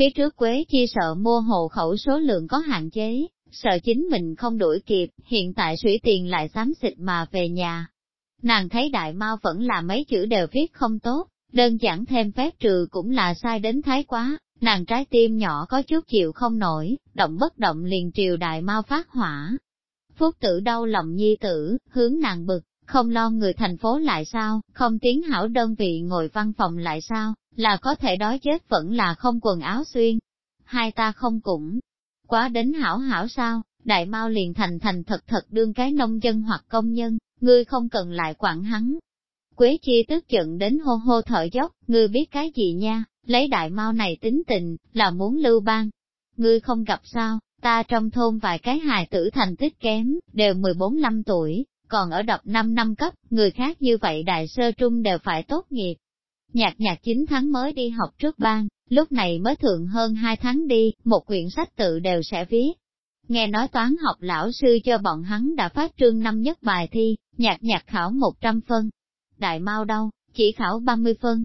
Phía trước Quế Chi sợ mua hộ khẩu số lượng có hạn chế, sợ chính mình không đuổi kịp, hiện tại sủy tiền lại xám xịt mà về nhà. Nàng thấy đại mau vẫn là mấy chữ đều viết không tốt, đơn giản thêm phép trừ cũng là sai đến thái quá, nàng trái tim nhỏ có chút chịu không nổi, động bất động liền triều đại mau phát hỏa. Phúc tử đau lòng nhi tử, hướng nàng bực, không lo người thành phố lại sao, không tiến hảo đơn vị ngồi văn phòng lại sao, là có thể đói chết vẫn là không quần áo xuyên. Hai ta không cũng, quá đến hảo hảo sao, đại mau liền thành thành thật thật đương cái nông dân hoặc công nhân, ngươi không cần lại quản hắn. Quế chi tức giận đến hô hô thở dốc, ngươi biết cái gì nha, lấy đại mau này tính tình, là muốn lưu ban. Ngươi không gặp sao, ta trong thôn vài cái hài tử thành tích kém, đều 14 năm tuổi, còn ở đọc 5 năm cấp, người khác như vậy đại sơ trung đều phải tốt nghiệp. Nhạc nhạc 9 tháng mới đi học trước ban, lúc này mới thượng hơn 2 tháng đi, một quyển sách tự đều sẽ viết. Nghe nói toán học lão sư cho bọn hắn đã phát trương năm nhất bài thi, nhạc nhạc khảo 100 phân. Đại mau đâu, chỉ khảo 30 phân.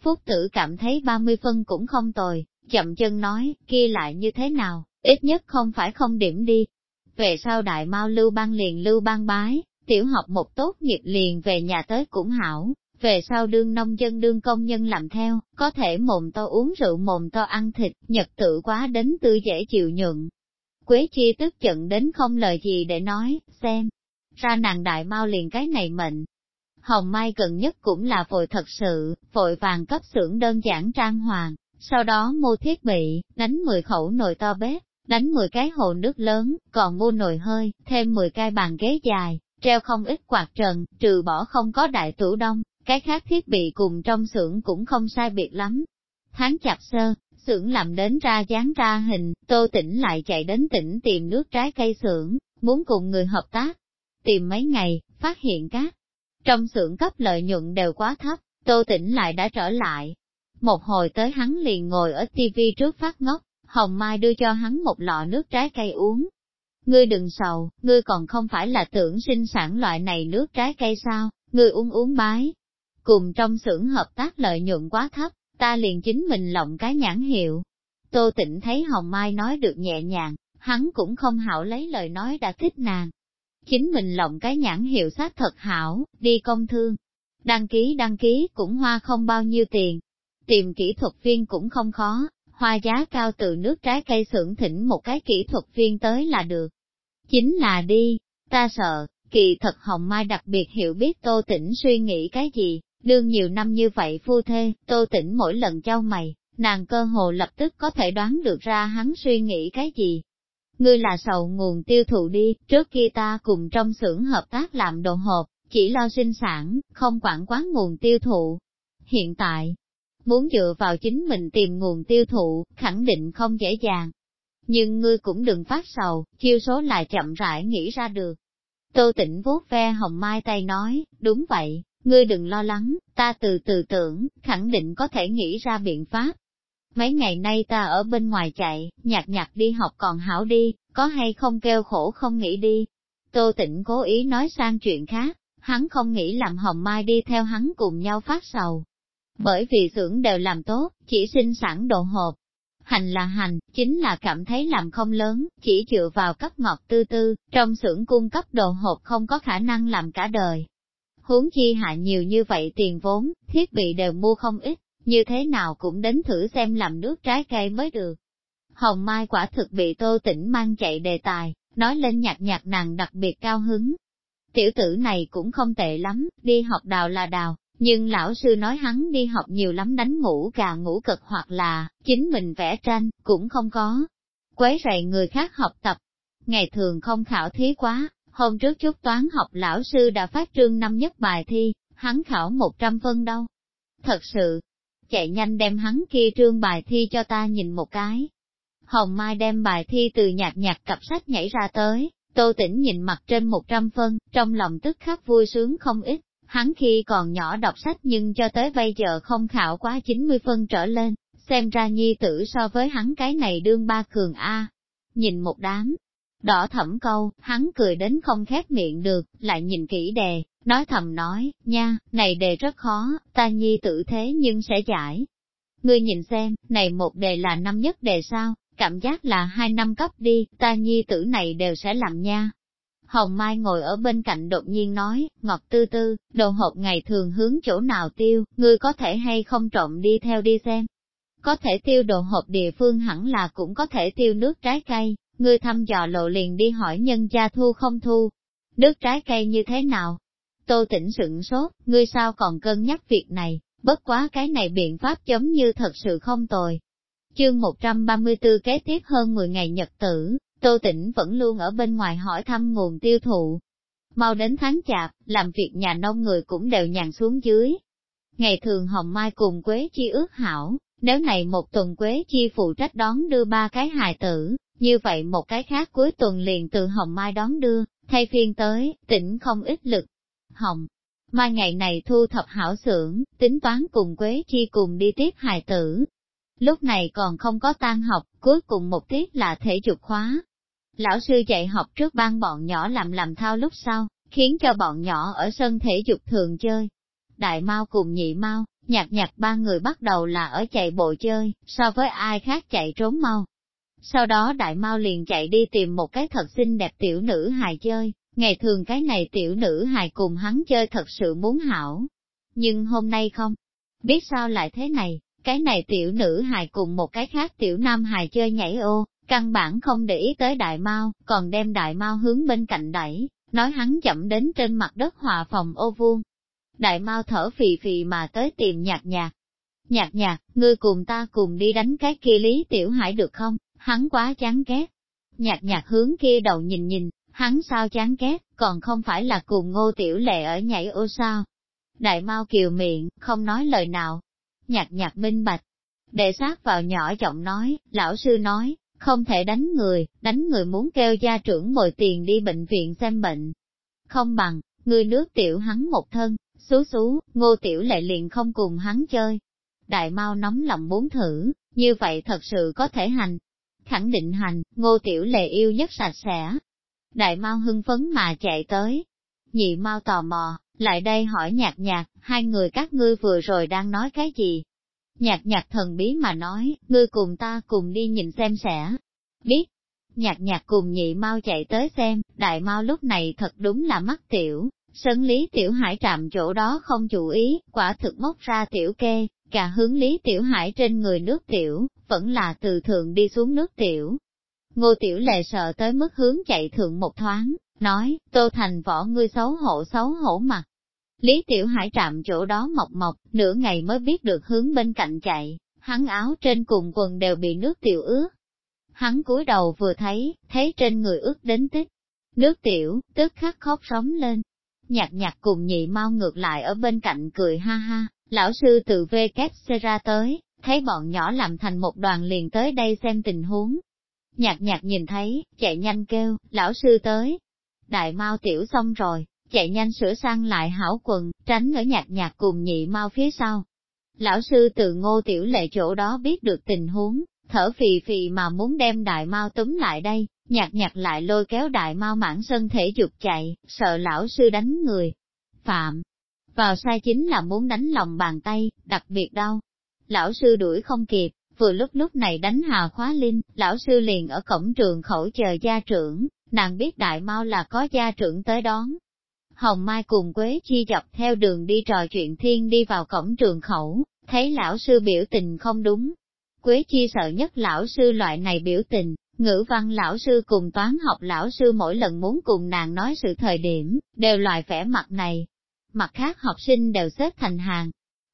Phúc tử cảm thấy 30 phân cũng không tồi, chậm chân nói, kia lại như thế nào, ít nhất không phải không điểm đi. Về sau đại mau lưu ban liền lưu ban bái, tiểu học một tốt nghiệp liền về nhà tới cũng hảo, về sau đương nông dân đương công nhân làm theo, có thể mồm to uống rượu mồm to ăn thịt, nhật tự quá đến tư dễ chịu nhuận. Quế chi tức giận đến không lời gì để nói, xem, ra nàng đại mau liền cái này mệnh. Hồng Mai gần nhất cũng là vội thật sự, vội vàng cấp xưởng đơn giản trang hoàng, sau đó mua thiết bị, đánh 10 khẩu nồi to bếp, đánh 10 cái hồ nước lớn, còn mua nồi hơi, thêm 10 cái bàn ghế dài, treo không ít quạt trần, trừ bỏ không có đại tủ đông, cái khác thiết bị cùng trong xưởng cũng không sai biệt lắm. Tháng chạp sơ, xưởng làm đến ra dáng ra hình, tô tỉnh lại chạy đến tỉnh tìm nước trái cây xưởng, muốn cùng người hợp tác. Tìm mấy ngày, phát hiện các trong xưởng cấp lợi nhuận đều quá thấp, tô tỉnh lại đã trở lại. Một hồi tới hắn liền ngồi ở tivi trước phát ngốc, Hồng Mai đưa cho hắn một lọ nước trái cây uống, Ngươi đừng sầu, ngươi còn không phải là tưởng sinh sản loại này nước trái cây sao, ngươi uống uống bái. Cùng trong xưởng hợp tác lợi nhuận quá thấp, ta liền chính mình lộng cái nhãn hiệu. Tô tịnh thấy Hồng Mai nói được nhẹ nhàng, hắn cũng không hảo lấy lời nói đã thích nàng. Chính mình lộng cái nhãn hiệu sát thật hảo, đi công thương. Đăng ký đăng ký cũng hoa không bao nhiêu tiền. Tìm kỹ thuật viên cũng không khó, hoa giá cao từ nước trái cây xưởng thỉnh một cái kỹ thuật viên tới là được. Chính là đi, ta sợ, kỳ thật Hồng Mai đặc biệt hiểu biết Tô Tĩnh suy nghĩ cái gì, đương nhiều năm như vậy phu thê, Tô Tĩnh mỗi lần trao mày, nàng cơ hồ lập tức có thể đoán được ra hắn suy nghĩ cái gì. Ngươi là sầu nguồn tiêu thụ đi, trước kia ta cùng trong xưởng hợp tác làm đồ hộp, chỉ lo sinh sản, không quản quán nguồn tiêu thụ. Hiện tại, muốn dựa vào chính mình tìm nguồn tiêu thụ, khẳng định không dễ dàng. Nhưng ngươi cũng đừng phát sầu, chiêu số lại chậm rãi nghĩ ra được. Tô tĩnh vuốt ve hồng mai tay nói, đúng vậy, ngươi đừng lo lắng, ta từ từ tưởng, khẳng định có thể nghĩ ra biện pháp. Mấy ngày nay ta ở bên ngoài chạy, nhạt nhạt đi học còn hảo đi, có hay không kêu khổ không nghĩ đi. Tô tĩnh cố ý nói sang chuyện khác, hắn không nghĩ làm hồng mai đi theo hắn cùng nhau phát sầu. Bởi vì xưởng đều làm tốt, chỉ sinh sản đồ hộp, hành là hành, chính là cảm thấy làm không lớn, chỉ dựa vào cấp ngọt tư tư, trong xưởng cung cấp đồ hộp không có khả năng làm cả đời. Huống chi hạ nhiều như vậy tiền vốn, thiết bị đều mua không ít, như thế nào cũng đến thử xem làm nước trái cây mới được. Hồng Mai quả thực bị tô tỉnh mang chạy đề tài, nói lên nhạc nhạc nàng đặc biệt cao hứng. Tiểu tử này cũng không tệ lắm, đi học đào là đào, nhưng lão sư nói hắn đi học nhiều lắm đánh ngủ gà ngủ cực hoặc là, chính mình vẽ tranh, cũng không có. Quấy rầy người khác học tập. Ngày thường không khảo thí quá, hôm trước chút toán học lão sư đã phát trương năm nhất bài thi, hắn khảo 100 phân đâu. Thật sự, chạy nhanh đem hắn kia trương bài thi cho ta nhìn một cái. Hồng Mai đem bài thi từ nhạt nhạt cặp sách nhảy ra tới, tô tỉnh nhìn mặt trên 100 phân, trong lòng tức khắc vui sướng không ít. Hắn khi còn nhỏ đọc sách nhưng cho tới bây giờ không khảo quá 90 phân trở lên, xem ra nhi tử so với hắn cái này đương ba cường A. Nhìn một đám, đỏ thẩm câu, hắn cười đến không khép miệng được, lại nhìn kỹ đề, nói thầm nói, nha, này đề rất khó, ta nhi tử thế nhưng sẽ giải. ngươi nhìn xem, này một đề là năm nhất đề sao, cảm giác là hai năm cấp đi, ta nhi tử này đều sẽ làm nha. Hồng Mai ngồi ở bên cạnh đột nhiên nói, ngọt tư tư, đồ hộp ngày thường hướng chỗ nào tiêu, ngươi có thể hay không trộm đi theo đi xem. Có thể tiêu đồ hộp địa phương hẳn là cũng có thể tiêu nước trái cây, ngươi thăm dò lộ liền đi hỏi nhân gia thu không thu. Nước trái cây như thế nào? Tô tỉnh sửng sốt, ngươi sao còn cân nhắc việc này, bất quá cái này biện pháp giống như thật sự không tồi. Chương 134 kế tiếp hơn 10 ngày nhật tử, Tô Tĩnh vẫn luôn ở bên ngoài hỏi thăm nguồn tiêu thụ. Mau đến tháng chạp, làm việc nhà nông người cũng đều nhàn xuống dưới. Ngày thường Hồng Mai cùng Quế Chi ước hảo, nếu này một tuần Quế Chi phụ trách đón đưa ba cái hài tử, như vậy một cái khác cuối tuần liền từ Hồng Mai đón đưa, thay phiên tới, tỉnh không ít lực. Hồng, Mai ngày này thu thập hảo xưởng, tính toán cùng Quế Chi cùng đi tiếp hài tử. Lúc này còn không có tan học, cuối cùng một tiết là thể dục khóa. Lão sư dạy học trước ban bọn nhỏ làm làm thao lúc sau, khiến cho bọn nhỏ ở sân thể dục thường chơi. Đại mau cùng nhị mau nhạc nhạc ba người bắt đầu là ở chạy bộ chơi, so với ai khác chạy trốn mau. Sau đó đại Mao liền chạy đi tìm một cái thật xinh đẹp tiểu nữ hài chơi, ngày thường cái này tiểu nữ hài cùng hắn chơi thật sự muốn hảo. Nhưng hôm nay không, biết sao lại thế này, cái này tiểu nữ hài cùng một cái khác tiểu nam hài chơi nhảy ô, căn bản không để ý tới đại mao, còn đem đại mao hướng bên cạnh đẩy, nói hắn chậm đến trên mặt đất hòa phòng ô vuông. Đại mao thở phì phì mà tới tìm nhạc nhạc. Nhạc nhạc, ngươi cùng ta cùng đi đánh cái kia lý tiểu hải được không? Hắn quá chán ghét. Nhạc nhạc hướng kia đầu nhìn nhìn, hắn sao chán ghét, còn không phải là cùng ngô tiểu lệ ở nhảy ô sao. Đại mau kiều miệng, không nói lời nào. Nhạc nhạc minh bạch. Đệ sát vào nhỏ giọng nói, lão sư nói, không thể đánh người, đánh người muốn kêu gia trưởng bồi tiền đi bệnh viện xem bệnh. Không bằng, người nước tiểu hắn một thân, xú xú, ngô tiểu lệ liền không cùng hắn chơi. Đại mau nóng lòng muốn thử, như vậy thật sự có thể hành. Khẳng định hành, ngô tiểu lệ yêu nhất sạch sẽ. Đại mau hưng phấn mà chạy tới. Nhị mau tò mò, lại đây hỏi nhạc nhạc, hai người các ngươi vừa rồi đang nói cái gì? Nhạc nhạc thần bí mà nói, ngươi cùng ta cùng đi nhìn xem sẽ. Biết, nhạc nhạc cùng nhị mau chạy tới xem, đại mau lúc này thật đúng là mắt tiểu, sân lý tiểu hải trạm chỗ đó không chủ ý, quả thực móc ra tiểu kê, cả hướng lý tiểu hải trên người nước tiểu, vẫn là từ thượng đi xuống nước tiểu. Ngô tiểu lệ sợ tới mức hướng chạy thượng một thoáng, nói, tô thành võ ngươi xấu hổ xấu hổ mặt, Lý Tiểu Hải trạm chỗ đó mọc mọc, nửa ngày mới biết được hướng bên cạnh chạy, hắn áo trên cùng quần đều bị nước tiểu ướt. Hắn cúi đầu vừa thấy, thấy trên người ướt đến tích. Nước tiểu, tức khắc khóc sóng lên. Nhạc nhạc cùng nhị mau ngược lại ở bên cạnh cười ha ha, lão sư từ vê kép xe ra tới, thấy bọn nhỏ làm thành một đoàn liền tới đây xem tình huống. Nhạc nhạc nhìn thấy, chạy nhanh kêu, lão sư tới. Đại mau tiểu xong rồi, chạy nhanh sửa sang lại hảo quần, tránh ở nhạc nhạc cùng nhị mau phía sau. Lão sư từ ngô tiểu lệ chỗ đó biết được tình huống, thở phì phì mà muốn đem đại mau túm lại đây, nhạc nhạc lại lôi kéo đại mau mãn sân thể dục chạy, sợ lão sư đánh người. Phạm, vào sai chính là muốn đánh lòng bàn tay, đặc biệt đau. Lão sư đuổi không kịp, vừa lúc lúc này đánh hà khóa linh, lão sư liền ở cổng trường khẩu chờ gia trưởng, nàng biết đại mau là có gia trưởng tới đón, Hồng Mai cùng Quế Chi dọc theo đường đi trò chuyện thiên đi vào cổng trường khẩu, thấy lão sư biểu tình không đúng. Quế Chi sợ nhất lão sư loại này biểu tình, ngữ văn lão sư cùng toán học lão sư mỗi lần muốn cùng nàng nói sự thời điểm, đều loại vẻ mặt này. Mặt khác học sinh đều xếp thành hàng,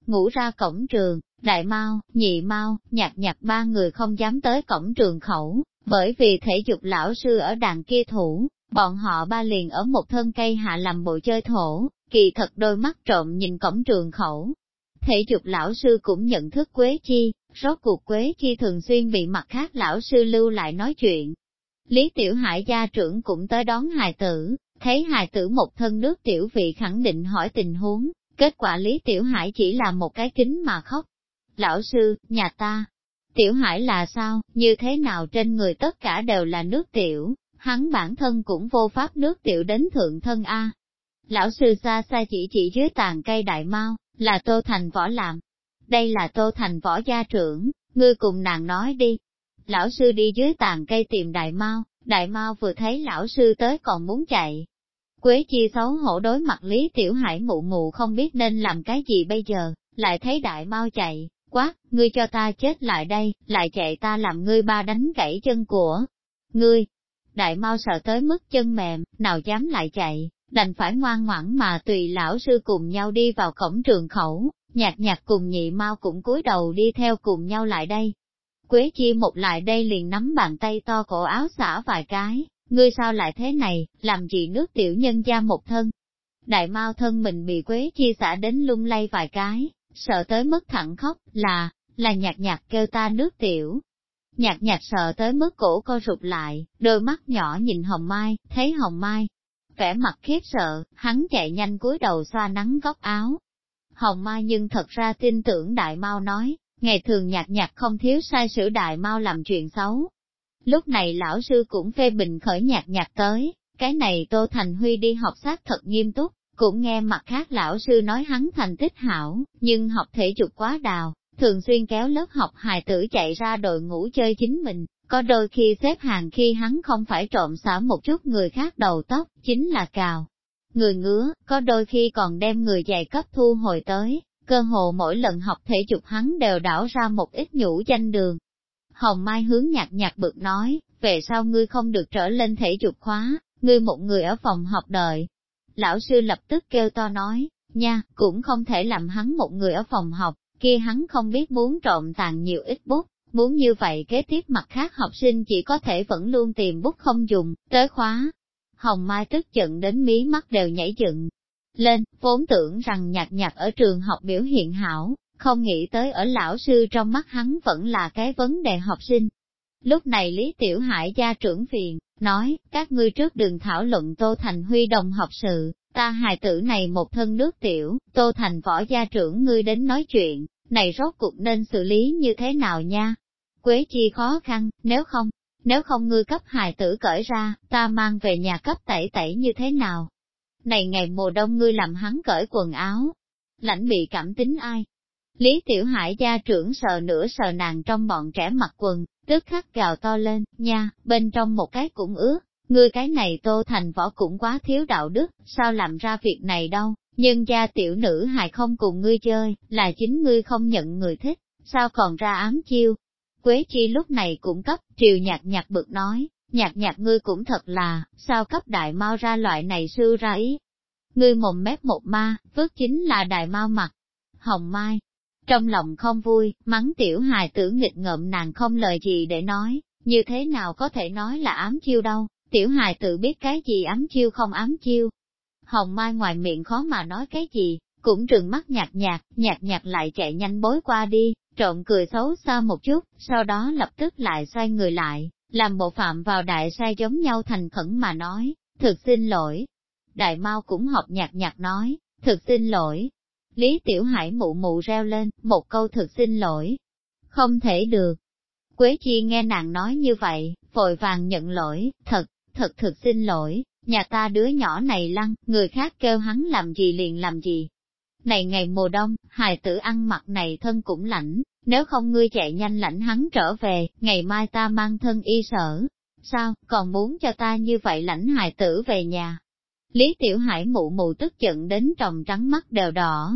ngủ ra cổng trường, đại mau, nhị mau, nhạc nhạc ba người không dám tới cổng trường khẩu, bởi vì thể dục lão sư ở đàn kia thủ, Bọn họ ba liền ở một thân cây hạ làm bộ chơi thổ, kỳ thật đôi mắt trộm nhìn cổng trường khẩu. Thể dục lão sư cũng nhận thức Quế Chi, rốt cuộc Quế Chi thường xuyên bị mặt khác lão sư lưu lại nói chuyện. Lý Tiểu Hải gia trưởng cũng tới đón hài tử, thấy hài tử một thân nước tiểu vị khẳng định hỏi tình huống, kết quả Lý Tiểu Hải chỉ là một cái kính mà khóc. Lão sư, nhà ta, Tiểu Hải là sao, như thế nào trên người tất cả đều là nước tiểu, hắn bản thân cũng vô pháp nước tiểu đến thượng thân A. Lão sư xa xa chỉ chỉ dưới tàn cây đại mau, là tô thành võ làm. đây là Tô Thành võ gia trưởng, ngươi cùng nàng nói đi. Lão sư đi dưới tàn cây tìm đại mau, đại mau vừa thấy lão sư tới còn muốn chạy. Quế chi xấu hổ đối mặt Lý Tiểu Hải mụ mụ không biết nên làm cái gì bây giờ, lại thấy đại mau chạy, quá, ngươi cho ta chết lại đây, lại chạy ta làm ngươi ba đánh gãy chân của ngươi. Đại mau sợ tới mức chân mềm, nào dám lại chạy, đành phải ngoan ngoãn mà tùy lão sư cùng nhau đi vào cổng trường khẩu, nhạc nhạc cùng nhị mau cũng cúi đầu đi theo cùng nhau lại đây. Quế chi một lại đây liền nắm bàn tay to cổ áo xả vài cái, ngươi sao lại thế này, làm gì nước tiểu nhân gia một thân. Đại mau thân mình bị quế chi xả đến lung lay vài cái, sợ tới mức thẳng khóc, là, là nhạc nhạc kêu ta nước tiểu. Nhạc nhạc sợ tới mức cổ co rụt lại, đôi mắt nhỏ nhìn Hồng Mai, thấy Hồng Mai, vẻ mặt khiếp sợ, hắn chạy nhanh cúi đầu xoa nắng góc áo. Hồng Mai nhưng thật ra tin tưởng Đại Mao nói, ngày thường nhạt nhạt không thiếu sai sử Đại Mao làm chuyện xấu. Lúc này lão sư cũng phê bình khởi nhạt nhạt tới, cái này Tô Thành Huy đi học sát thật nghiêm túc, cũng nghe mặt khác lão sư nói hắn thành tích hảo, nhưng học thể dục quá đào, thường xuyên kéo lớp học hài tử chạy ra đội ngũ chơi chính mình, có đôi khi xếp hàng khi hắn không phải trộm xả một chút người khác đầu tóc, chính là cào. Người ngứa, có đôi khi còn đem người dạy cấp thu hồi tới, cơ hồ mỗi lần học thể dục hắn đều đảo ra một ít nhũ danh đường. Hồng Mai hướng nhạt nhạt bực nói, về sau ngươi không được trở lên thể dục khóa, ngươi một người ở phòng học đợi. Lão sư lập tức kêu to nói, nha, cũng không thể làm hắn một người ở phòng học, kia hắn không biết muốn trộm tàn nhiều ít bút, Muốn như vậy kế tiếp mặt khác học sinh chỉ có thể vẫn luôn tìm bút không dùng, tới khóa. Hồng Mai tức giận đến mí mắt đều nhảy dựng lên, vốn tưởng rằng nhạc nhạc ở trường học biểu hiện hảo, không nghĩ tới ở lão sư trong mắt hắn vẫn là cái vấn đề học sinh. Lúc này Lý Tiểu Hải gia trưởng phiền, nói, các ngươi trước đừng thảo luận Tô Thành Huy đồng học sự, ta hài tử này một thân nước tiểu, Tô Thành võ gia trưởng ngươi đến nói chuyện, này rốt cuộc nên xử lý như thế nào nha? Quế chi khó khăn, nếu không, nếu không ngươi cấp hài tử cởi ra, ta mang về nhà cấp tẩy tẩy như thế nào? Này ngày mùa đông ngươi làm hắn cởi quần áo, lãnh bị cảm tính ai? Lý Tiểu Hải gia trưởng sờ nửa sờ nàng trong bọn trẻ mặc quần, tức khắc gào to lên, nha, bên trong một cái cũng ướt, ngươi cái này tô thành võ cũng quá thiếu đạo đức, sao làm ra việc này đâu, nhưng gia tiểu nữ hài không cùng ngươi chơi, là chính ngươi không nhận người thích, sao còn ra ám chiêu, Quế chi lúc này cũng cấp, triều nhạc nhạc bực nói, nhạc nhạc ngươi cũng thật là, sao cấp đại mau ra loại này sư ra ý. Ngươi mồm mép một ma, vớt chính là đại mau mặt. Hồng Mai, trong lòng không vui, mắng tiểu hài tử nghịch ngợm nàng không lời gì để nói, như thế nào có thể nói là ám chiêu đâu, tiểu hài tử biết cái gì ám chiêu không ám chiêu. Hồng Mai ngoài miệng khó mà nói cái gì, cũng trừng mắt nhạt nhạt, nhạt nhạt lại chạy nhanh bối qua đi, trộn cười xấu xa một chút, sau đó lập tức lại xoay người lại, làm bộ phạm vào đại sai giống nhau thành khẩn mà nói, thực xin lỗi. Đại mau cũng học nhạt nhạt nói, thực xin lỗi. Lý Tiểu Hải mụ mụ reo lên, một câu thực xin lỗi. Không thể được. Quế Chi nghe nàng nói như vậy, vội vàng nhận lỗi, thật, thật thực xin lỗi, nhà ta đứa nhỏ này lăng, người khác kêu hắn làm gì liền làm gì, này ngày mùa đông, hài tử ăn mặc này thân cũng lạnh, nếu không ngươi chạy nhanh lãnh hắn trở về, ngày mai ta mang thân y sở. Sao, còn muốn cho ta như vậy lãnh hài tử về nhà? Lý Tiểu Hải mụ mụ tức giận đến tròng trắng mắt đều đỏ.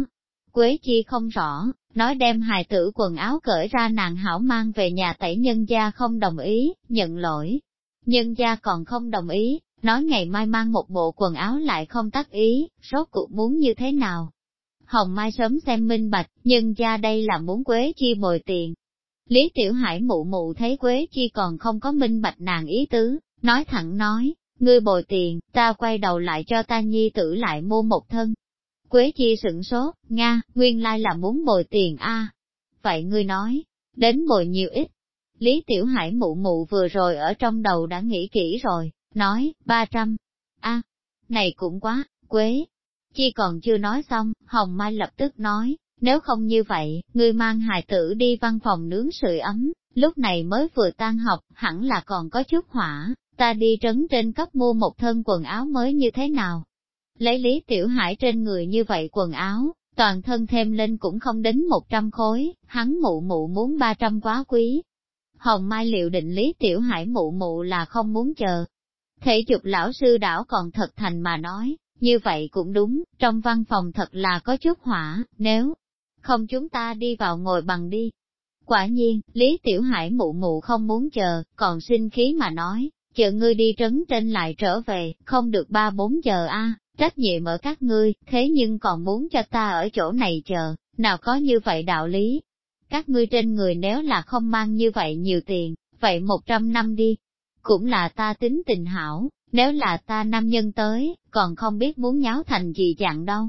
Quế chi không rõ, nói đem hài tử quần áo cởi ra nàng hảo mang về nhà tẩy nhân gia không đồng ý, nhận lỗi. Nhân gia còn không đồng ý, nói ngày mai mang một bộ quần áo lại không tác ý, rốt cuộc muốn như thế nào. Hồng Mai sớm xem minh bạch, nhưng ra đây là muốn Quế Chi bồi tiền. Lý Tiểu Hải mụ mụ thấy Quế Chi còn không có minh bạch nàng ý tứ, nói thẳng nói, ngươi bồi tiền, ta quay đầu lại cho ta nhi tử lại mua một thân. Quế Chi sửng sốt, Nga, nguyên lai là muốn bồi tiền a. Vậy ngươi nói, đến bồi nhiều ít. Lý Tiểu Hải mụ mụ vừa rồi ở trong đầu đã nghĩ kỹ rồi, nói, ba trăm. a này cũng quá, Quế, Chi còn chưa nói xong, Hồng Mai lập tức nói, nếu không như vậy, ngươi mang hài tử đi văn phòng nướng sưởi ấm, lúc này mới vừa tan học, hẳn là còn có chút hỏa, ta đi trấn trên cấp mua một thân quần áo mới như thế nào. Lấy lý tiểu hải trên người như vậy quần áo, toàn thân thêm lên cũng không đến 100 khối, hắn mụ mụ muốn 300 quá quý. Hồng Mai liệu định Lý Tiểu Hải mụ mụ là không muốn chờ. Thể dục lão sư đảo còn thật thành mà nói, như vậy cũng đúng, trong văn phòng thật là có chút hỏa, nếu không chúng ta đi vào ngồi bằng đi. Quả nhiên, Lý Tiểu Hải mụ mụ không muốn chờ, còn sinh khí mà nói, chờ ngươi đi trấn trên lại trở về, không được ba bốn giờ a trách nhiệm ở các ngươi, thế nhưng còn muốn cho ta ở chỗ này chờ, nào có như vậy đạo lý. Các ngươi trên người nếu là không mang như vậy nhiều tiền, vậy một trăm năm đi. Cũng là ta tính tình hảo, nếu là ta nam nhân tới, còn không biết muốn nháo thành gì dạng đâu.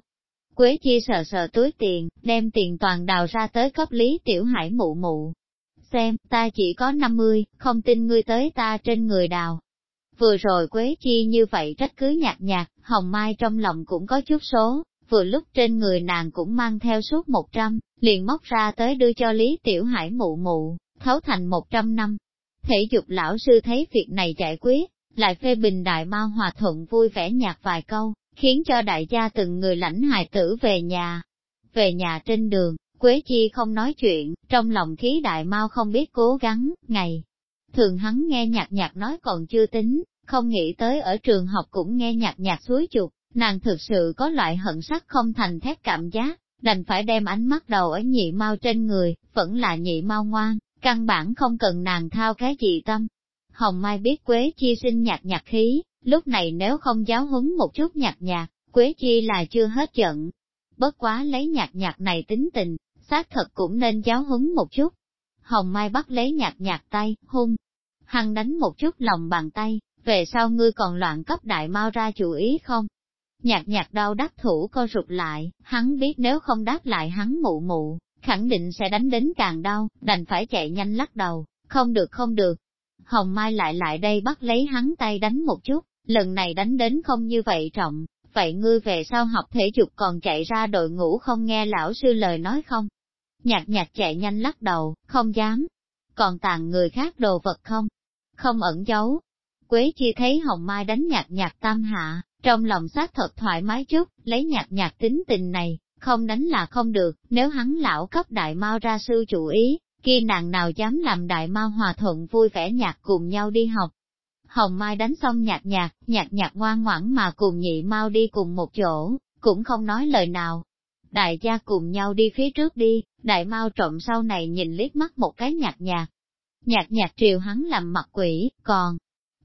Quế chi sờ sờ túi tiền, đem tiền toàn đào ra tới cấp lý tiểu hải mụ mụ. Xem, ta chỉ có 50, không tin ngươi tới ta trên người đào. Vừa rồi Quế Chi như vậy trách cứ nhạt nhạt, Hồng Mai trong lòng cũng có chút số, vừa lúc trên người nàng cũng mang theo suốt 100, liền móc ra tới đưa cho Lý Tiểu Hải mụ mụ, thấu thành 100 năm. Thể dục lão sư thấy việc này giải quyết, lại phê bình đại ma hòa thuận vui vẻ nhạt vài câu, khiến cho đại gia từng người lãnh hài tử về nhà. Về nhà trên đường, Quế Chi không nói chuyện, trong lòng khí đại mau không biết cố gắng, ngày. Thường hắn nghe nhạc nhạc nói còn chưa tính, không nghĩ tới ở trường học cũng nghe nhạc nhạc suối chuột nàng thực sự có loại hận sắc không thành thép cảm giác, đành phải đem ánh mắt đầu ở nhị mau trên người, vẫn là nhị mau ngoan, căn bản không cần nàng thao cái gì tâm. Hồng Mai biết Quế Chi sinh nhạt nhạt khí, lúc này nếu không giáo huấn một chút nhạt nhạt, Quế Chi là chưa hết giận. Bất quá lấy nhạt nhạt này tính tình, xác thật cũng nên giáo huấn một chút. Hồng Mai bắt lấy nhạt nhạt tay, hung, hăng đánh một chút lòng bàn tay, về sau ngươi còn loạn cấp đại mau ra chủ ý không? Nhạt nhạt đau đắc thủ co rụt lại, hắn biết nếu không đáp lại hắn mụ mụ, khẳng định sẽ đánh đến càng đau, đành phải chạy nhanh lắc đầu, không được không được. Hồng Mai lại lại đây bắt lấy hắn tay đánh một chút, lần này đánh đến không như vậy trọng, vậy ngươi về sau học thể dục còn chạy ra đội ngũ không nghe lão sư lời nói không? Nhạc nhạc chạy nhanh lắc đầu, không dám. Còn tàn người khác đồ vật không? Không ẩn giấu, Quế Chi thấy Hồng Mai đánh nhạc nhạc tam hạ, trong lòng xác thật thoải mái chút, lấy nhạc nhạc tính tình này, không đánh là không được, nếu hắn lão cấp đại mau ra sư chủ ý, kia nàng nào dám làm đại mau hòa thuận vui vẻ nhạc cùng nhau đi học. Hồng Mai đánh xong nhạc nhạc, nhạc nhạc ngoan ngoãn mà cùng nhị mau đi cùng một chỗ, cũng không nói lời nào. Đại gia cùng nhau đi phía trước đi, đại mau trộm sau này nhìn liếc mắt một cái nhạc nhạc. Nhạc nhạc triều hắn làm mặt quỷ, còn,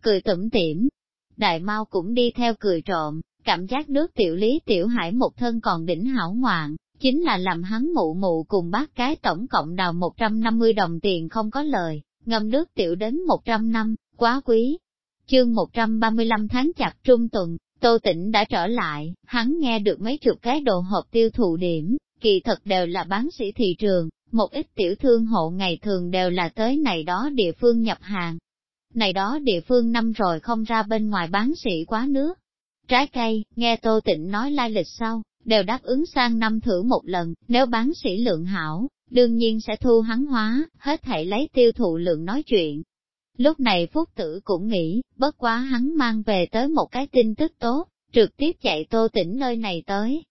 cười tủm tỉm. Đại mau cũng đi theo cười trộm, cảm giác nước tiểu lý tiểu hải một thân còn đỉnh hảo ngoạn, chính là làm hắn mụ mụ cùng bác cái tổng cộng đào 150 đồng tiền không có lời, ngâm nước tiểu đến 100 năm, quá quý. Chương 135 tháng chặt trung tuần, Tô Tĩnh đã trở lại, hắn nghe được mấy chục cái đồ hộp tiêu thụ điểm, kỳ thật đều là bán sĩ thị trường, một ít tiểu thương hộ ngày thường đều là tới này đó địa phương nhập hàng, này đó địa phương năm rồi không ra bên ngoài bán sĩ quá nước. Trái cây, nghe Tô Tịnh nói lai lịch sau, đều đáp ứng sang năm thử một lần, nếu bán sĩ lượng hảo, đương nhiên sẽ thu hắn hóa, hết thảy lấy tiêu thụ lượng nói chuyện. Lúc này Phúc Tử cũng nghĩ, bất quá hắn mang về tới một cái tin tức tốt, trực tiếp chạy Tô tỉnh nơi này tới.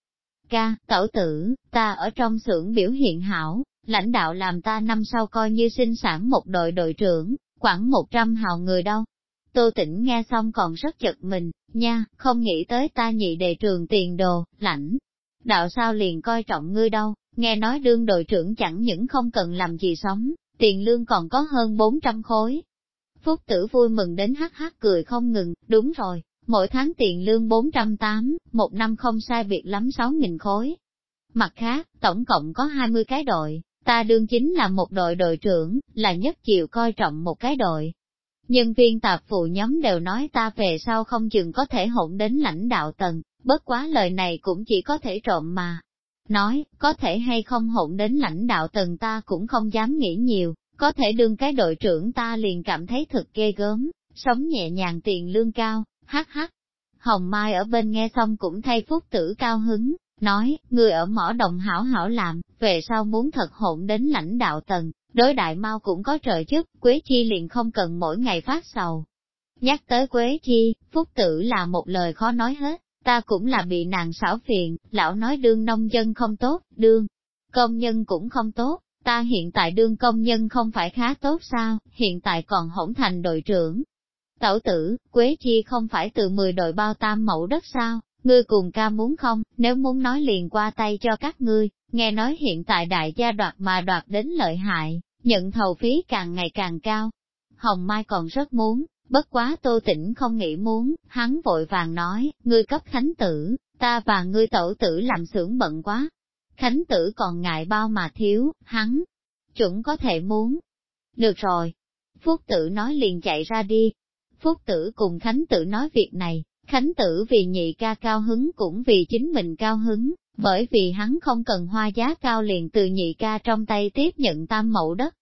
Ca, tẩu tử, ta ở trong xưởng biểu hiện hảo, lãnh đạo làm ta năm sau coi như sinh sản một đội đội trưởng, khoảng 100 hào người đâu. Tô Tĩnh nghe xong còn rất chật mình, nha, không nghĩ tới ta nhị đề trường tiền đồ, lãnh. Đạo sao liền coi trọng ngươi đâu, nghe nói đương đội trưởng chẳng những không cần làm gì sống, tiền lương còn có hơn 400 khối. Phúc tử vui mừng đến hắc hắc cười không ngừng, đúng rồi, mỗi tháng tiền lương 408, một năm không sai biệt lắm 6.000 khối. Mặt khác, tổng cộng có 20 cái đội, Ta đương chính là một đội đội trưởng, là nhất chịu coi trọng một cái đội. Nhân viên tạp vụ nhóm đều nói ta về sau không chừng có thể hỗn đến lãnh đạo tầng, bất quá lời này cũng chỉ có thể trộm mà. Nói, có thể hay không hỗn đến lãnh đạo tầng ta cũng không dám nghĩ nhiều, có thể đương cái đội trưởng ta liền cảm thấy thật ghê gớm, sống nhẹ nhàng tiền lương cao, hắc hắc. Hồng Mai ở bên nghe xong cũng thay phúc tử cao hứng, nói, người ở mỏ đồng hảo hảo làm, về sau muốn thật hỗn đến lãnh đạo tầng, đối đại mau cũng có trợ chức, Quế Chi liền không cần mỗi ngày phát sầu. Nhắc tới Quế Chi, Phúc Tử là một lời khó nói hết, ta cũng là bị nàng xảo phiền, lão nói đương nông dân không tốt, đương công nhân cũng không tốt, ta hiện tại đương công nhân không phải khá tốt sao, hiện tại còn hỗn thành đội trưởng. Tẩu tử, Quế Chi không phải từ 10 đội bao tam mẫu đất sao, ngươi cùng ca muốn không, nếu muốn nói liền qua tay cho các ngươi, nghe nói hiện tại đại gia đoạt mà đoạt đến lợi hại, nhận thầu phí càng ngày càng cao. Hồng Mai còn rất muốn, bất quá tô tĩnh không nghĩ muốn, hắn vội vàng nói, ngươi cấp khánh tử, ta và ngươi tẩu tử làm xưởng bận quá. Khánh tử còn ngại bao mà thiếu, hắn, chuẩn có thể muốn. Được rồi. Phúc tử nói liền chạy ra đi. Phúc tử cùng Khánh tử nói việc này, Khánh tử vì nhị ca cao hứng cũng vì chính mình cao hứng, bởi vì hắn không cần hoa giá cao liền từ nhị ca trong tay tiếp nhận tam mẫu đất.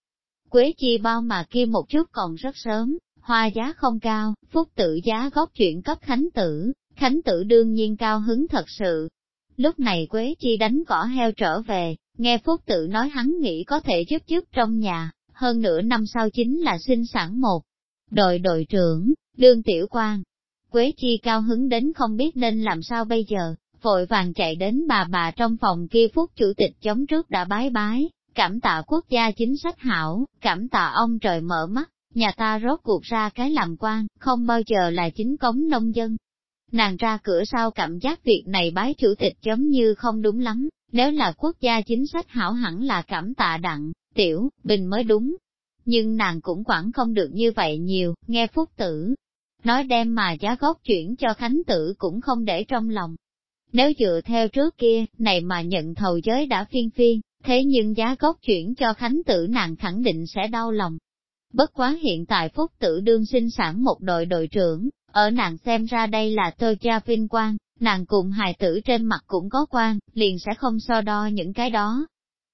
Quế chi bao mà kia một chút còn rất sớm, hoa giá không cao, phúc tử giá góp chuyện cấp khánh tử, khánh tử đương nhiên cao hứng thật sự. Lúc này Quế chi đánh cỏ heo trở về, nghe phúc tử nói hắn nghĩ có thể giúp giúp trong nhà, hơn nửa năm sau chính là sinh sản một. Đội đội trưởng, đương tiểu quan, Quế chi cao hứng đến không biết nên làm sao bây giờ, vội vàng chạy đến bà bà trong phòng kia phúc chủ tịch chống trước đã bái bái, cảm tạ quốc gia chính sách hảo, cảm tạ ông trời mở mắt, nhà ta rốt cuộc ra cái làm quan, không bao giờ là chính cống nông dân. Nàng ra cửa sau cảm giác việc này bái chủ tịch giống như không đúng lắm, nếu là quốc gia chính sách hảo hẳn là cảm tạ đặng, tiểu, bình mới đúng. Nhưng nàng cũng quản không được như vậy nhiều, nghe phúc tử. Nói đem mà giá gốc chuyển cho Khánh tử cũng không để trong lòng, nếu dựa theo trước kia, này mà nhận thầu giới đã phiên phiên, thế nhưng giá gốc chuyển cho khánh tử nàng khẳng định sẽ đau lòng. Bất quá hiện tại phúc tử đương sinh sản một đội đội trưởng, ở nàng xem ra đây là tơ cha vinh quang, nàng cùng hài tử trên mặt cũng có quan, liền sẽ không so đo những cái đó.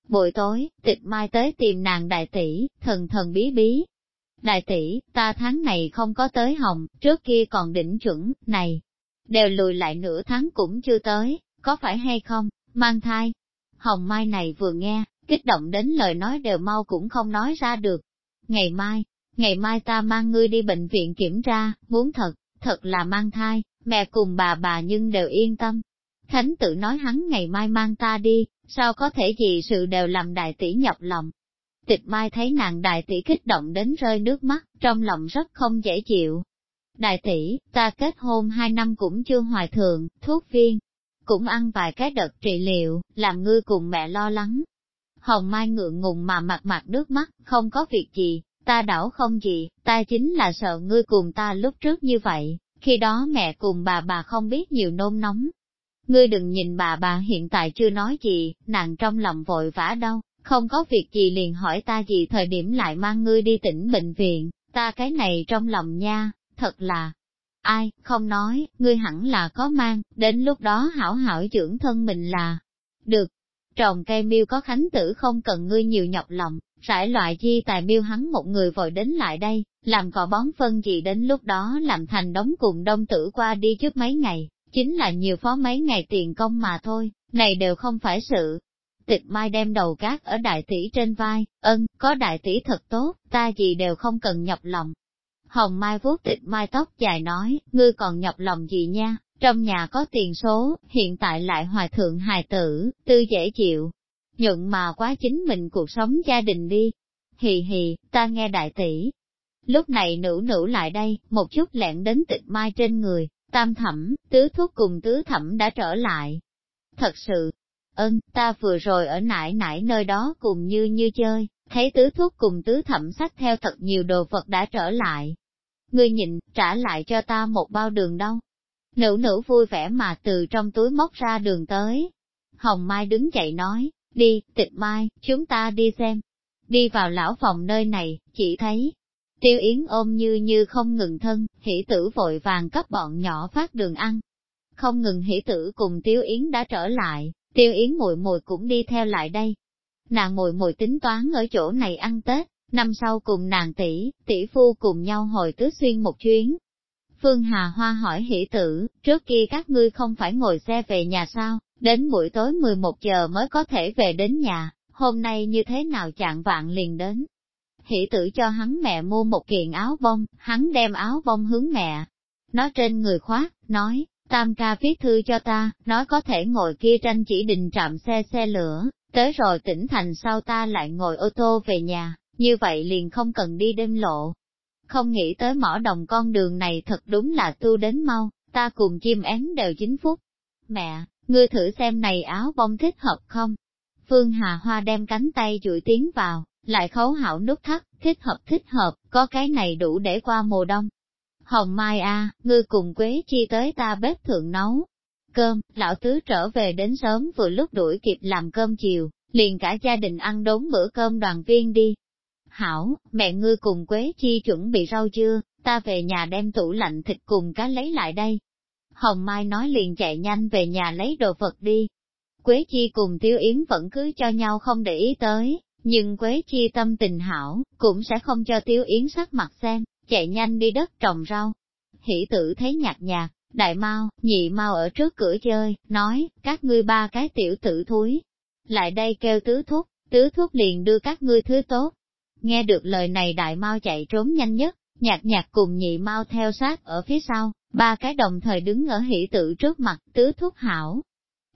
Buổi tối, tịch mai tới tìm nàng đại tỷ, thần thần bí bí. Đại tỷ, ta tháng này không có tới hồng, trước kia còn đỉnh chuẩn, này, đều lùi lại nửa tháng cũng chưa tới, có phải hay không, mang thai. Hồng Mai này vừa nghe, kích động đến lời nói đều mau cũng không nói ra được. Ngày mai, ngày mai ta mang ngươi đi bệnh viện kiểm tra, muốn thật, thật là mang thai, mẹ cùng bà bà nhưng đều yên tâm. Khánh tự nói hắn ngày mai mang ta đi, sao có thể gì sự đều làm đại tỷ nhọc lòng. Tịch mai thấy nàng đại tỷ kích động đến rơi nước mắt, trong lòng rất không dễ chịu, Đại tỷ, ta kết hôn hai năm cũng chưa hoài thượng, thuốc viên, cũng ăn vài cái đợt trị liệu, làm ngươi cùng mẹ lo lắng. Hồng Mai ngượng ngùng mà mặt mặt nước mắt, không có việc gì, ta đảo không gì, ta chính là sợ ngươi cùng ta lúc trước như vậy, khi đó mẹ cùng bà bà không biết nhiều nôn nóng. Ngươi đừng nhìn bà bà hiện tại chưa nói gì, nàng trong lòng vội vã đâu, không có việc gì liền hỏi ta gì thời điểm lại mang ngươi đi tỉnh bệnh viện, ta cái này trong lòng nha, thật là, ai, không nói, ngươi hẳn là có mang, đến lúc đó hảo hảo dưỡng thân mình là, được. Trồng cây miêu có khánh tử không cần ngươi nhiều nhọc lòng, rải loại chi tài miêu hắn một người vội đến lại đây, làm cỏ bón phân gì đến lúc đó làm thành đống cùng đông tử qua đi trước mấy ngày, chính là nhiều phó mấy ngày tiền công mà thôi, này đều không phải sự. Tịch mai đem đầu gác ở đại tỷ trên vai, ân, có đại tỷ thật tốt, ta gì đều không cần nhọc lòng, Hồng Mai vuốt tịch mai tóc dài nói, ngươi còn nhọc lòng gì nha, trong nhà có tiền số, hiện tại lại hòa thượng hài tử, tư dễ chịu. Nhận mà quá chính mình cuộc sống gia đình đi. Hì hì, ta nghe đại tỷ. Lúc này nữ nữ lại đây, một chút lẹn đến tịch mai trên người, tam thẩm, tứ thuốc cùng tứ thẩm đã trở lại. Thật sự, ơn, ta vừa rồi ở nải nải nơi đó cùng như như chơi, thấy tứ thuốc cùng tứ thẩm sách theo thật nhiều đồ vật đã trở lại. Ngươi nhịn, trả lại cho ta một bao đường đâu. Nữ nữ vui vẻ mà từ trong túi móc ra đường tới. Hồng Mai đứng dậy nói, đi, tịch mai, chúng ta đi xem. Đi vào lão phòng nơi này, chỉ thấy, tiêu yến ôm như như không ngừng thân, hỷ tử vội vàng cấp bọn nhỏ phát đường ăn. Không ngừng hỷ tử cùng tiêu yến đã trở lại, tiêu yến muội muội cũng đi theo lại đây, nàng muội muội tính toán ở chỗ này ăn Tết, năm sau cùng nàng tỷ, tỷ phu cùng nhau hồi tứ xuyên một chuyến. Phương Hà Hoa hỏi hỷ tử, trước kia các ngươi không phải ngồi xe về nhà sao, đến buổi tối 11 giờ mới có thể về đến nhà, hôm nay như thế nào chạng vạn liền đến. Hỷ tử cho hắn mẹ mua một kiện áo bông, hắn đem áo bông hướng mẹ. Nó trên người khoác, nói, tam ca viết thư cho ta, nói có thể ngồi kia tranh chỉ định trạm xe xe lửa, tới rồi tỉnh thành sau ta lại ngồi ô tô về nhà, như vậy liền không cần đi đêm lộ. Không nghĩ tới mỏ đồng con đường này thật đúng là tu đến mau, ta cùng chim én đều 9 phút. Mẹ, ngươi thử xem này áo bông thích hợp không? Phương Hà Hoa đem cánh tay chuỗi tiến vào, lại khấu hảo nút thắt, thích hợp thích hợp, có cái này đủ để qua mùa đông. Hồng Mai a, ngươi cùng Quế Chi tới ta bếp thượng nấu. Cơm, lão tứ trở về đến sớm vừa lúc đuổi kịp làm cơm chiều, liền cả gia đình ăn đốn bữa cơm đoàn viên đi. Hảo, mẹ ngươi cùng Quế Chi chuẩn bị rau chưa, ta về nhà đem tủ lạnh thịt cùng cá lấy lại đây. Hồng Mai nói liền chạy nhanh về nhà lấy đồ vật đi. Quế Chi cùng Tiêu Yến vẫn cứ cho nhau không để ý tới, nhưng Quế Chi tâm tình hảo, cũng sẽ không cho Tiêu Yến sắc mặt xem, chạy nhanh đi đất trồng rau. Hỷ tử thấy nhạt nhạt, đại mau, nhị mau ở trước cửa chơi, nói, các ngươi ba cái tiểu tử thúi. Lại đây kêu tứ thúc, tứ thúc liền đưa các ngươi thứ tốt. Nghe được lời này đại mau chạy trốn nhanh nhất, nhạt nhạt cùng nhị mau theo sát ở phía sau, ba cái đồng thời đứng ở hỷ tử trước mặt, tứ thúc hảo.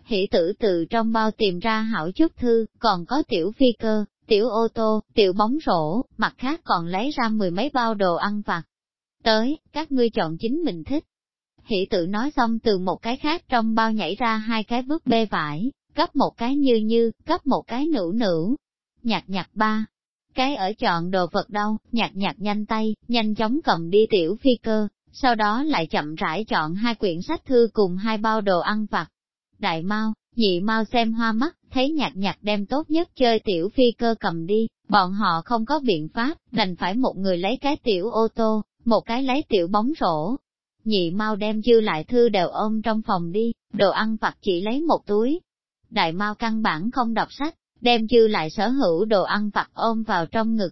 Hỷ tử từ trong bao tìm ra hảo chút thư, còn có tiểu phi cơ, tiểu ô tô, tiểu bóng rổ, mặt khác còn lấy ra mười mấy bao đồ ăn vặt. Tới, các ngươi chọn chính mình thích. Hỷ tự nói xong từ một cái khác trong bao nhảy ra hai cái bước bê vải, cấp một cái như như, cấp một cái nữ nữ. Nhặt nhặt ba. Cái ở chọn đồ vật đâu, nhặt nhặt nhanh tay, nhanh chóng cầm đi tiểu phi cơ, sau đó lại chậm rãi chọn hai quyển sách thư cùng hai bao đồ ăn vặt. Đại mau, nhị mau xem hoa mắt, thấy nhạc nhạc đem tốt nhất chơi tiểu phi cơ cầm đi, bọn họ không có biện pháp, đành phải một người lấy cái tiểu ô tô, một cái lấy tiểu bóng rổ. Nhị mau đem dư lại thư đều ôm trong phòng đi, đồ ăn vặt chỉ lấy một túi. Đại mau căn bản không đọc sách, đem dư lại sở hữu đồ ăn vặt ôm vào trong ngực.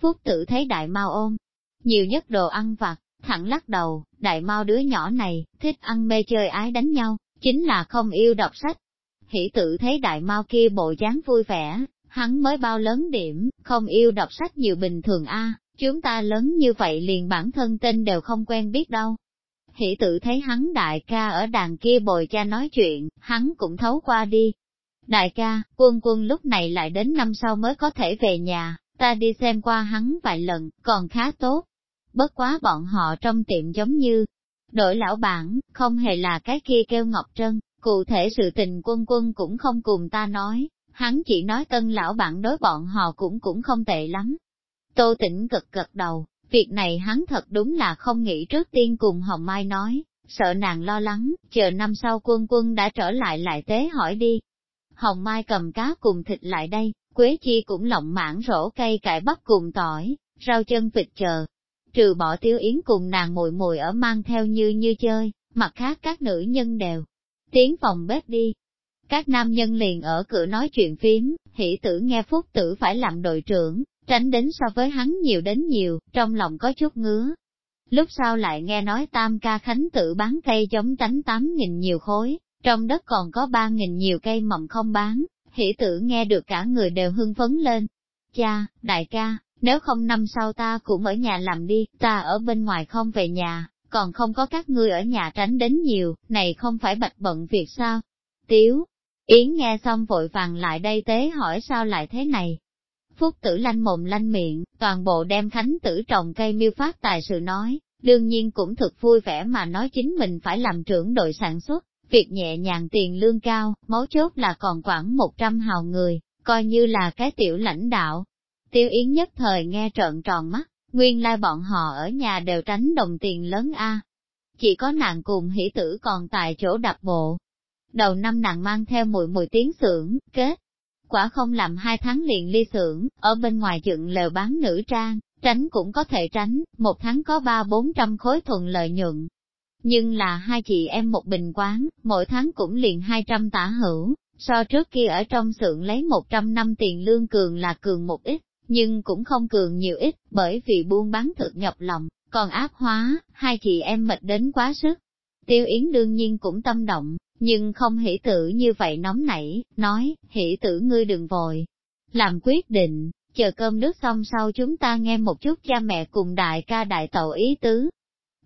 Phúc tử thấy đại mau ôm, nhiều nhất đồ ăn vặt, thẳng lắc đầu, đại mau đứa nhỏ này, thích ăn mê chơi ái đánh nhau, chính là không yêu đọc sách, hỷ tự thấy đại mau kia bộ dáng vui vẻ, hắn mới bao lớn điểm, không yêu đọc sách nhiều bình thường a chúng ta lớn như vậy liền bản thân tên đều không quen biết đâu. Hỷ tự thấy hắn đại ca ở đàn kia bồi cha nói chuyện, hắn cũng thấu qua đi. Đại ca, quân quân lúc này lại đến năm sau mới có thể về nhà, ta đi xem qua hắn vài lần, còn khá tốt. Bất quá bọn họ trong tiệm giống như, đổi lão bản, không hề là cái kia kêu Ngọc Trân, Cụ thể sự tình quân quân cũng không cùng ta nói, hắn chỉ nói tân lão bạn đối bọn họ cũng cũng không tệ lắm. Tô tĩnh cực gật đầu, việc này hắn thật đúng là không nghĩ trước tiên cùng Hồng Mai nói, sợ nàng lo lắng, chờ năm sau quân quân đã trở lại lại tế hỏi đi. Hồng Mai cầm cá cùng thịt lại đây, Quế Chi cũng lộng mãn rổ cây cải bắp cùng tỏi, rau chân vịt chờ. Trừ bỏ tiêu yến cùng nàng mùi mùi ở mang theo như như chơi, mặt khác các nữ nhân đều tiến phòng bếp đi. Các nam nhân liền ở cửa nói chuyện phím, hỷ tử nghe phúc tử phải làm đội trưởng, tránh đến so với hắn nhiều đến nhiều, trong lòng có chút ngứa. Lúc sau lại nghe nói tam ca khánh tự bán cây giống tránh tám nghìn nhiều khối, trong đất còn có ba nghìn nhiều cây mầm không bán, hỷ tử nghe được cả người đều hưng phấn lên. Cha, đại ca, nếu không năm sau ta cũng ở nhà làm đi, ta ở bên ngoài không về nhà, còn không có các ngươi ở nhà tránh đến nhiều, này không phải bạch bận việc sao? Tiếu, Yến nghe xong vội vàng lại đây tế hỏi sao lại thế này. Phúc tử lanh mồm lanh miệng, toàn bộ đem khánh tử trồng cây miêu phát tài sự nói, đương nhiên cũng thực vui vẻ mà nói chính mình phải làm trưởng đội sản xuất, việc nhẹ nhàng tiền lương cao, mấu chốt là còn khoảng 100 hào người, coi như là cái tiểu lãnh đạo. Tiêu Yến nhất thời nghe trợn tròn mắt, Nguyên lai bọn họ ở nhà đều tránh đồng tiền lớn A. Chỉ có nàng cùng hỷ tử còn tại chỗ đạp bộ. Đầu năm nàng mang theo mùi mùi tiếng xưởng, kết. Quả không làm hai tháng liền ly xưởng, ở bên ngoài dựng lều bán nữ trang, tránh cũng có thể tránh, một tháng có ba bốn trăm khối thuận lợi nhuận. Nhưng là hai chị em một bình quán, mỗi tháng cũng liền hai trăm tả hữu, so trước kia ở trong xưởng lấy một trăm năm tiền lương cường là cường một ít nhưng cũng không cường nhiều ít, bởi vì buôn bán thực nhọc lòng, còn áp hóa, hai chị em mệt đến quá sức. Tiêu Yến đương nhiên cũng tâm động, nhưng không hỷ tử như vậy nóng nảy, nói, hỷ tử ngươi đừng vội. Làm quyết định, chờ cơm nước xong sau chúng ta nghe một chút cha mẹ cùng đại ca đại tàu ý tứ.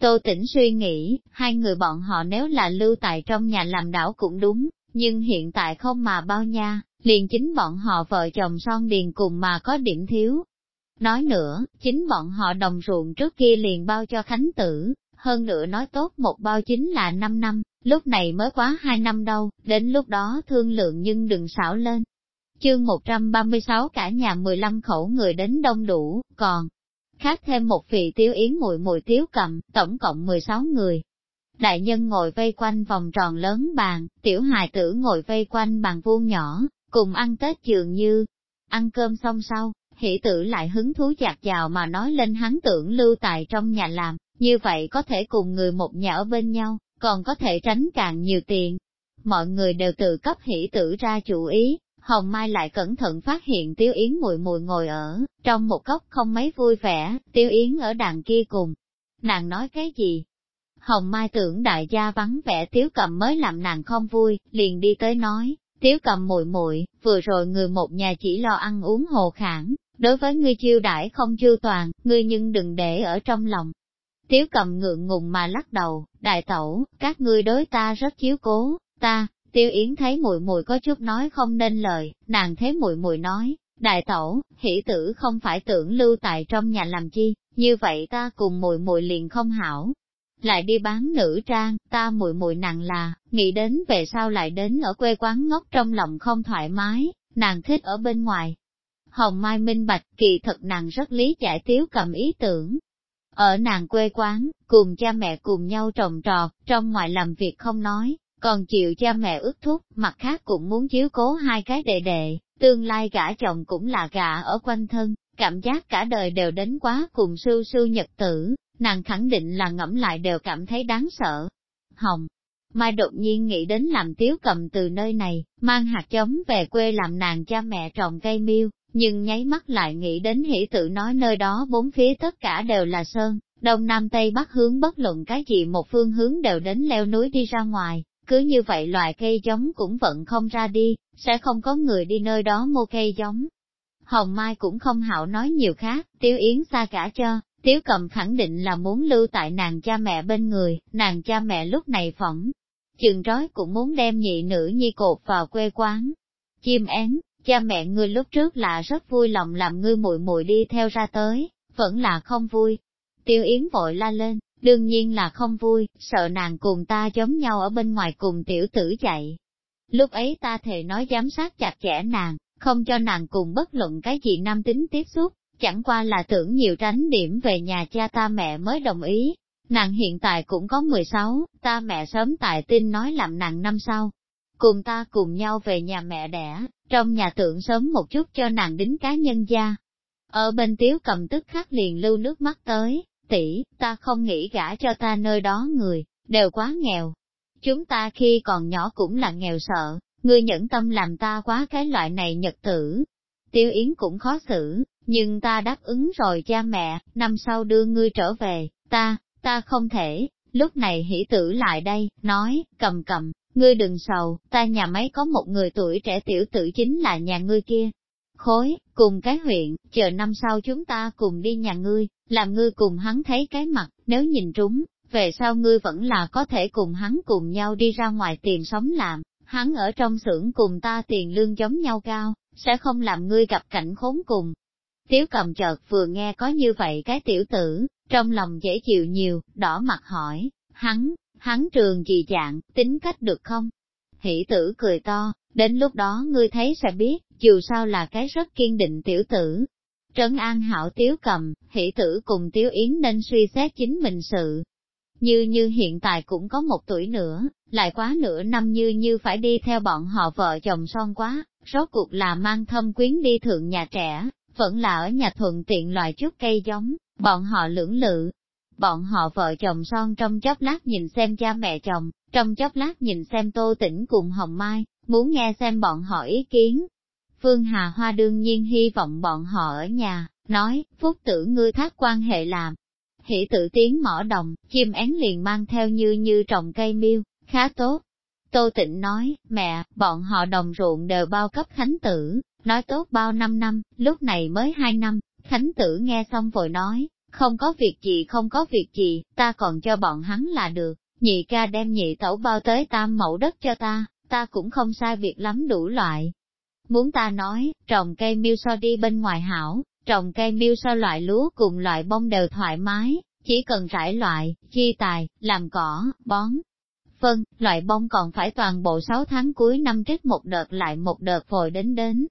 Tô tỉnh suy nghĩ, hai người bọn họ nếu là lưu tại trong nhà làm đảo cũng đúng, nhưng hiện tại không mà bao nha, liền chính bọn họ vợ chồng son điền cùng mà có điểm thiếu. Nói nữa, chính bọn họ đồng ruộng trước kia liền bao cho Khánh Tử, hơn nữa nói tốt một bao chính là 5 năm, lúc này mới quá 2 năm đâu, đến lúc đó thương lượng nhưng đừng xảo lên. Chương 136 cả nhà 15 khẩu người đến đông đủ, còn khác thêm một vị tiếu yến mùi mùi tiếu cầm, tổng cộng 16 người. Đại nhân ngồi vây quanh vòng tròn lớn bàn, tiểu hài tử ngồi vây quanh bàn vuông nhỏ, cùng ăn Tết dường như. Ăn cơm xong sau, hỷ tử lại hứng thú chạc chào mà nói lên hắn tưởng lưu tại trong nhà làm, như vậy có thể cùng người một nhà ở bên nhau, còn có thể tránh càng nhiều tiền. Mọi người đều tự cấp hỷ tử ra chủ ý, Hồng Mai lại cẩn thận phát hiện Tiêu Yến mùi mùi ngồi ở, trong một góc không mấy vui vẻ, Tiêu Yến ở đàn kia cùng. Nàng nói cái gì? Hồng Mai tưởng đại gia vắng vẻ Tiếu Cầm mới làm nàng không vui, liền đi tới nói, Tiếu Cầm mùi mùi, vừa rồi người một nhà chỉ lo ăn uống hồ khản, đối với ngươi chiêu đãi không chu toàn, ngươi nhưng đừng để ở trong lòng. Tiếu Cầm ngượng ngùng mà lắc đầu, đại tẩu, các ngươi đối ta rất chiếu cố, ta, Tiêu Yến thấy mùi mùi có chút nói không nên lời, nàng thấy mùi mùi nói, đại tẩu, hỷ tử không phải tưởng lưu tại trong nhà làm chi, như vậy ta cùng mùi mùi liền không hảo. Lại đi bán nữ trang, ta muội muội nàng là, nghĩ đến về sau lại đến ở quê quán ngốc trong lòng không thoải mái, nàng thích ở bên ngoài. Hồng Mai minh bạch kỳ thật nàng rất lý giải tiếu cầm ý tưởng. Ở nàng quê quán, cùng cha mẹ cùng nhau trồng trọt, trong ngoài làm việc không nói, còn chịu cha mẹ ước thúc, mặt khác cũng muốn chiếu cố hai cái đệ đệ, tương lai gả chồng cũng là gả ở quanh thân, cảm giác cả đời đều đến quá cùng sư sư nhật tử, nàng khẳng định là ngẫm lại đều cảm thấy đáng sợ. Hồng, Mai đột nhiên nghĩ đến làm tiếu cầm từ nơi này, mang hạt giống về quê làm nàng cha mẹ trồng cây miêu, nhưng nháy mắt lại nghĩ đến hỷ tự nói nơi đó bốn phía tất cả đều là sơn, đông nam tây bắc hướng bất luận cái gì một phương hướng đều đến leo núi đi ra ngoài, cứ như vậy loài cây giống cũng vẫn không ra đi, sẽ không có người đi nơi đó mua cây giống. Hồng Mai cũng không hảo nói nhiều khác, Tiếu Yến xa cả cho, Tiếu Cầm khẳng định là muốn lưu tại nàng cha mẹ bên người, nàng cha mẹ lúc này phỏng. Chừng trói cũng muốn đem nhị nữ nhi cột vào quê quán. Chim én, cha mẹ ngươi lúc trước là rất vui lòng làm ngươi muội muội đi theo ra tới, vẫn là không vui. Tiêu Yến vội la lên, Đương nhiên là không vui, sợ nàng cùng ta giống nhau ở bên ngoài cùng tiểu tử chạy. Lúc ấy ta thề nói giám sát chặt chẽ nàng, không cho nàng cùng bất luận cái gì nam tính tiếp xúc, chẳng qua là tưởng nhiều tránh điểm về nhà cha ta mẹ mới đồng ý. Nàng hiện tại cũng có 16, ta mẹ sớm tại tin nói làm nàng năm sau. Cùng ta cùng nhau về nhà mẹ đẻ, trong nhà tượng sớm một chút cho nàng đính cá nhân gia. Ở bên tiếu cầm tức khắc liền lưu nước mắt tới, tỷ, ta không nghĩ gả cho ta nơi đó người, đều quá nghèo. Chúng ta khi còn nhỏ cũng là nghèo sợ, ngươi nhẫn tâm làm ta quá cái loại này nhật tử. Tiêu Yến cũng khó xử, nhưng ta đáp ứng rồi cha mẹ, năm sau đưa ngươi trở về, ta, ta không thể. Lúc này hỷ tử lại đây, nói, cầm cầm, ngươi đừng sầu, ta nhà máy có một người tuổi trẻ tiểu tử chính là nhà ngươi kia, khối, cùng cái huyện, chờ năm sau chúng ta cùng đi nhà ngươi, làm ngươi cùng hắn thấy cái mặt, nếu nhìn trúng, về sau ngươi vẫn là có thể cùng hắn cùng nhau đi ra ngoài tiền sống làm, hắn ở trong xưởng cùng ta tiền lương giống nhau cao, sẽ không làm ngươi gặp cảnh khốn cùng. Tiếu cầm chợt vừa nghe có như vậy cái tiểu tử, trong lòng dễ chịu nhiều, đỏ mặt hỏi, hắn, hắn trường gì dạng, tính cách được không? Hỷ tử cười to, đến lúc đó ngươi thấy sẽ biết, dù sao là cái rất kiên định tiểu tử. Trấn An Hảo Tiếu cầm, hỷ tử cùng Tiếu Yến nên suy xét chính mình sự. Như như hiện tại cũng có một tuổi nữa, lại quá nửa năm như như phải đi theo bọn họ vợ chồng son quá, rốt cuộc là mang thâm quyến đi thượng nhà trẻ, vẫn là ở nhà thuận tiện loại chút cây giống, bọn họ lưỡng lự. Bọn họ vợ chồng son trong chốc lát nhìn xem cha mẹ chồng, trong chốc lát nhìn xem tô tỉnh cùng Hồng Mai, muốn nghe xem bọn họ ý kiến, Phương Hà Hoa đương nhiên hy vọng bọn họ ở nhà, nói, phúc tử ngươi thác quan hệ làm. Hỷ tự tiếng mỏ đồng, chim én liền mang theo như như trồng cây miêu, khá tốt. Tô Tịnh nói, mẹ, bọn họ đồng ruộng đều bao cấp khánh tử, nói tốt bao năm năm, lúc này mới hai năm, khánh tử nghe xong vội nói, Không có việc gì không có việc gì, ta còn cho bọn hắn là được, nhị ca đem nhị tẩu bao tới tam mẫu đất cho ta, ta cũng không sai việc lắm đủ loại. Muốn ta nói, trồng cây miêu so đi bên ngoài hảo, trồng cây miêu so loại lúa cùng loại bông đều thoải mái, chỉ cần rải loại, chi tài, làm cỏ, bón. Phân, loại bông còn phải toàn bộ 6 tháng cuối năm trích một đợt lại một đợt vội đến đến.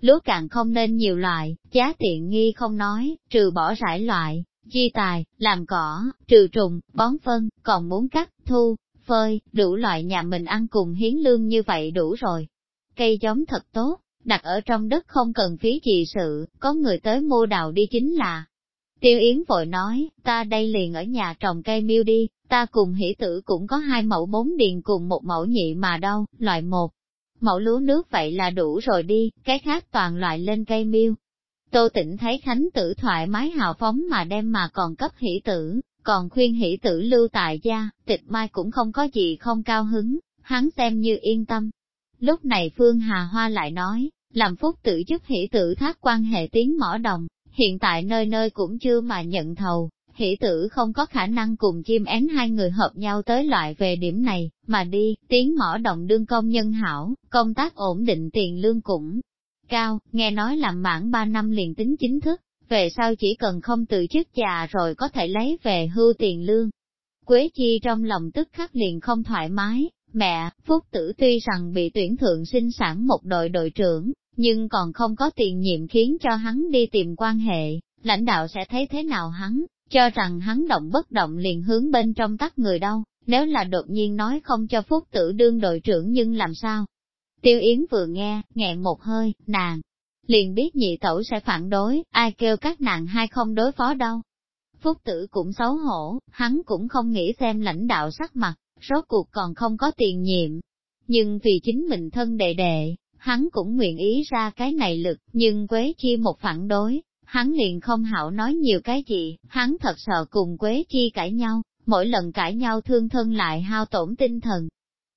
Lúa càng không nên nhiều loại, giá tiện nghi không nói, trừ bỏ rải loại, chi tài, làm cỏ, trừ trùng, bón phân, còn muốn cắt, thu, phơi, đủ loại nhà mình ăn cùng hiến lương như vậy đủ rồi. Cây giống thật tốt, đặt ở trong đất không cần phí gì sự, có người tới mua đào đi chính là. Tiêu Yến vội nói, ta đây liền ở nhà trồng cây miêu đi, ta cùng hỷ tử cũng có hai mẫu bốn điền cùng một mẫu nhị mà đâu, loại một. Mẫu lúa nước vậy là đủ rồi đi, cái khác toàn loại lên cây miêu. Tô tỉnh thấy Khánh tử thoải mái hào phóng mà đem mà còn cấp hỷ tử, còn khuyên hỷ tử lưu tại gia, tịch mai cũng không có gì không cao hứng, hắn xem như yên tâm. Lúc này Phương Hà Hoa lại nói, làm phúc tử giúp hỷ tử thác quan hệ tiếng mỏ đồng, hiện tại nơi nơi cũng chưa mà nhận thầu, hỷ tử không có khả năng cùng chim én hai người hợp nhau tới loại về điểm này, mà đi, tiếng mỏ động đương công nhân hảo, công tác ổn định tiền lương cũng cao, nghe nói làm mãn ba năm liền tính chính thức, về sau chỉ cần không từ chức già rồi có thể lấy về hưu tiền lương. Quế Chi trong lòng tức khắc liền không thoải mái, mẹ, Phúc Tử tuy rằng bị tuyển thượng sinh sản một đội đội trưởng, nhưng còn không có tiền nhiệm khiến cho hắn đi tìm quan hệ, lãnh đạo sẽ thấy thế nào hắn, cho rằng hắn động bất động liền hướng bên trong tắt người đâu, nếu là đột nhiên nói không cho Phúc Tử đương đội trưởng nhưng làm sao? Tiêu Yến vừa nghe, nghẹn một hơi, nàng, liền biết nhị tẩu sẽ phản đối, ai kêu các nàng hai không đối phó đâu. Phúc tử cũng xấu hổ, hắn cũng không nghĩ xem lãnh đạo sắc mặt, rốt cuộc còn không có tiền nhiệm. Nhưng vì chính mình thân đệ đệ, hắn cũng nguyện ý ra cái này lực, nhưng Quế Chi một phản đối, hắn liền không hảo nói nhiều cái gì, hắn thật sợ cùng Quế Chi cãi nhau, mỗi lần cãi nhau thương thân lại hao tổn tinh thần.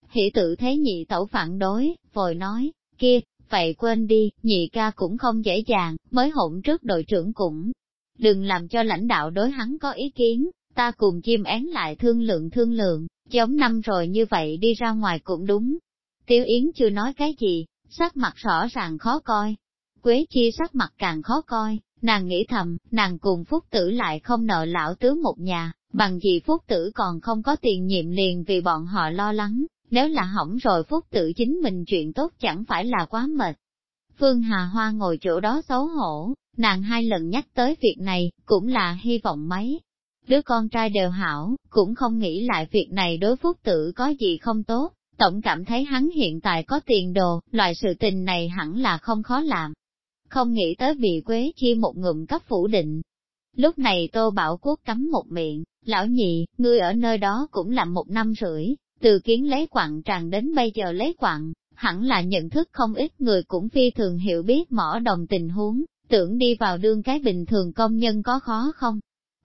Hỷ tự thấy nhị tẩu phản đối, vội nói, kia, vậy quên đi, nhị ca cũng không dễ dàng, mới hỗn trước đội trưởng cũng. Đừng làm cho lãnh đạo đối hắn có ý kiến, ta cùng chim én lại thương lượng thương lượng, giống năm rồi như vậy đi ra ngoài cũng đúng. Tiêu Yến chưa nói cái gì, sắc mặt rõ ràng khó coi. Quế Chi sắc mặt càng khó coi, nàng nghĩ thầm, nàng cùng Phúc Tử lại không nợ lão tứ một nhà, bằng gì Phúc Tử còn không có tiền nhiệm liền vì bọn họ lo lắng, nếu là hỏng rồi phúc tử chính mình chuyện tốt chẳng phải là quá mệt. Phương Hà Hoa ngồi chỗ đó xấu hổ, nàng hai lần nhắc tới việc này, cũng là hy vọng mấy. Đứa con trai đều hảo, cũng không nghĩ lại việc này đối phúc tử có gì không tốt, tổng cảm thấy hắn hiện tại có tiền đồ, loại sự tình này hẳn là không khó làm. Không nghĩ tới bị Quế Chi một ngụm cấp phủ định. Lúc này Tô Bảo Quốc cắm một miệng, lão nhị, ngươi ở nơi đó cũng làm một năm rưỡi, từ kiến lấy quặng tràn đến bây giờ lấy quặng, hẳn là nhận thức không ít người cũng phi thường hiểu biết mỏ đồng tình huống, tưởng đi vào đương cái bình thường công nhân có khó không?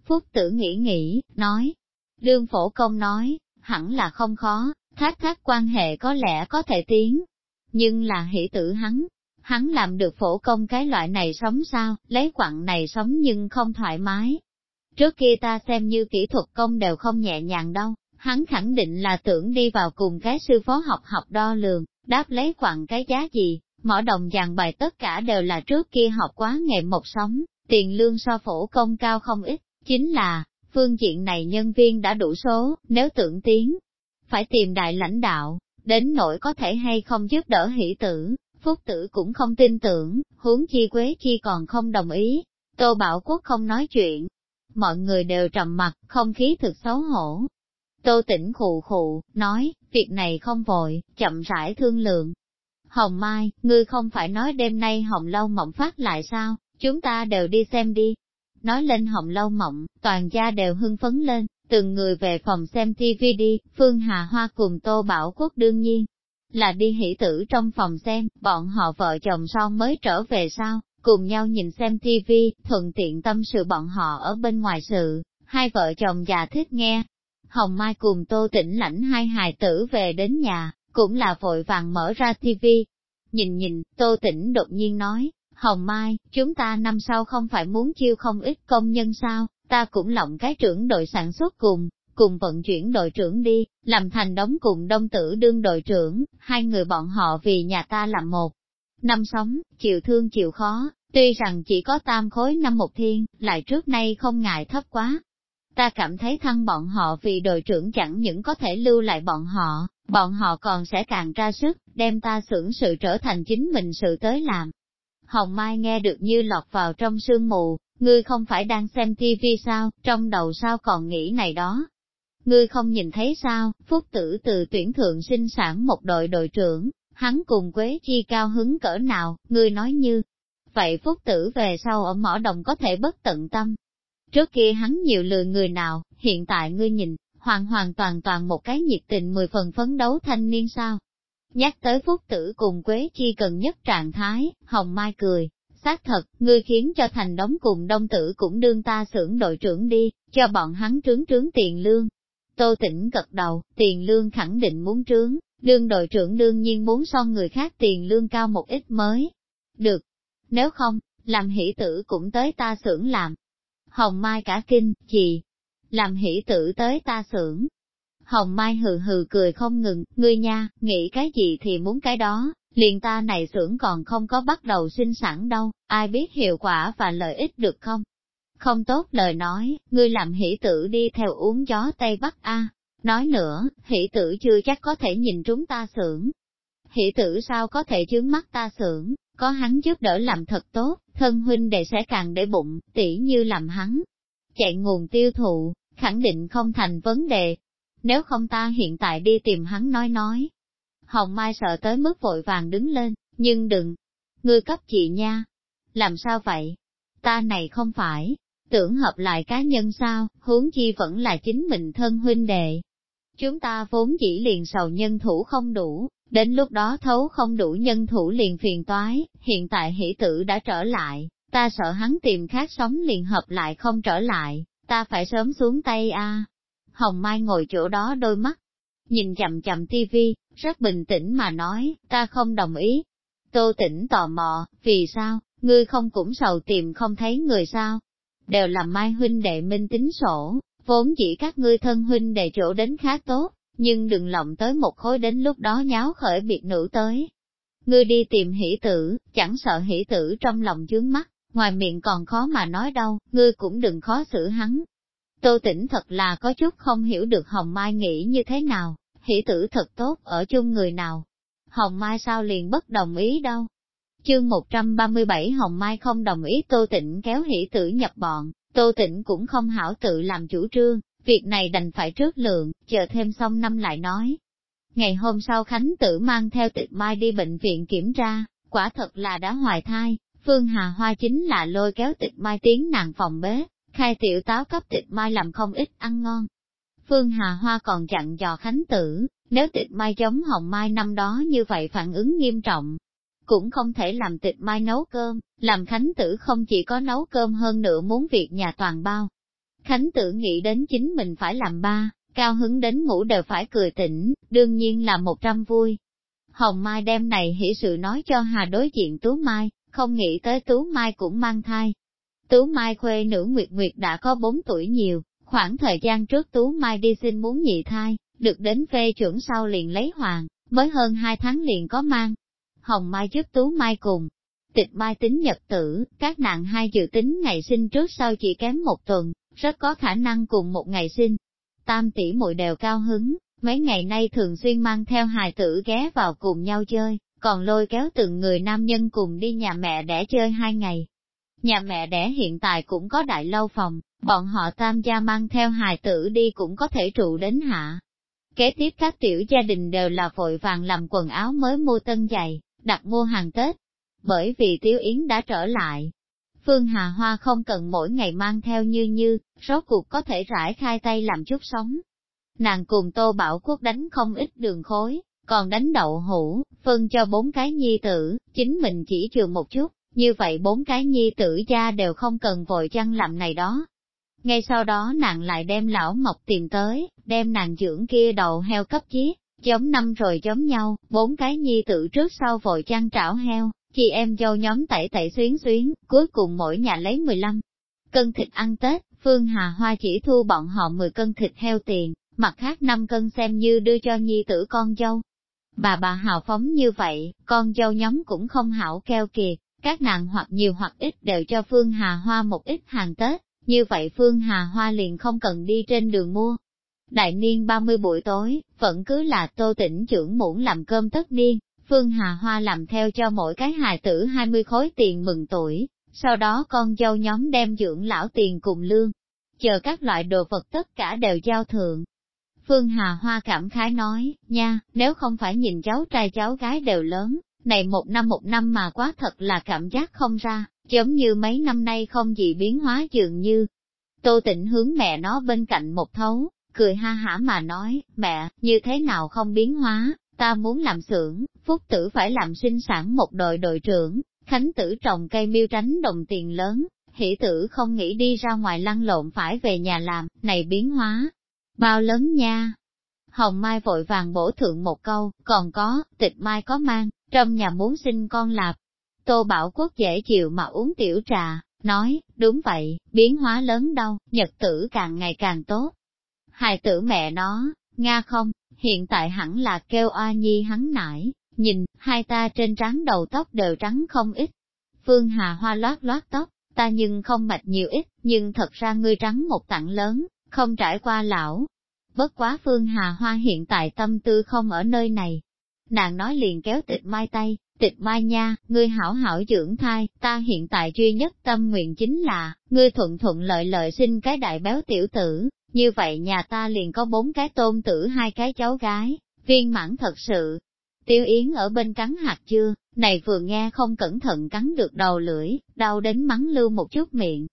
Phúc tử nghĩ nghĩ, nói, đương phổ công nói, hẳn là không khó, thác thác quan hệ có lẽ có thể tiến, nhưng là hỷ tử hắn, hắn làm được phổ công cái loại này sống sao, lấy quặng này sống nhưng không thoải mái. Trước kia ta xem như kỹ thuật công đều không nhẹ nhàng đâu, hắn khẳng định là tưởng đi vào cùng cái sư phó học học đo lường, đáp lấy quặng cái giá gì, mỏ đồng dàn bài tất cả đều là trước kia học quá nghề một sống, tiền lương so phổ công cao không ít, chính là, phương diện này nhân viên đã đủ số, nếu tưởng tiến, phải tìm đại lãnh đạo, đến nỗi có thể hay không giúp đỡ hỷ tử, phúc tử cũng không tin tưởng, huống chi quế chi còn không đồng ý, tô bảo quốc không nói chuyện. Mọi người đều trầm mặt, không khí thực xấu hổ, Tô tỉnh khụ khụ, nói, việc này không vội, chậm rãi thương lượng. Hồng Mai, ngươi không phải nói đêm nay Hồng Lâu Mộng phát lại sao, chúng ta đều đi xem đi. Nói lên Hồng Lâu Mộng, toàn gia đều hưng phấn lên, từng người về phòng xem TV đi, Phương Hà Hoa cùng Tô Bảo Quốc đương nhiên là đi hỷ tử trong phòng xem, bọn họ vợ chồng son mới trở về sao, cùng nhau nhìn xem TV, thuận tiện tâm sự bọn họ ở bên ngoài sự, hai vợ chồng già thích nghe, Hồng Mai cùng Tô Tĩnh lãnh hai hài tử về đến nhà, cũng là vội vàng mở ra TV. Nhìn nhìn, Tô Tĩnh đột nhiên nói, Hồng Mai, chúng ta năm sau không phải muốn chiêu không ít công nhân sao, ta cũng lộng cái trưởng đội sản xuất cùng, cùng vận chuyển đội trưởng đi, làm thành đống cùng đông tử đương đội trưởng, hai người bọn họ vì nhà ta làm một. Năm sống, chịu thương chịu khó, tuy rằng chỉ có tam khối năm một thiên, lại trước nay không ngại thấp quá. Ta cảm thấy thăng bọn họ vì đội trưởng chẳng những có thể lưu lại bọn họ, bọn họ còn sẽ càng ra sức, đem ta xưởng sự trở thành chính mình sự tới làm. Hồng Mai nghe được như lọt vào trong sương mù, ngươi không phải đang xem tivi sao, trong đầu sao còn nghĩ này đó. Ngươi không nhìn thấy sao, Phúc Tử từ tuyển thượng sinh sản một đội đội trưởng, hắn cùng Quế Chi cao hứng cỡ nào, ngươi nói như. Vậy Phúc Tử về sau ở mỏ đồng có thể bất tận tâm. Trước kia hắn nhiều lừa người nào, hiện tại ngươi nhìn, hoàn hoàn toàn toàn một cái nhiệt tình mười phần phấn đấu thanh niên sao. Nhắc tới Phúc Tử cùng Quế Chi cần nhất trạng thái, Hồng Mai cười, xác thật, ngươi khiến cho thành đóng cùng đông tử cũng đương ta xưởng đội trưởng đi, cho bọn hắn trướng trướng tiền lương. Tô tỉnh gật đầu, tiền lương khẳng định muốn trướng, đương đội trưởng đương nhiên muốn so người khác tiền lương cao một ít mới. Được, nếu không, làm hỷ tử cũng tới ta xưởng làm. Hồng Mai cả kinh, gì? Làm hỷ tử tới ta xưởng. Hồng Mai hừ hừ cười không ngừng, ngươi nha, nghĩ cái gì thì muốn cái đó, liền ta này xưởng còn không có bắt đầu sinh sản đâu, ai biết hiệu quả và lợi ích được không? Không tốt lời nói, ngươi làm hỷ tử đi theo uống gió Tây Bắc A. Nói nữa, hỷ tử chưa chắc có thể nhìn trúng ta xưởng. Hỷ tử sao có thể chướng mắt ta xưởng, có hắn giúp đỡ làm thật tốt, thân huynh đệ sẽ càng để bụng, tỉ như làm hắn. Chạy nguồn tiêu thụ, khẳng định không thành vấn đề. Nếu không ta hiện tại đi tìm hắn nói nói, Hồng Mai sợ tới mức vội vàng đứng lên, nhưng đừng, ngươi cấp chị nha. Làm sao vậy? Ta này không phải, tưởng hợp lại cá nhân sao, huống chi vẫn là chính mình thân huynh đệ. Chúng ta vốn chỉ liền sầu nhân thủ không đủ, đến lúc đó thấu không đủ nhân thủ liền phiền toái, hiện tại hỷ tử đã trở lại, ta sợ hắn tìm khác sống liền hợp lại không trở lại, ta phải sớm xuống tay a. Hồng Mai ngồi chỗ đó đôi mắt, nhìn chậm chậm tivi, rất bình tĩnh mà nói, ta không đồng ý. Tô tỉnh tò mò, vì sao, ngươi không cũng sầu tìm không thấy người sao? Đều là mai huynh đệ minh tính sổ, vốn chỉ các ngươi thân huynh đệ chỗ đến khá tốt, nhưng đừng lộng tới một khối đến lúc đó nháo khởi biệt nữ tới. Ngươi đi tìm hỷ tử, chẳng sợ hỷ tử trong lòng chướng mắt, ngoài miệng còn khó mà nói đâu, ngươi cũng đừng khó xử hắn. Tô tỉnh thật là có chút không hiểu được Hồng Mai nghĩ như thế nào, hỷ tử thật tốt ở chung người nào. Hồng Mai sao liền bất đồng ý đâu. Chương 137 Hồng Mai không đồng ý Tô Tĩnh kéo hỷ tử nhập bọn, Tô Tĩnh cũng không hảo tự làm chủ trương, việc này đành phải trước lượng, chờ thêm xong năm lại nói. Ngày hôm sau Khánh tử mang theo tịch mai đi bệnh viện kiểm tra, quả thật là đã hoài thai, Phương Hà Hoa chính là lôi kéo tịch mai tiến nàng phòng bếp, khai tiểu táo cấp tịch mai làm không ít ăn ngon, Phương Hà Hoa còn chặn dò Khánh Tử, nếu tịch mai giống hồng mai năm đó như vậy phản ứng nghiêm trọng, cũng không thể làm tịch mai nấu cơm, làm Khánh Tử không chỉ có nấu cơm hơn nữa muốn việc nhà toàn bao. Khánh Tử nghĩ đến chính mình phải làm ba, cao hứng đến ngủ đều phải cười tỉnh, đương nhiên là một trăm vui. Hồng Mai đem này hỷ sự nói cho Hà đối diện Tú Mai, không nghĩ tới Tú Mai cũng mang thai. Tú Mai khuê nữ Nguyệt Nguyệt đã có bốn tuổi nhiều, Khoảng thời gian trước Tú Mai đi xin muốn nhị thai, được đến phê chuẩn sau liền lấy hoàng, mới hơn hai tháng liền có mang. Hồng Mai giúp Tú Mai cùng. Tịch Mai tính nhật tử, các nạn hai dự tính ngày sinh trước sau chỉ kém một tuần, rất có khả năng cùng một ngày sinh. Tam tỷ muội đều cao hứng, mấy ngày nay thường xuyên mang theo hài tử ghé vào cùng nhau chơi, còn lôi kéo từng người nam nhân cùng đi nhà mẹ để chơi hai ngày. Nhà mẹ đẻ hiện tại cũng có đại lâu phòng, bọn họ tam gia mang theo hài tử đi cũng có thể trụ đến hạ. Kế tiếp các tiểu gia đình đều là vội vàng làm quần áo mới mua tân giày, đặt mua hàng Tết. Bởi vì Tiếu Yến đã trở lại. Phương Hà Hoa không cần mỗi ngày mang theo như như, rốt cuộc có thể rải khai tay làm chút sống. Nàng cùng Tô Bảo Quốc đánh không ít đường khối, còn đánh đậu hũ, phân cho bốn cái nhi tử, chính mình chỉ trừ một chút, như vậy bốn cái nhi tử gia đều không cần vội chăng làm này đó. Ngay sau đó nàng lại đem lão mộc tìm tới, đem nàng dưỡng kia đầu heo cấp chiếc, giống năm rồi giống nhau, bốn cái nhi tử trước sau vội chăn trảo heo, chị em dâu nhóm tẩy tẩy xuyến xuyến, cuối cùng mỗi nhà lấy 15 cân thịt ăn Tết, Phương Hà Hoa chỉ thu bọn họ 10 cân thịt heo tiền, mặt khác 5 cân xem như đưa cho nhi tử con dâu. Bà bà hào phóng như vậy, con dâu nhóm cũng không hảo keo kiệt, các nàng hoặc nhiều hoặc ít đều cho Phương Hà Hoa một ít hàng Tết, như vậy Phương Hà Hoa liền không cần đi trên đường mua. Đại niên 30 buổi tối, vẫn cứ là tô tỉnh trưởng muỗng làm cơm tất niên, Phương Hà Hoa làm theo cho mỗi cái hài tử 20 khối tiền mừng tuổi, sau đó con dâu nhóm đem dưỡng lão tiền cùng lương, chờ các loại đồ vật tất cả đều giao thượng. Phương Hà Hoa cảm khái nói, nha, nếu không phải nhìn cháu trai cháu gái đều lớn, này một năm một năm mà quá thật là cảm giác không ra, giống như mấy năm nay không gì biến hóa dường như. Tô tịnh hướng mẹ nó bên cạnh một thấu, cười ha hả mà nói, mẹ, như thế nào không biến hóa, ta muốn làm xưởng, phúc tử phải làm sinh sản một đội đội trưởng, khánh tử trồng cây miêu tránh đồng tiền lớn, hỷ tử không nghĩ đi ra ngoài lăn lộn phải về nhà làm, này biến hóa. Bao lớn nha! Hồng Mai vội vàng bổ thượng một câu, còn có, tịch Mai có mang, trong nhà muốn sinh con lạp. Tô Bảo Quốc dễ chịu mà uống tiểu trà, nói, đúng vậy, biến hóa lớn đâu, nhật tử càng ngày càng tốt. Hài tử mẹ nó, Nga không, hiện tại hẳn là kêu oa nhi hắn nải, nhìn, hai ta trên trán đầu tóc đều trắng không ít. Phương Hà Hoa loát loát tóc, ta nhưng không mạch nhiều ít, nhưng thật ra ngươi trắng một tặng lớn, không trải qua lão. Bất quá Phương Hà Hoa hiện tại tâm tư không ở nơi này. Nàng nói liền kéo tịch mai tay, tịch mai nha, ngươi hảo hảo dưỡng thai, ta hiện tại duy nhất tâm nguyện chính là, ngươi thuận thuận lợi lợi sinh cái đại béo tiểu tử, như vậy nhà ta liền có bốn cái tôn tử hai cái cháu gái, viên mãn thật sự. Tiêu Yến ở bên cắn hạt chưa, này vừa nghe không cẩn thận cắn được đầu lưỡi, đau đến mắng lưu một chút miệng.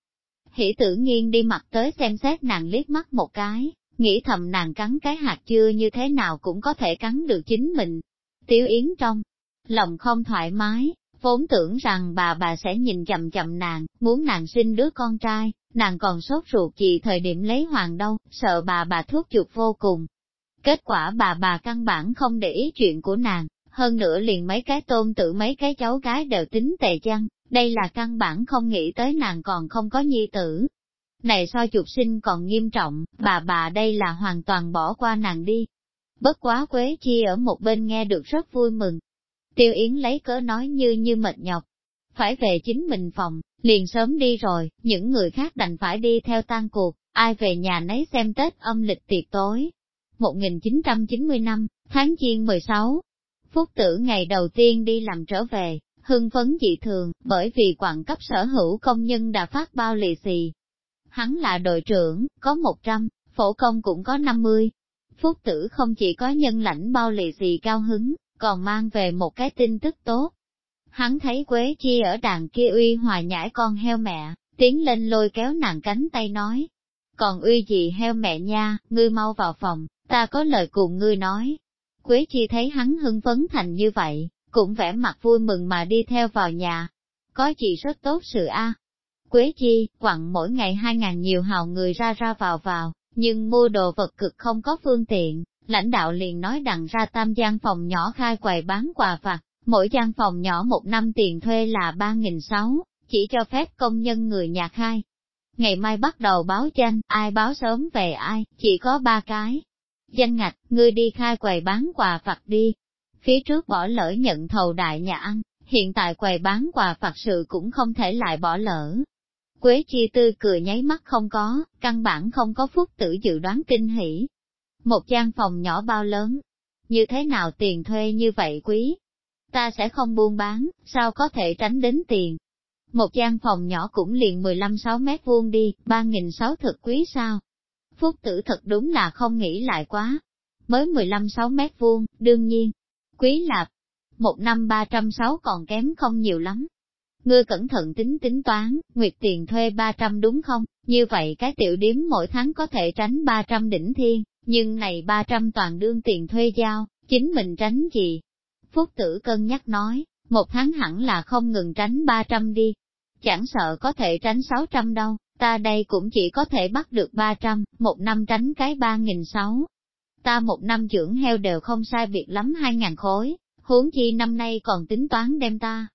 Hỷ tử nghiêng đi mặt tới xem xét nàng liếc mắt một cái, nghĩ thầm nàng cắn cái hạt chưa như thế nào cũng có thể cắn được chính mình tiếu Yến trong, lòng không thoải mái, vốn tưởng rằng bà bà sẽ nhìn chậm chậm nàng, muốn nàng sinh đứa con trai, nàng còn sốt ruột gì thời điểm lấy hoàng đâu, sợ bà bà thuốc chuột vô cùng. Kết quả bà bà căn bản không để ý chuyện của nàng, hơn nữa liền mấy cái tôn tự mấy cái cháu gái đều tính tề chăng, đây là căn bản không nghĩ tới nàng còn không có nhi tử. Này so chuột sinh còn nghiêm trọng, bà bà đây là hoàn toàn bỏ qua nàng đi. Bất quá Quế Chi ở một bên nghe được rất vui mừng. Tiêu Yến lấy cớ nói như như mệt nhọc, phải về chính mình phòng, liền sớm đi rồi, những người khác đành phải đi theo tan cuộc, ai về nhà nấy xem Tết âm lịch tiệc tối. 1990 năm, tháng Giêng 16, Phúc tử ngày đầu tiên đi làm trở về, hưng phấn dị thường, bởi vì quản cấp sở hữu công nhân đã phát bao lì xì. Hắn là đội trưởng, có 100, phổ công cũng có 50. Phúc tử không chỉ có nhân lãnh bao lì xì cao hứng, còn mang về một cái tin tức tốt, hắn thấy Quế Chi ở đàn kia uy hòa nhãi con heo mẹ, tiến lên lôi kéo nàng cánh tay nói. Còn uy gì heo mẹ nha, ngươi mau vào phòng, ta có lời cùng ngươi nói. Quế Chi thấy hắn hưng phấn thành như vậy, cũng vẻ mặt vui mừng mà đi theo vào nhà. Có chị rất tốt sự a. Quế Chi, quặng mỗi ngày hai ngàn nhiều hào người ra ra vào vào, nhưng mua đồ vật cực không có phương tiện, lãnh đạo liền nói đặng ra tam gian phòng nhỏ khai quầy bán quà vặt, Mỗi gian phòng nhỏ một năm tiền thuê là 3.600, chỉ cho phép công nhân người nhà khai. Ngày mai bắt đầu báo danh, ai báo sớm về ai, chỉ có ba cái. Danh ngạch, ngươi đi khai quầy bán quà vặt đi. Phía trước bỏ lỡ nhận thầu đại nhà ăn, hiện tại quầy bán quà vặt sự cũng không thể lại bỏ lỡ. Quế chi tư cười nháy mắt không có, căn bản không có phúc tử dự đoán kinh hỉ. Một gian phòng nhỏ bao lớn, như thế nào tiền thuê như vậy quý, ta sẽ không buôn bán, sao có thể tránh đến tiền. Một gian phòng nhỏ cũng liền 15-6 mét vuông đi, 3.600 thực quý sao? Phúc tử thật đúng là không nghĩ lại quá. Mới 15-6 mét vuông, đương nhiên. Quý lạp, một năm 306 còn kém không nhiều lắm. Ngươi cẩn thận tính tính toán, nguyệt tiền thuê 300 đúng không? Như vậy cái tiểu điếm mỗi tháng có thể tránh 300 đỉnh thiên, nhưng này 300 toàn đương tiền thuê giao, chính mình tránh gì, Phúc tử cân nhắc nói, một tháng hẳn là không ngừng tránh 300 đi. Chẳng sợ có thể tránh 600 đâu, ta đây cũng chỉ có thể bắt được 300, một năm tránh cái 3.600. Ta một năm dưỡng heo đều không sai biệt lắm 2.000 khối, huống chi năm nay còn tính toán đem ta.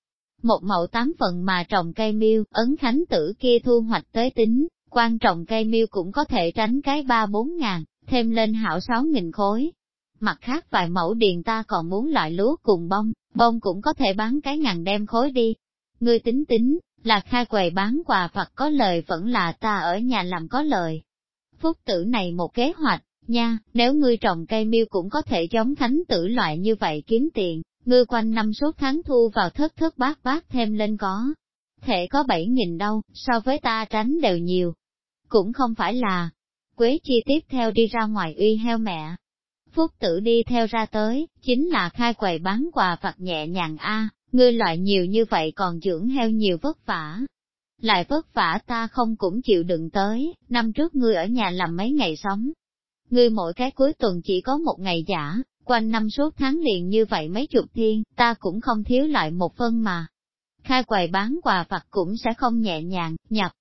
Một mẫu tám phần mà trồng cây miêu, ấn khánh tử kia thu hoạch tới tính, quan trọng cây miêu cũng có thể tránh cái ba bốn ngàn, thêm lên hảo sáu nghìn khối. Mặt khác vài mẫu điền ta còn muốn loại lúa cùng bông, bông cũng có thể bán cái ngàn đem khối đi. Ngươi tính tính, là khai quầy bán quà Phật có lời vẫn là ta ở nhà làm có lời. Phúc tử này một kế hoạch, nha, nếu ngươi trồng cây miêu cũng có thể giống thánh tử loại như vậy kiếm tiền, ngươi quanh năm suốt tháng thu vào thất thất bát bát thêm lên có. Thể có bảy nghìn đâu, so với ta tránh đều nhiều. Cũng không phải là, Quế chi tiếp theo đi ra ngoài uy heo mẹ. Phúc tử đi theo ra tới, chính là khai quầy bán quà vặt nhẹ nhàng a ngươi loại nhiều như vậy còn dưỡng heo nhiều vất vả. Lại vất vả ta không cũng chịu đựng tới, năm trước ngươi ở nhà làm mấy ngày sống. Ngươi mỗi cái cuối tuần chỉ có một ngày giả, quanh năm suốt tháng liền như vậy mấy chục thiên, ta cũng không thiếu lại một phân mà. Khai quầy bán quà vặt cũng sẽ không nhẹ nhàng, nhập.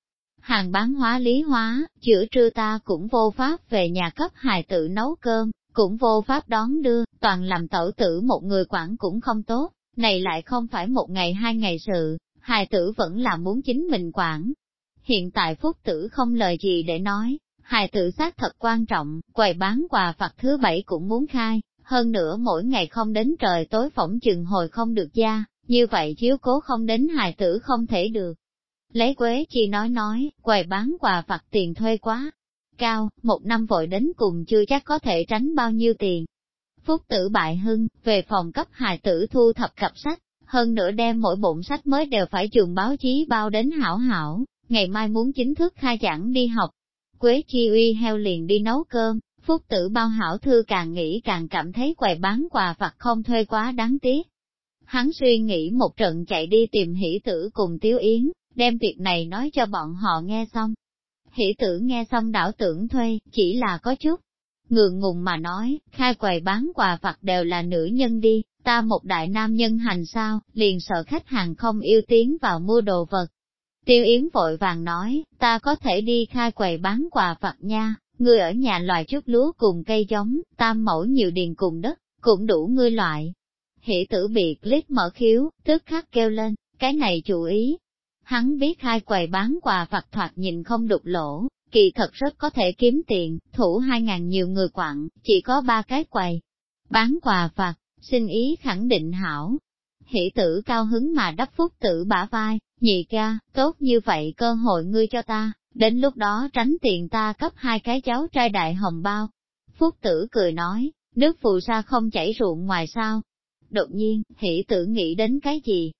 Hàng bán hóa lý hóa, chữa trưa ta cũng vô pháp về nhà cấp hài tự nấu cơm, cũng vô pháp đón đưa, toàn làm tẩu tử một người quản cũng không tốt này lại không phải một ngày hai ngày sự, hài tử vẫn là muốn chính mình quản. Hiện tại phúc tử không lời gì để nói, hài tử xác thật quan trọng, quầy bán quà vặt thứ bảy cũng muốn khai, hơn nữa mỗi ngày không đến trời tối phỏng chừng hồi không được gia, như vậy chiếu cố không đến hài tử không thể được. Lấy quế chi nói nói, quầy bán quà vặt tiền thuê quá cao, một năm vội đến cùng chưa chắc có thể tránh bao nhiêu tiền, Phúc tử bại hưng, về phòng cấp hài tử thu thập cặp sách, hơn nữa đem mỗi bụng sách mới đều phải trường báo chí bao đến hảo hảo, ngày mai muốn chính thức khai giảng đi học. Quế chi uy heo liền đi nấu cơm, phúc tử bao hảo thư càng nghĩ càng cảm thấy quầy bán quà vặt không thuê quá đáng tiếc. Hắn suy nghĩ một trận chạy đi tìm hỷ tử cùng Tiếu Yến, đem việc này nói cho bọn họ nghe xong. Hỷ tử nghe xong đảo tưởng thuê, chỉ là có chút ngượng ngùng mà nói, khai quầy bán quà vặt đều là nữ nhân đi, ta một đại nam nhân hành sao, liền sợ khách hàng không yêu tiếng vào mua đồ vật. Tiêu Yến vội vàng nói, ta có thể đi khai quầy bán quà vặt nha, ngươi ở nhà loại chút lúa cùng cây giống, tam mẫu nhiều điền cùng đất, cũng đủ ngươi loại. Hỷ tử biệt lít mở khiếu, tức khắc kêu lên, cái này chú ý. Hắn biết hai quầy bán quà vặt thoạt nhìn không đục lỗ, kỳ thật rất có thể kiếm tiền, thủ hai ngàn nhiều người quặng, chỉ có ba cái quầy. Bán quà vặt, xin ý khẳng định hảo. Hỷ tử cao hứng mà đắp phúc tử bả vai, nhị ca, tốt như vậy cơ hội ngươi cho ta, đến lúc đó tránh tiền ta cấp hai cái cháu trai đại hồng bao. Phúc tử cười nói, nước phù sa không chảy ruộng ngoài sao. Đột nhiên, hỷ tử nghĩ đến cái gì?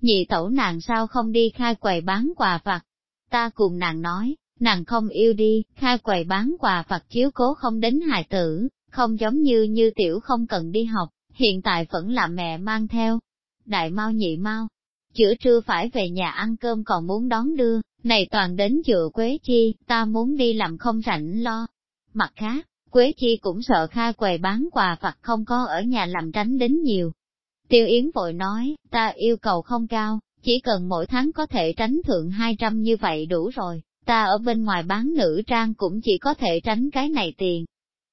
Nhị tẩu nàng sao không đi khai quầy bán quà vặt? Ta cùng nàng nói, Nàng không yêu đi, khai quầy bán quà vặt chiếu cố không đến hài tử, không giống như như tiểu không cần đi học, hiện tại vẫn là mẹ mang theo. Đại mau nhị mau, chữa trưa phải về nhà ăn cơm còn muốn đón đưa, này toàn đến dựa Quế Chi, ta muốn đi làm không rảnh lo. Mặt khác, Quế Chi cũng sợ kha quầy bán quà vặt không có ở nhà làm tránh đến nhiều. Tiêu Yến vội nói, ta yêu cầu không cao, chỉ cần mỗi tháng có thể tránh thượng 200 như vậy đủ rồi ta ở bên ngoài bán nữ trang cũng chỉ có thể tránh cái này tiền.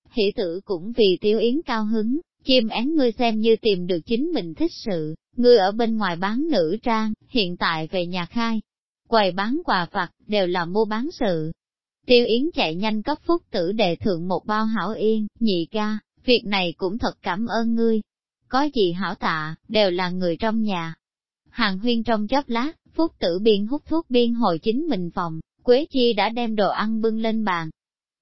Hỷ tử cũng vì tiêu yến cao hứng, chim én ngươi xem như tìm được chính mình thích sự, ngươi ở bên ngoài bán nữ trang, hiện tại về nhà khai, quầy bán quà vặt, đều là mua bán sự. Tiêu Yến chạy nhanh cấp phúc tử đề thượng một bao hảo yên, nhị ca, việc này cũng thật cảm ơn ngươi. Có gì hảo tạ, đều là người trong nhà. Hàng huyên trong chớp lát, phúc tử biên hút thuốc biên hồi chính mình phòng, Quế Chi đã đem đồ ăn bưng lên bàn.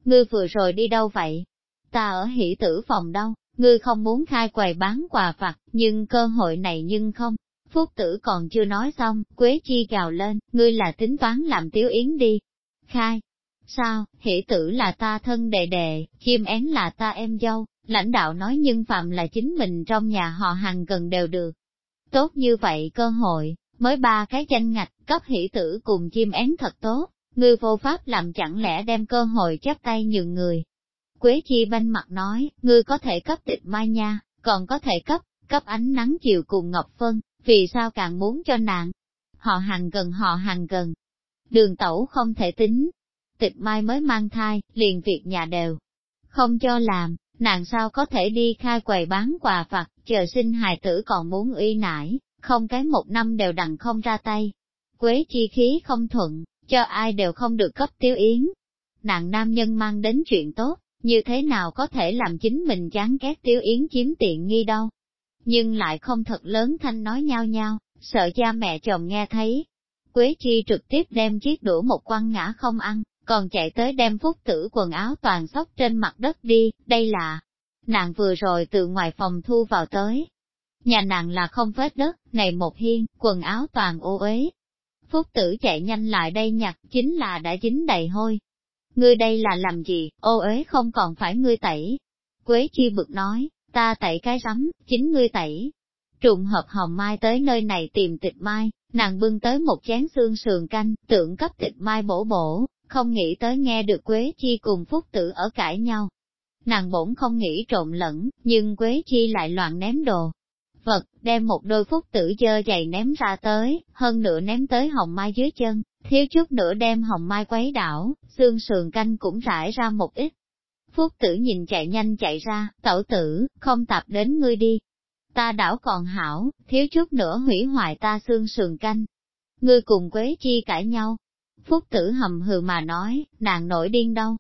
Ngươi vừa rồi đi đâu vậy? Ta ở hỷ tử phòng đâu, ngươi không muốn khai quầy bán quà vặt, nhưng cơ hội này nhưng không. Phúc tử còn chưa nói xong, Quế Chi gào lên, ngươi là tính toán làm tiếu yến đi. Khai. Sao, hỷ tử là ta thân đệ đệ, chim én là ta em dâu, lãnh đạo nói nhưng phạm là chính mình trong nhà họ hàng gần đều được. Tốt như vậy cơ hội, mới ba cái danh ngạch, cấp hỷ tử cùng chim én thật tốt. Ngươi vô pháp làm chẳng lẽ đem cơ hội chắp tay nhường người. Quế chi banh mặt nói, ngươi có thể cấp tịch mai nha, còn có thể cấp, cấp ánh nắng chiều cùng Ngọc Phân, vì sao càng muốn cho nàng? Họ hàng gần họ hàng gần. Đường tẩu không thể tính. Tịch mai mới mang thai, liền việc nhà đều. Không cho làm, nàng sao có thể đi khai quầy bán quà vặt, chờ sinh hài tử còn muốn uy nải, không cái một năm đều đặng không ra tay. Quế chi khí không thuận, cho ai đều không được cấp tiêu yến. Nàng nam nhân mang đến chuyện tốt, như thế nào có thể làm chính mình chán ghét tiêu yến chiếm tiện nghi đâu. Nhưng lại không thật lớn thanh nói nhau nhau, sợ cha mẹ chồng nghe thấy. Quế chi trực tiếp đem chiếc đũa một quăng ngã không ăn, còn chạy tới đem phúc tử quần áo toàn sóc trên mặt đất đi, đây là, nàng vừa rồi từ ngoài phòng thu vào tới. Nhà nàng là không vết đất, này một hiên, quần áo toàn ô uế. Phúc tử chạy nhanh lại đây nhặt, chính là đã dính đầy hôi. Ngươi đây là làm gì, ô ế không còn phải ngươi tẩy. Quế chi bực nói, ta tẩy cái rắm, chính ngươi tẩy. Trùng hợp hồng mai tới nơi này tìm tịch mai, nàng bưng tới một chén xương sườn canh, tưởng cấp tịch mai bổ bổ, không nghĩ tới nghe được Quế Chi cùng Phúc Tử ở cãi nhau. Nàng bổn không nghĩ trộn lẫn, nhưng Quế Chi lại loạn ném đồ. Vật, đem một đôi Phúc Tử dơ dày ném ra tới, hơn nữa ném tới hồng mai dưới chân, thiếu chút nữa đem hồng mai quấy đảo, xương sườn canh cũng rải ra một ít. Phúc Tử nhìn chạy nhanh chạy ra, tẩu tử, không tập đến ngươi đi. Ta đảo còn hảo, thiếu chút nữa hủy hoại ta xương sườn canh. Ngươi cùng Quế Chi cãi nhau, Phúc tử hầm hừ mà nói, nàng nổi điên đâu.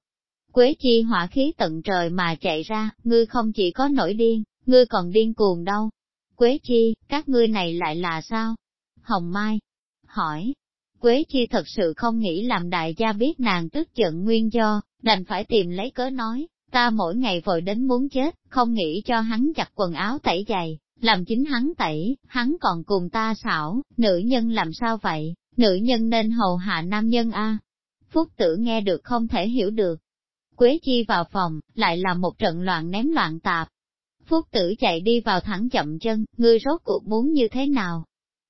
Quế chi hỏa khí tận trời mà chạy ra, ngươi không chỉ có nổi điên, ngươi còn điên cuồng đâu. Quế chi, các ngươi này lại là sao? Hồng Mai, hỏi. Quế chi thật sự không nghĩ làm đại gia biết nàng tức giận nguyên do, đành phải tìm lấy cớ nói, ta mỗi ngày vội đến muốn chết, không nghĩ cho hắn chặt quần áo tẩy giày, làm chính hắn tẩy, hắn còn cùng ta xảo, nữ nhân làm sao vậy? Nữ nhân nên hầu hạ nam nhân a. Phúc tử nghe được không thể hiểu được. Quế chi vào phòng, lại là một trận loạn ném loạn tạp. Phúc tử chạy đi vào thẳng chậm chân, ngươi rốt cuộc muốn như thế nào?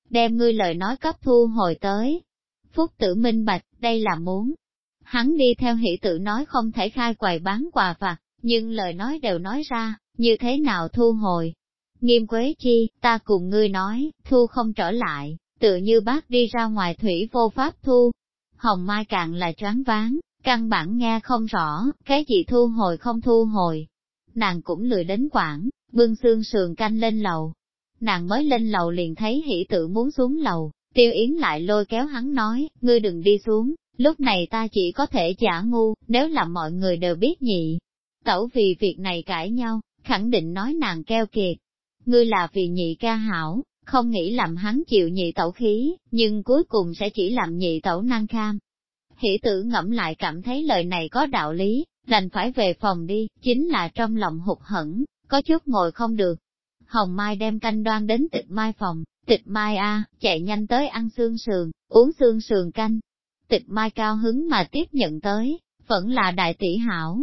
Đem ngươi lời nói cấp thu hồi tới. Phúc tử minh bạch, đây là muốn. Hắn đi theo hỷ tử nói không thể khai quầy bán quà vặt, nhưng lời nói đều nói ra, như thế nào thu hồi? Nghiêm quế chi, ta cùng ngươi nói, thu không trở lại, tự như bác đi ra ngoài thủy vô pháp thu. Hồng Mai càng là choáng váng, căn bản nghe không rõ, cái gì thu hồi không thu hồi. Nàng cũng lười đến quảng, bưng xương sườn canh lên lầu. Nàng mới lên lầu liền thấy hỷ tự muốn xuống lầu, tiêu yến lại lôi kéo hắn nói, ngươi đừng đi xuống, lúc này ta chỉ có thể giả ngu, nếu làm mọi người đều biết nhị. Tẩu vì việc này cãi nhau, khẳng định nói nàng keo kiệt. Ngươi là vì nhị ca hảo, không nghĩ làm hắn chịu nhị tẩu khí, nhưng cuối cùng sẽ chỉ làm nhị tẩu năng kham. Hỷ tử ngẫm lại cảm thấy lời này có đạo lý, đành phải về phòng đi, chính là trong lòng hụt hẫng, có chút ngồi không được. Hồng Mai đem canh đoan đến tịch mai phòng, tịch mai a chạy nhanh tới ăn xương sườn, uống xương sườn canh. Tịch mai cao hứng mà tiếp nhận tới, vẫn là đại tỷ hảo.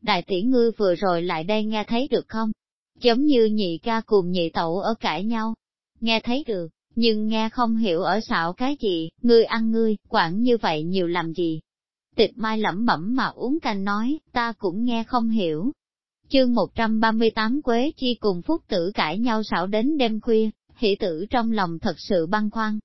Đại tỷ ngươi vừa rồi lại đây nghe thấy được không? Giống như nhị ca cùng nhị tẩu ở cãi nhau, nghe thấy được, nhưng nghe không hiểu ở xạo cái gì, ngươi ăn ngươi, quản như vậy nhiều làm gì. Tịch mai lẩm bẩm mà uống canh nói, ta cũng nghe không hiểu. Chương 138 Quế Chi cùng Phúc Tử cãi nhau xảo đến đêm khuya, hỷ tử trong lòng thật sự băn khoăn.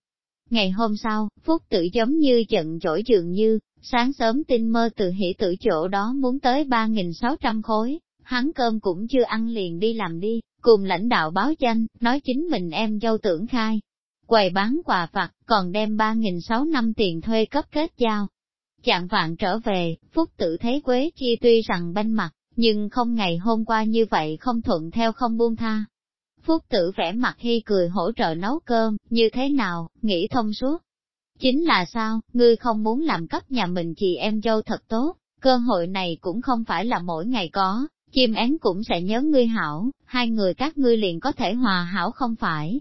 Ngày hôm sau, Phúc Tử giống như trận chổi dường như, sáng sớm tin mơ từ hỷ tử chỗ đó muốn tới 3.600 khối, hắn cơm cũng chưa ăn liền đi làm đi, cùng lãnh đạo báo danh, nói chính mình em dâu tưởng khai. Quầy bán quà vặt, còn đem 3.600 năm tiền thuê cấp kết giao. Chạng vạn trở về, Phúc tử thấy Quế Chi tuy rằng banh mặt, nhưng không ngày hôm qua như vậy không thuận theo không buông tha. Phúc tử vẽ mặt hy cười hỗ trợ nấu cơm, như thế nào, nghĩ thông suốt. Chính là sao, ngươi không muốn làm cấp nhà mình chị em dâu thật tốt, cơ hội này cũng không phải là mỗi ngày có, chim én cũng sẽ nhớ ngươi hảo, hai người các ngươi liền có thể hòa hảo không phải.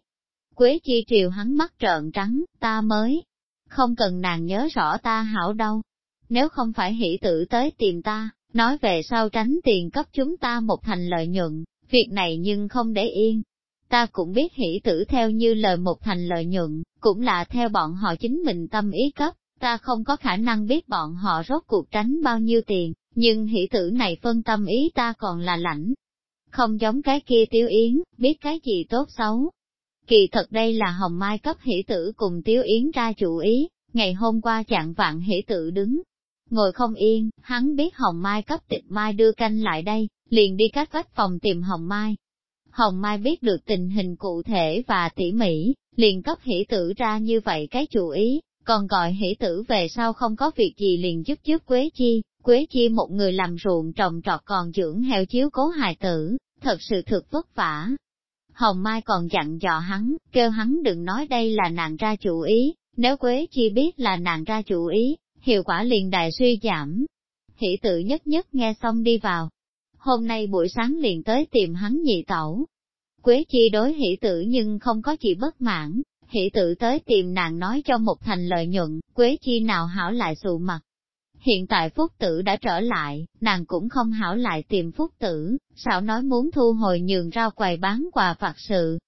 Quế chi triều hắn mắt trợn trắng, ta mới, không cần nàng nhớ rõ ta hảo đâu. Nếu không phải hỷ tử tới tìm ta, nói về sau tránh tiền cấp chúng ta một thành lợi nhuận, việc này nhưng không để yên. Ta cũng biết hỷ tử theo như lời một thành lợi nhuận, cũng là theo bọn họ chính mình tâm ý cấp, ta không có khả năng biết bọn họ rốt cuộc tránh bao nhiêu tiền, nhưng hỷ tử này phân tâm ý ta còn là lãnh. Không giống cái kia tiêu yến, biết cái gì tốt xấu. Kỳ thật đây là hồng mai cấp hỷ tử cùng tiêu yến ra chủ ý, ngày hôm qua chạng vạn hỷ tử đứng. Ngồi không yên, hắn biết hồng mai cấp tịch mai đưa canh lại đây, liền đi cách vách phòng tìm hồng mai. Hồng Mai biết được tình hình cụ thể và tỉ mỉ, liền cấp hỷ tử ra như vậy cái chủ ý, còn gọi hỷ tử về sau không có việc gì liền giúp giúp Quế Chi, Quế Chi một người làm ruộng trồng trọt còn dưỡng heo chiếu cố hài tử, thật sự thực vất vả. Hồng Mai còn dặn dò hắn, kêu hắn đừng nói đây là nàng ra chủ ý, nếu Quế Chi biết là nàng ra chủ ý, hiệu quả liền đại suy giảm. Hỷ tử nhất nhất nghe xong đi vào. Hôm nay buổi sáng liền tới tìm hắn nhị tẩu. Quế Chi đối hỷ tử nhưng không có gì bất mãn, hỷ tử tới tìm nàng nói cho một thành lợi nhuận, Quế Chi nào hảo lại sụ mặt. Hiện tại Phúc Tử đã trở lại, nàng cũng không hảo lại tìm Phúc Tử, sao nói muốn thu hồi nhường rau quầy bán quà phạt sự.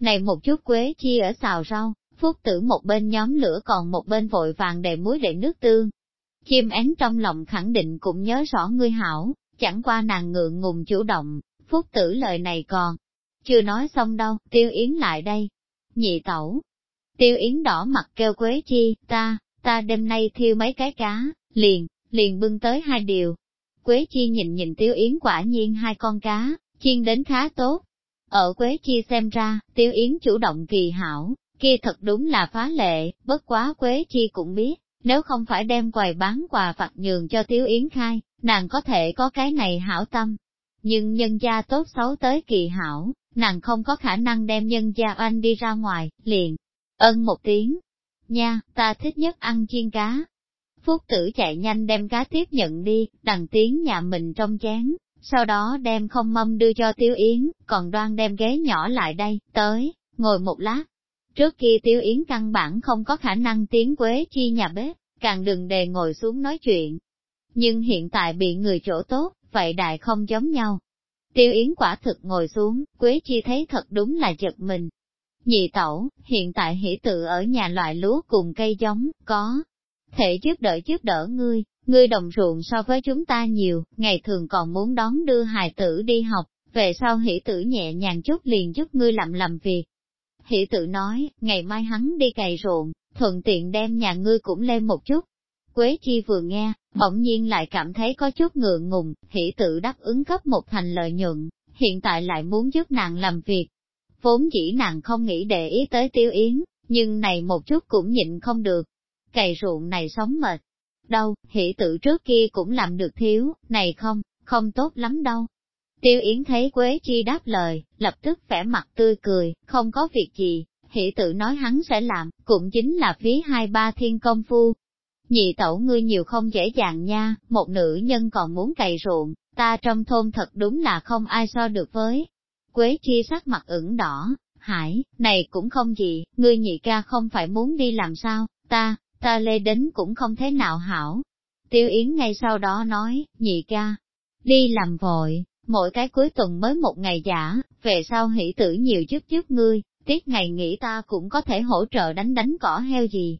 Này một chút Quế Chi ở xào rau, Phúc Tử một bên nhóm lửa còn một bên vội vàng để muối để nước tương. Chim én trong lòng khẳng định cũng nhớ rõ ngươi hảo, chẳng qua nàng ngượng ngùng chủ động, Phúc Tử lời này còn chưa nói xong đâu, Tiêu Yến lại đây. Nhị tẩu, Tiêu Yến đỏ mặt kêu Quế Chi, ta, ta đêm nay thiêu mấy cái cá, liền, liền bưng tới hai điều. Quế Chi nhìn nhìn Tiêu Yến quả nhiên hai con cá, chiên đến khá tốt. Ở Quế Chi xem ra, Tiêu Yến chủ động kỳ hảo, kia thật đúng là phá lệ, bất quá Quế Chi cũng biết, nếu không phải đem quầy bán quà vặt nhường cho Tiếu Yến khai, nàng có thể có cái này hảo tâm. Nhưng nhân gia tốt xấu tới kỳ hảo, nàng không có khả năng đem nhân gia oanh đi ra ngoài, liền, ân một tiếng. Nha, ta thích nhất ăn chiên cá. Phúc tử chạy nhanh đem cá tiếp nhận đi, đằng tiếng nhà mình trong chén, sau đó đem không mâm đưa cho Tiếu Yến, còn đoan đem ghế nhỏ lại đây, tới, ngồi một lát. Trước kia Tiêu Yến căn bản không có khả năng tiến quế chi nhà bếp, càng đừng đề ngồi xuống nói chuyện. Nhưng hiện tại bị người chỗ tốt, vậy đại không giống nhau. Tiêu Yến quả thực ngồi xuống, Quế Chi thấy thật đúng là giật mình, Nhị tẩu, hiện tại hỷ tự ở nhà loại lúa cùng cây giống, có thể giúp đỡ giúp đỡ ngươi, ngươi đồng ruộng so với chúng ta nhiều, ngày thường còn muốn đón đưa hài tử đi học, về sau hỷ tử nhẹ nhàng chút liền giúp ngươi làm làm việc. Hỷ tử nói, ngày mai hắn đi cày ruộng, thuận tiện đem nhà ngươi cũng lên một chút. Quế chi vừa nghe, bỗng nhiên lại cảm thấy có chút ngượng ngùng, hỷ tử đáp ứng cấp một thành lợi nhuận, hiện tại lại muốn giúp nàng làm việc, Vốn dĩ nàng không nghĩ để ý tới tiêu yến, nhưng này một chút cũng nhịn không được. Cày ruộng này sống mệt. Đâu, hỷ tự trước kia cũng làm được thiếu, này không, không tốt lắm đâu. Tiêu Yến thấy Quế Chi đáp lời, lập tức vẻ mặt tươi cười, không có việc gì, hỷ tự nói hắn sẽ làm, cũng chính là phí hai ba thiên công phu. Nhị tẩu ngươi nhiều không dễ dàng nha, một nữ nhân còn muốn cày ruộng, ta trong thôn thật đúng là không ai so được với. Quế chi sắc mặt ửng đỏ, hải, này cũng không gì, ngươi nhị ca không phải muốn đi làm sao, ta, ta lê đến cũng không thế nào hảo. Tiêu Yến ngay sau đó nói, nhị ca, đi làm vội, mỗi cái cuối tuần mới một ngày giả, về sau hỷ tử nhiều chút chút ngươi, tiết ngày nghỉ ta cũng có thể hỗ trợ đánh đánh cỏ heo gì.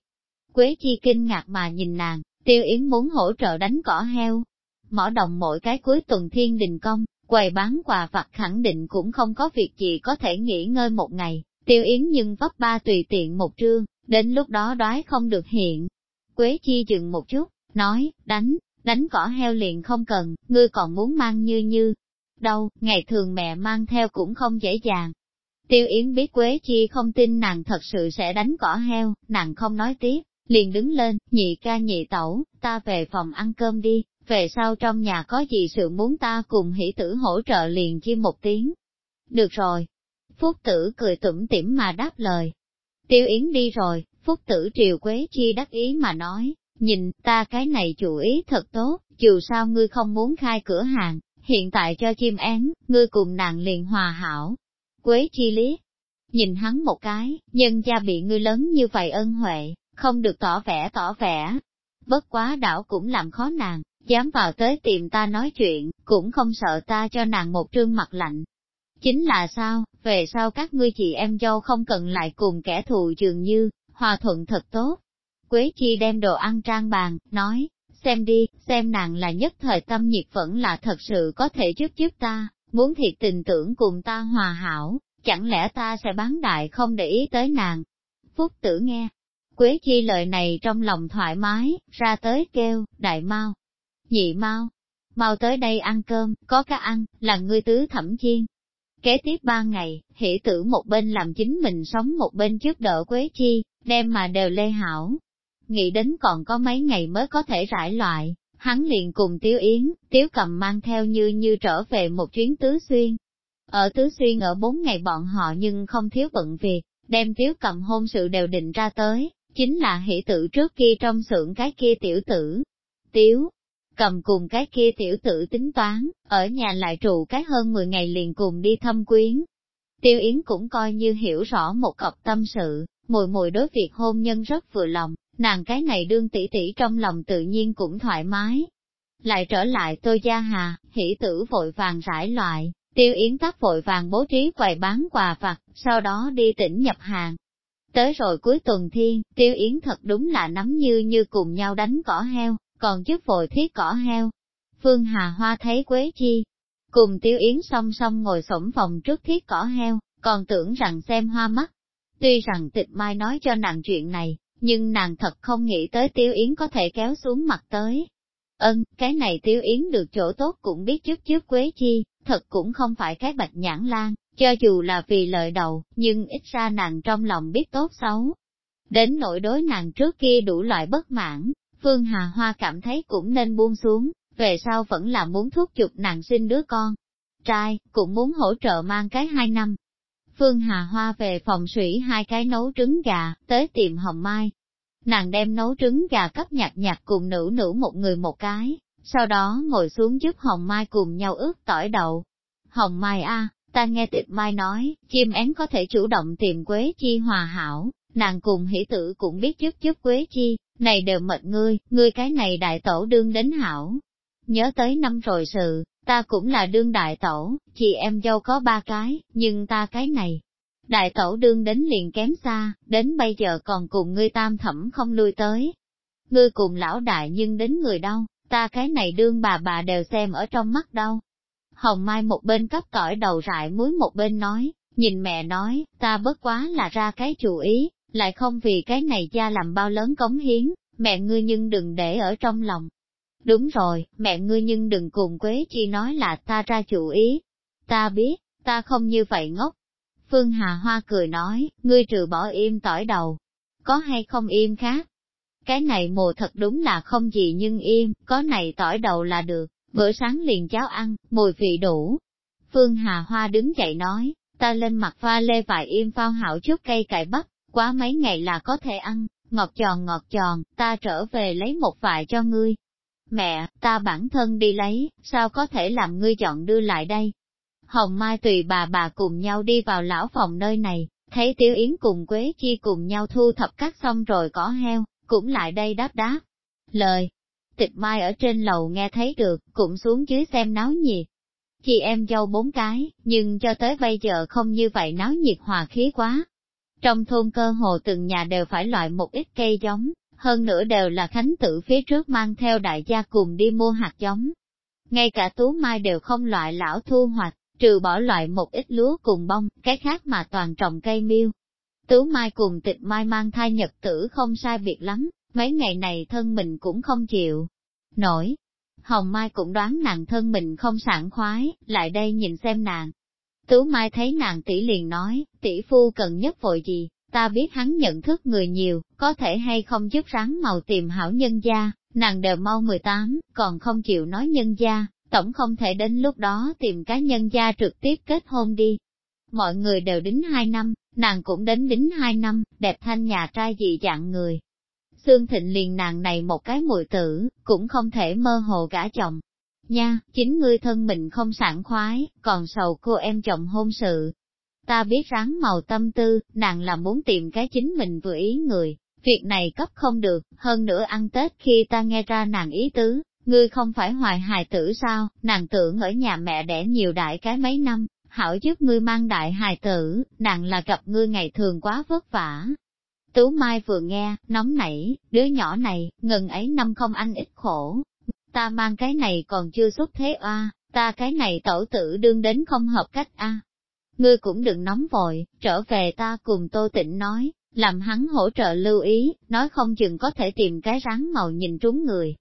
Quế chi kinh ngạc mà nhìn nàng, Tiêu Yến muốn hỗ trợ đánh cỏ heo. Mỏ đồng mỗi cái cuối tuần thiên đình công, quầy bán quà vặt khẳng định cũng không có việc gì có thể nghỉ ngơi một ngày, tiêu yến nhưng vấp ba tùy tiện một trương, đến lúc đó đoái không được hiện. Quế chi dừng một chút, nói, đánh, đánh cỏ heo liền không cần, ngươi còn muốn mang như như. Đâu, ngày thường mẹ mang theo cũng không dễ dàng. Tiêu Yến biết Quế Chi không tin nàng thật sự sẽ đánh cỏ heo, nàng không nói tiếp, liền đứng lên, nhị ca nhị tẩu, ta về phòng ăn cơm đi, về sau trong nhà có gì sự muốn ta cùng hỷ tử hỗ trợ liền chi một tiếng. Được rồi. Phúc tử cười tủm tỉm mà đáp lời. Tiêu Yến đi rồi, Phúc tử triều quế chi đắc ý mà nói, nhìn, ta cái này chủ ý thật tốt, dù sao ngươi không muốn khai cửa hàng, hiện tại cho chim én, ngươi cùng nàng liền hòa hảo. Quế chi lý, nhìn hắn một cái, nhân gia bị ngươi lớn như vậy ân huệ, không được tỏ vẻ tỏ vẻ. Bất quá đảo cũng làm khó nàng, dám vào tới tìm ta nói chuyện, cũng không sợ ta cho nàng một trương mặt lạnh. Chính là sao, về sau các ngươi chị em dâu không cần lại cùng kẻ thù dường như, hòa thuận thật tốt. Quế Chi đem đồ ăn trang bàn, nói, xem đi, xem nàng là nhất thời tâm nhiệt vẫn là thật sự có thể giúp giúp ta, muốn thiệt tình tưởng cùng ta hòa hảo, chẳng lẽ ta sẽ bán đại không để ý tới nàng. Phúc tử nghe, Quế Chi lời này trong lòng thoải mái, ra tới kêu, đại mau, nhị mau, mau tới đây ăn cơm, có cá ăn, là ngươi tứ thẩm chiên. Kế tiếp ba ngày, hỷ tử một bên làm chính mình sống một bên trước đỡ Quế Chi, đem mà đều lê hảo nghĩ đến còn có mấy ngày mới có thể rải loại, hắn liền cùng Tiếu Yến, Tiếu Cầm mang theo như như trở về một chuyến tứ xuyên. Ở tứ xuyên ở bốn ngày bọn họ nhưng không thiếu bận việc, đem Tiếu Cầm hôn sự đều định ra tới, chính là hỷ tự trước kia trong xưởng cái kia tiểu tử. Tiếu, cầm cùng cái kia tiểu tử tính toán, ở nhà lại trụ cái hơn 10 ngày liền cùng đi thăm quyến. Tiêu Yến cũng coi như hiểu rõ một cọc tâm sự, mùi mùi đối việc hôn nhân rất vừa lòng, nàng cái này đương tỷ tỷ trong lòng tự nhiên cũng thoải mái. Lại trở lại tôi gia hà, hỷ tử vội vàng rải loại, tiêu yến tắc vội vàng bố trí quầy bán quà vặt, sau đó đi tỉnh nhập hàng. Tới rồi cuối tuần thiên, tiêu yến thật đúng là nắm như như cùng nhau đánh cỏ heo, còn giúp vội thiết cỏ heo. Phương Hà Hoa thấy Quế Chi, cùng Tiêu Yến song song ngồi sổng phòng trước thiết cỏ heo, còn tưởng rằng xem hoa mắt. Tuy rằng tịch mai nói cho nàng chuyện này, nhưng nàng thật không nghĩ tới Tiêu Yến có thể kéo xuống mặt tới. Ân, cái này Tiêu Yến được chỗ tốt cũng biết trước trước Quế Chi, thật cũng không phải cái bạch nhãn lan, cho dù là vì lợi đầu, nhưng ít ra nàng trong lòng biết tốt xấu. Đến nỗi đối nàng trước kia đủ loại bất mãn, Phương Hà Hoa cảm thấy cũng nên buông xuống, về sau vẫn là muốn thúc giục nàng sinh đứa con. Trai, cũng muốn hỗ trợ mang cái hai năm. Phương Hà Hoa về phòng sủy hai cái nấu trứng gà, tới tiệm Hồng Mai. Nàng đem nấu trứng gà cấp nhạt nhạt cùng nữ nữ một người một cái, sau đó ngồi xuống giúp Hồng Mai cùng nhau ướp tỏi đậu. Hồng Mai a, ta nghe tịch Mai nói, chim én có thể chủ động tìm Quế Chi hòa hảo, nàng cùng hỷ tử cũng biết giúp giúp Quế Chi, này đều mệt ngươi, ngươi cái này đại tổ đương đến hảo. Nhớ tới năm rồi sự, ta cũng là đương đại tổ, chị em dâu có ba cái, nhưng ta cái này. Đại tổ đương đến liền kém xa, đến bây giờ còn cùng ngươi tam thẩm không lui tới. Ngươi cùng lão đại nhưng đến người đâu, ta cái này đương bà bà đều xem ở trong mắt đâu. Hồng Mai một bên cắp tỏi đầu rại muối một bên nói, nhìn mẹ nói, ta bất quá là ra cái chủ ý, lại không vì cái này cha làm bao lớn cống hiến, mẹ ngươi nhưng đừng để ở trong lòng. Đúng rồi, mẹ ngươi nhưng đừng cùng Quế Chi nói là ta ra chủ ý. Ta biết, ta không như vậy ngốc. Phương Hà Hoa cười nói, ngươi trừ bỏ im tỏi đầu. Có hay không im khác? Cái này mùa thật đúng là không gì nhưng im, có này tỏi đầu là được, bữa sáng liền cháo ăn, mùi vị đủ. Phương Hà Hoa đứng dậy nói, ta lên mặt pha lê vài im phao hảo chút cây cải bắp, quá mấy ngày là có thể ăn, ngọt tròn ngọt tròn, ta trở về lấy một vài cho ngươi. Mẹ, ta bản thân đi lấy, sao có thể làm ngươi chọn đưa lại đây? Hồng Mai tùy bà bà cùng nhau đi vào lão phòng nơi này, thấy Tiểu Yến cùng Quế Chi cùng nhau thu thập cắt xong rồi có heo, cũng lại đây đáp đáp. Lời, tịch mai ở trên lầu nghe thấy được, cũng xuống dưới xem náo nhiệt. Chị em dâu bốn cái, nhưng cho tới bây giờ không như vậy náo nhiệt hòa khí quá. Trong thôn cơ hồ từng nhà đều phải loại một ít cây giống, hơn nữa đều là khánh tử phía trước mang theo đại gia cùng đi mua hạt giống. Ngay cả tú mai đều không loại lão thu hoạch, trừ bỏ loại một ít lúa cùng bông, cái khác mà toàn trồng cây miêu. Tú mai cùng tịch mai mang thai nhật tử không sai biệt lắm, mấy ngày này thân mình cũng không chịu. Nổi, Hồng Mai cũng đoán nàng thân mình không sảng khoái, lại đây nhìn xem nàng, Tú Mai thấy nàng tỷ liền nói, tỷ phu cần nhất vội gì, ta biết hắn nhận thức người nhiều, có thể hay không giúp rắn màu tìm hảo nhân gia, nàng đều mau 18, còn không chịu nói nhân gia, tổng không thể đến lúc đó tìm cá nhân gia trực tiếp kết hôn đi. Mọi người đều đính 2 năm, nàng cũng đến đính 2 năm, đẹp thanh nhà trai dị dạng người. Sương Thịnh liền nàng này một cái mùi tử, cũng không thể mơ hồ gả chồng, Nha, chính ngươi thân mình không sảng khoái, còn sầu cô em chồng hôn sự. Ta biết rắn màu tâm tư, nàng là muốn tìm cái chính mình vừa ý người, việc này cấp không được, hơn nữa ăn Tết khi ta nghe ra nàng ý tứ, ngươi không phải hoài hài tử sao, nàng tưởng ở nhà mẹ đẻ nhiều đại cái mấy năm, hảo giúp ngươi mang đại hài tử, nàng là gặp ngươi ngày thường quá vất vả. Tú Mai vừa nghe, nóng nảy, đứa nhỏ này, ngừng ấy năm không ăn ít khổ, ta mang cái này còn chưa xuất thế oa, ta cái này tổ tử đương đến không hợp cách a. Ngươi cũng đừng nóng vội, trở về ta cùng Tô Tịnh nói, làm hắn hỗ trợ lưu ý, nói không chừng có thể tìm cái rắn màu nhìn trúng người.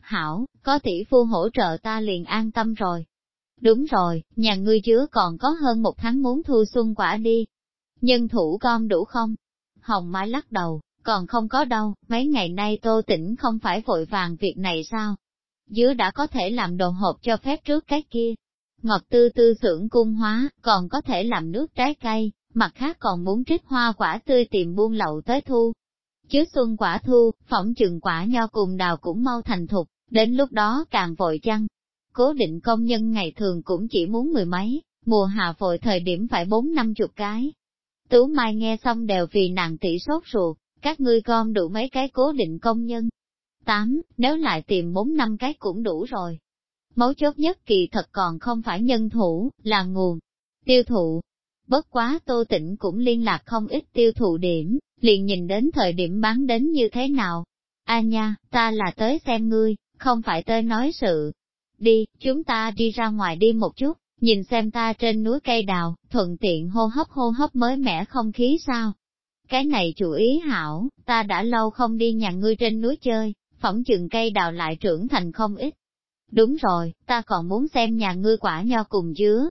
Hảo, có tỷ phu hỗ trợ ta liền an tâm rồi. Đúng rồi, nhà ngươi chứa còn có hơn một tháng muốn thu xuân quả đi. Nhân thủ con đủ không? Hồng Mai lắc đầu, Còn không có đâu, mấy ngày nay tô tĩnh không phải vội vàng việc này sao? Dứa đã có thể làm đồ hộp cho phép trước cái kia. Ngọt tư tư xưởng cung hóa, còn có thể làm nước trái cây, mặt khác còn muốn trích hoa quả tươi tìm buôn lậu tới thu. Chứ xuân quả thu, phỏng chừng quả nho cùng đào cũng mau thành thục, đến lúc đó càng vội chăng. Cố định công nhân ngày thường cũng chỉ muốn mười mấy, mùa hạ vội thời điểm phải bốn năm chục cái. Tú Mai nghe xong đều vì nàng tỷ sốt ruột, các ngươi gom đủ mấy cái cố định công nhân. Tám, nếu lại tìm bốn năm cái cũng đủ rồi. Mấu chốt nhất kỳ thật còn không phải nhân thủ, là nguồn, tiêu thụ. Bất quá tô tĩnh cũng liên lạc không ít tiêu thụ điểm, liền nhìn đến thời điểm bán đến như thế nào. A nha, ta là tới xem ngươi, không phải tới nói sự. Đi, chúng ta đi ra ngoài đi một chút, nhìn xem ta trên núi cây đào, thuận tiện hô hấp hô hấp mới mẻ không khí sao. Cái này chủ ý hảo, ta đã lâu không đi nhà ngươi trên núi chơi, phỏng chừng cây đào lại trưởng thành không ít. Đúng rồi, ta còn muốn xem nhà ngươi quả nho cùng dứa.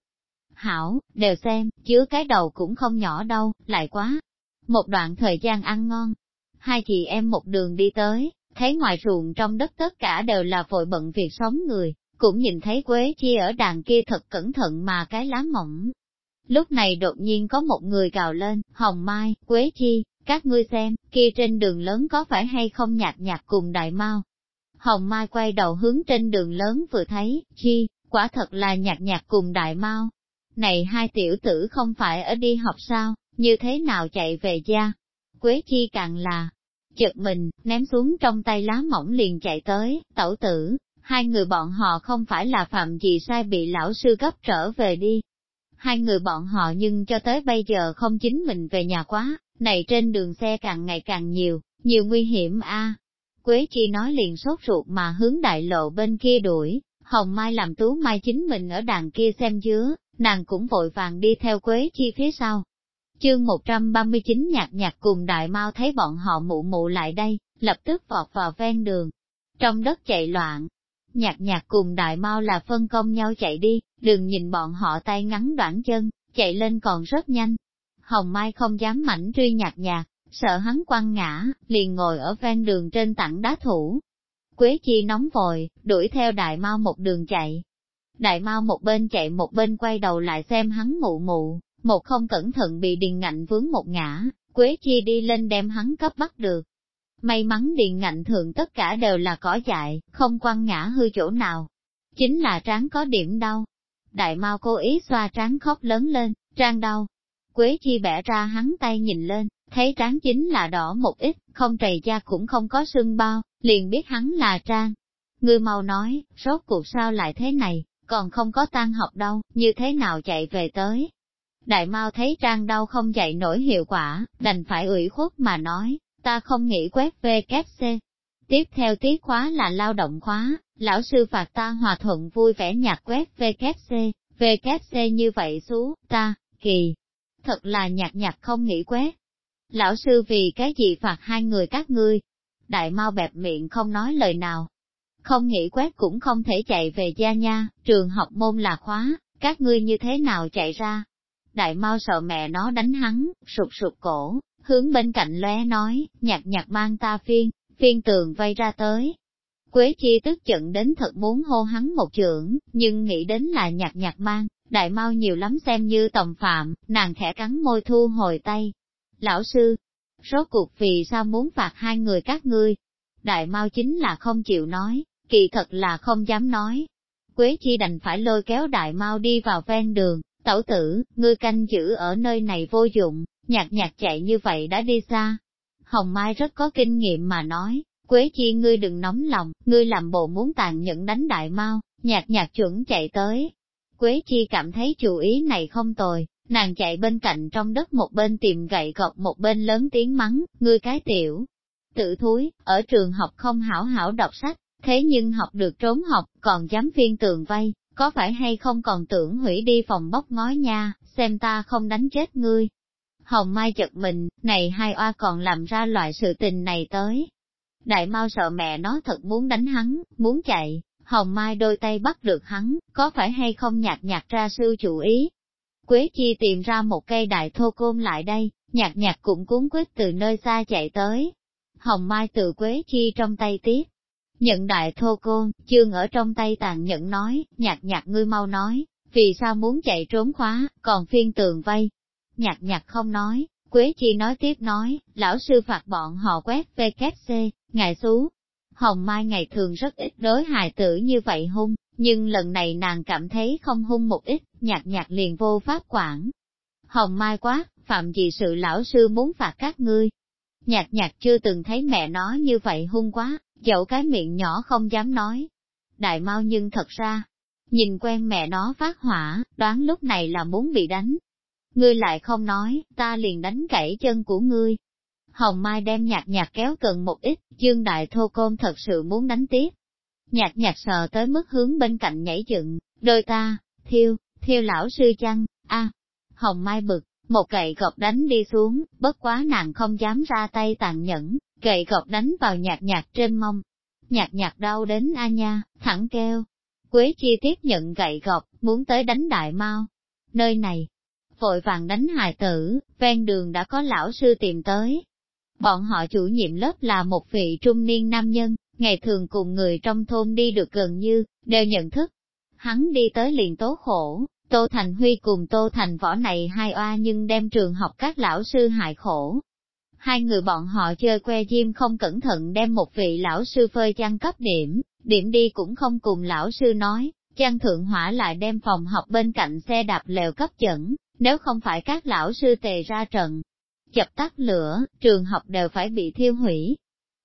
Hảo, đều xem, chứa cái đầu cũng không nhỏ đâu, lại quá. Một đoạn thời gian ăn ngon. Hai chị em một đường đi tới, thấy ngoài ruộng trong đất tất cả đều là vội bận việc sống người, cũng nhìn thấy Quế Chi ở đàn kia thật cẩn thận mà cái lá mỏng. Lúc này đột nhiên có một người cào lên, Hồng Mai, Quế Chi, các ngươi xem, kia trên đường lớn có phải hay không nhạt nhạt cùng đại mau. Hồng Mai quay đầu hướng trên đường lớn vừa thấy, chi, quả thật là nhạt nhạt cùng đại mau. Này hai tiểu tử không phải ở đi học sao, như thế nào chạy về gia? Quế Chi càng là, chật mình, ném xuống trong tay lá mỏng liền chạy tới, tẩu tử, hai người bọn họ không phải là phạm gì sai bị lão sư cấp trở về đi. Hai người bọn họ nhưng cho tới bây giờ không chính mình về nhà quá, này trên đường xe càng ngày càng nhiều, nhiều nguy hiểm a. Quế Chi nói liền sốt ruột mà hướng đại lộ bên kia đuổi, Hồng Mai làm tú mai chính mình ở đàn kia xem dứa, nàng cũng vội vàng đi theo Quế Chi phía sau. Chương 139 nhạc nhạc cùng đại mau thấy bọn họ mụ mụ lại đây, lập tức vọt vào ven đường. Trong đất chạy loạn, nhạc nhạc cùng đại mau là phân công nhau chạy đi, đừng nhìn bọn họ tay ngắn đoạn chân, chạy lên còn rất nhanh. Hồng Mai không dám mảnh truy nhạc nhạc, sợ hắn quăng ngã, liền ngồi ở ven đường trên tảng đá thủ. Quế chi nóng vội, đuổi theo đại mau một đường chạy. Đại mau một bên chạy một bên quay đầu lại xem hắn mụ mụ, một không cẩn thận bị điền ngạnh vướng một ngã, Quế chi đi lên đem hắn cấp bắt được. May mắn điền ngạnh thượng tất cả đều là cỏ dại, không quăng ngã hư chỗ nào. Chính là tráng có điểm đau. Đại mau cố ý xoa tráng khóc lớn lên, trang đau. Quế chi bẻ ra hắn tay nhìn lên, thấy tráng chính là đỏ một ít, không trầy da cũng không có sưng bao, liền biết hắn là trang. Người mau nói, rốt cuộc sao lại thế này, còn không có tan học đâu, như thế nào chạy về tới. Đại mau thấy trang đau không dậy nổi hiệu quả, đành phải ủy khuất mà nói, ta không nghĩ quét VKC. Tiếp theo tiết khóa là lao động khóa, lão sư phạt ta hòa thuận vui vẻ nhạc quét VKC, VKC như vậy xuống, ta, kỳ, thật là nhạc nhạc không nghĩ quét. Lão sư vì cái gì phạt hai người các ngươi? Đại mau bẹp miệng không nói lời nào. Không nghĩ quét cũng không thể chạy về gia nha, trường học môn là khóa, các ngươi như thế nào chạy ra? Đại mau sợ mẹ nó đánh hắn, sụp sụp cổ, hướng bên cạnh lóe nói, nhạc nhạc mang ta phiên, phiên tường vây ra tới. Quế chi tức giận đến thật muốn hô hắn một trưởng, nhưng nghĩ đến là nhạc nhạc mang, đại mau nhiều lắm xem như tòng phạm, nàng khẽ cắn môi thu hồi tay. Lão sư, rốt cuộc vì sao muốn phạt hai người các ngươi? Đại mau chính là không chịu nói, kỳ thật là không dám nói. Quế chi đành phải lôi kéo đại mau đi vào ven đường, tẩu tử, ngươi canh giữ ở nơi này vô dụng, nhạt nhạt chạy như vậy đã đi xa. Hồng Mai rất có kinh nghiệm mà nói, Quế Chi ngươi đừng nóng lòng, ngươi làm bộ muốn tàn nhẫn đánh đại mau, nhạt nhạt chuẩn chạy tới. Quế Chi cảm thấy chủ ý này không tồi, nàng chạy bên cạnh trong đất một bên tìm gậy gọc một bên lớn tiếng mắng, ngươi cái tiểu. Tự thúi, ở trường học không hảo hảo đọc sách, thế nhưng học được trốn học, còn dám phiên tường vay có phải hay không còn tưởng hủy đi phòng bóc ngói nha, xem ta không đánh chết ngươi, Hồng Mai chật mình, này hai oa còn làm ra loại sự tình này tới. Đại mau sợ mẹ nó thật muốn đánh hắn, muốn chạy, Hồng Mai đôi tay bắt được hắn, có phải hay không nhạt nhạt ra sư chủ ý. Quế Chi tìm ra một cây đại thô côn lại đây, nhạt nhạt cũng cuốn quyết từ nơi xa chạy tới, Hồng Mai từ Quế Chi trong tay tiếp. Nhận đại thô côn, chương ở trong tay tàn nhẫn nói, nhạt nhạt ngươi mau nói, vì sao muốn chạy trốn khóa, còn phiên tường vây. Nhạt nhạt không nói, Quế Chi nói tiếp nói, lão sư phạt bọn họ quét VKC, ngài xú. Hồng Mai ngày thường rất ít đối hài tử như vậy hung, nhưng lần này nàng cảm thấy không hung một ít, nhạt nhạt liền vô pháp quản. Hồng Mai quá, phạm gì sự lão sư muốn phạt các ngươi. Nhạt nhạt chưa từng thấy mẹ nó như vậy hung quá, dẫu cái miệng nhỏ không dám nói. Đại mau nhưng thật ra, nhìn quen mẹ nó phát hỏa, đoán lúc này là muốn bị đánh. Ngươi lại không nói, ta liền đánh gãy chân của ngươi. Hồng Mai đem nhạt nhạt kéo gần một ít, Dương Đại Thô Côn thật sự muốn đánh tiếp. Nhạt nhạt sờ tới mức hướng bên cạnh nhảy dựng, đôi ta, thiêu, thiêu lão sư chăng, a Hồng Mai bực, một gậy gọc đánh đi xuống, bất quá nàng không dám ra tay tàn nhẫn, gậy gọc đánh vào nhạt nhạt trên mông. Nhạt nhạt đau đến a nha, thẳng kêu. Quế chi tiết nhận gậy gọc, muốn tới đánh đại mau. Nơi này, vội vàng đánh hài tử, ven đường đã có lão sư tìm tới. Bọn họ chủ nhiệm lớp là một vị trung niên nam nhân, ngày thường cùng người trong thôn đi được gần như, đều nhận thức. Hắn đi tới liền tố khổ, Tô Thành Huy cùng Tô Thành Võ này hai oa nhưng đem trường học các lão sư hại khổ. Hai người bọn họ chơi que diêm không cẩn thận đem một vị lão sư phơi chăn cấp điểm, điểm đi cũng không cùng lão sư nói, chăn thượng hỏa lại đem phòng học bên cạnh xe đạp lèo cấp chẩn, nếu không phải các lão sư tề ra trận, chập tắt lửa, trường học đều phải bị thiêu hủy.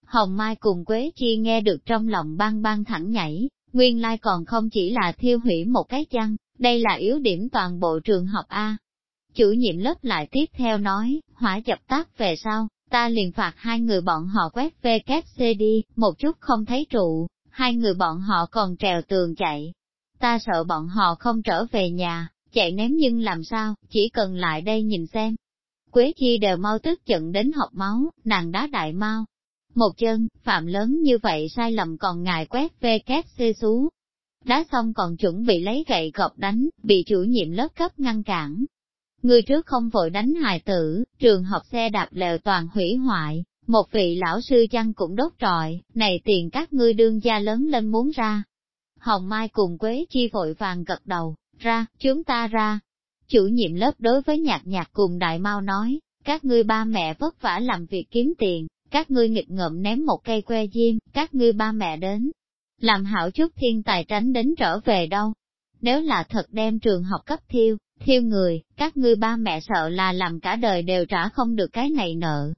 Hồng Mai cùng Quế Chi nghe được trong lòng bang bang thẳng nhảy, nguyên lai còn không chỉ là thiêu hủy một cái chăn, đây là yếu điểm toàn bộ trường học A. Chủ nhiệm lớp lại tiếp theo nói, hỏa dập tắt về sau, ta liền phạt hai người bọn họ quét VKC đi, một chút không thấy trụ, hai người bọn họ còn trèo tường chạy. Ta sợ bọn họ không trở về nhà, chạy ném nhưng làm sao, chỉ cần lại đây nhìn xem. Quế Chi đều mau tức giận đến học máu, nàng đá đại mau. Một chân, phạm lớn như vậy sai lầm còn ngài quét VKC xú. đá xong còn chuẩn bị lấy gậy gọc đánh, bị chủ nhiệm lớp cấp ngăn cản. Người trước không vội đánh hài tử, trường học xe đạp lèo toàn hủy hoại, một vị lão sư chăng cũng đốt trọi, này tiền các ngươi đương gia lớn lên muốn ra. Hồng Mai cùng Quế Chi vội vàng gật đầu, ra, chúng ta ra. Chủ nhiệm lớp đối với nhạc nhạc cùng Đại mau nói, các ngươi ba mẹ vất vả làm việc kiếm tiền, các ngươi nghịch ngợm ném một cây que diêm, các ngươi ba mẹ đến, làm hảo chút thiên tài tránh đến trở về đâu. Nếu là thật đem trường học cấp thiêu, thiêu người, các ngươi ba mẹ sợ là làm cả đời đều trả không được cái này nợ.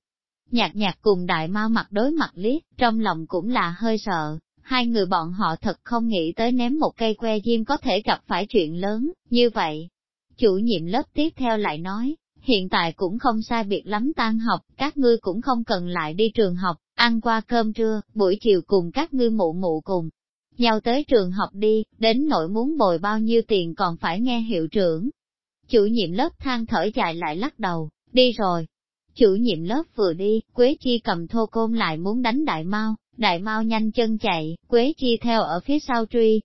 Nhạc nhạc cùng đại ma mặt đối mặt liếc, trong lòng cũng là hơi sợ, hai người bọn họ thật không nghĩ tới ném một cây que diêm có thể gặp phải chuyện lớn, như vậy. Chủ nhiệm lớp tiếp theo lại nói, hiện tại cũng không sai biệt lắm tan học, các ngươi cũng không cần lại đi trường học, ăn qua cơm trưa, buổi chiều cùng các ngươi mụ mụ cùng. Nhau tới trường học đi, đến nỗi muốn bồi bao nhiêu tiền còn phải nghe hiệu trưởng. Chủ nhiệm lớp than thở dài lại lắc đầu, đi rồi. Chủ nhiệm lớp vừa đi, Quế Chi cầm thô côn lại muốn đánh đại mau, đại mau nhanh chân chạy, Quế Chi theo ở phía sau truy.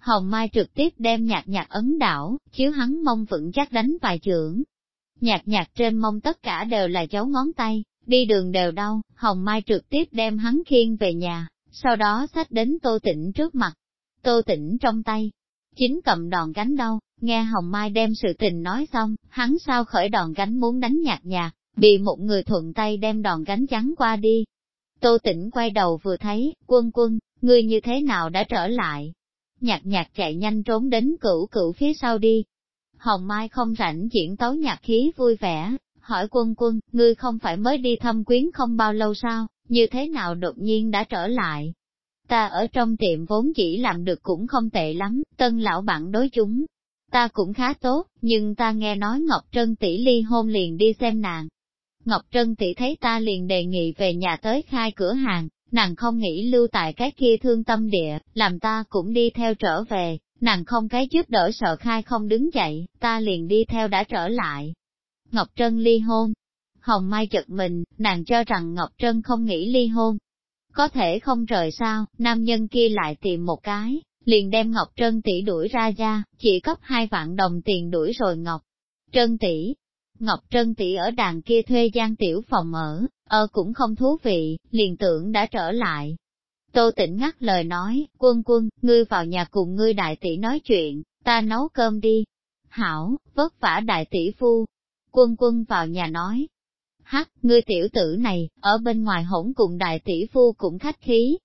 Hồng Mai trực tiếp đem nhạc nhạc ấn đảo, chiếu hắn mông vững chắc đánh vài trưởng. Nhạc nhạc trên mông tất cả đều là dấu ngón tay, Đi đường đều đau, Hồng Mai trực tiếp đem hắn khiêng về nhà, sau đó xách đến Tô Tĩnh trước mặt. Tô Tĩnh trong tay, chính cầm đòn gánh đâu, nghe Hồng Mai đem sự tình nói xong, hắn sao khởi đòn gánh muốn đánh nhạt nhạt, bị một người thuận tay đem đòn gánh trắng qua đi. Tô Tĩnh quay đầu vừa thấy, quân quân, ngươi như thế nào đã trở lại? Nhạc nhạc chạy nhanh trốn đến cửu cửu phía sau đi. Hồng Mai không rảnh diễn tấu nhạc khí vui vẻ, hỏi quân quân, ngươi không phải mới đi thăm quyến không bao lâu sao, như thế nào đột nhiên đã trở lại? Ta ở trong tiệm vốn chỉ làm được cũng không tệ lắm, tân lão bạn đối chúng. Ta cũng khá tốt, nhưng ta nghe nói Ngọc Trân tỷ ly hôn liền đi xem nàng. Ngọc Trân tỷ thấy ta liền đề nghị về nhà tới khai cửa hàng, nàng không nghĩ lưu tại cái kia thương tâm địa, làm ta cũng đi theo trở về, nàng không cái giúp đỡ sợ khai không đứng dậy, ta liền đi theo đã trở lại. Ngọc Trân ly hôn. Hồng Mai chật mình, nàng cho rằng Ngọc Trân không nghĩ ly hôn. Có thể không rời sao, nam nhân kia lại tìm một cái, liền đem Ngọc Trân tỷ đuổi ra ra, chỉ cấp hai vạn đồng tiền đuổi rồi Ngọc. Trân tỷ, Ngọc Trân tỷ ở đàn kia thuê gian tiểu phòng ở, ở cũng không thú vị, liền tưởng đã trở lại. Tô tỉnh ngắt lời nói, quân quân, ngươi vào nhà cùng ngươi đại tỷ nói chuyện, ta nấu cơm đi. Hảo, vất vả đại tỷ phu. Quân quân vào nhà nói, hắc, ngươi tiểu tử này, ở bên ngoài hỗn cùng đại tỷ phu cũng khách khí.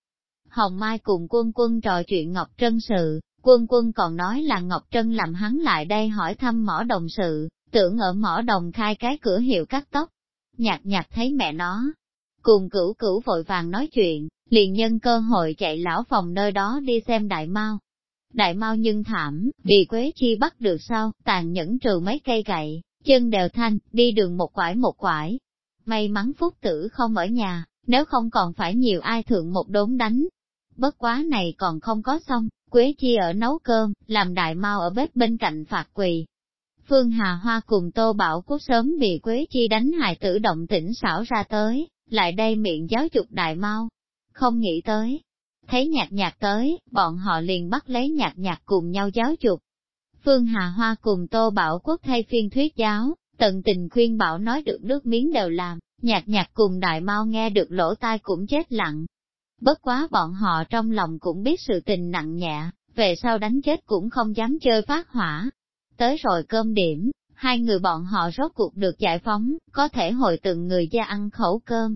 Hồng Mai cùng quân quân trò chuyện Ngọc Trân sự, quân quân còn nói là Ngọc Trân làm hắn lại đây hỏi thăm mỏ đồng sự, tưởng ở mỏ đồng khai cái cửa hiệu cắt tóc. Nhạc nhạc thấy mẹ nó, cùng cửu cửu vội vàng nói chuyện, liền nhân cơ hội chạy lão phòng nơi đó đi xem đại mau. Đại mau nhưng thảm, bị Quế Chi bắt được sau, tàn nhẫn trừ mấy cây gậy, chân đều thanh, đi đường một quải một quải, may mắn phúc tử không ở nhà, nếu không còn phải nhiều ai thượng một đốn đánh. Bất quá này còn không có xong, Quế Chi ở nấu cơm, làm đại mau ở bếp bên cạnh phạt quỳ. Phương Hà Hoa cùng Tô Bảo Quốc sớm bị Quế Chi đánh hại tử động tỉnh xảo ra tới, lại đây miệng giáo dục đại mau. Không nghĩ tới. Thấy nhạc nhạc tới, bọn họ liền bắt lấy nhạc nhạc cùng nhau giáo dục. Phương Hà Hoa cùng Tô Bảo Quốc thay phiên thuyết giáo, Tận tình khuyên bảo nói được nước miếng đều làm, nhạc nhạc cùng đại mau nghe được lỗ tai cũng chết lặng. Bất quá bọn họ trong lòng cũng biết sự tình nặng nhẹ, về sau đánh chết cũng không dám chơi phát hỏa. Tới rồi cơm điểm, hai người bọn họ rốt cuộc được giải phóng, có thể hồi từng người ra ăn khẩu cơm.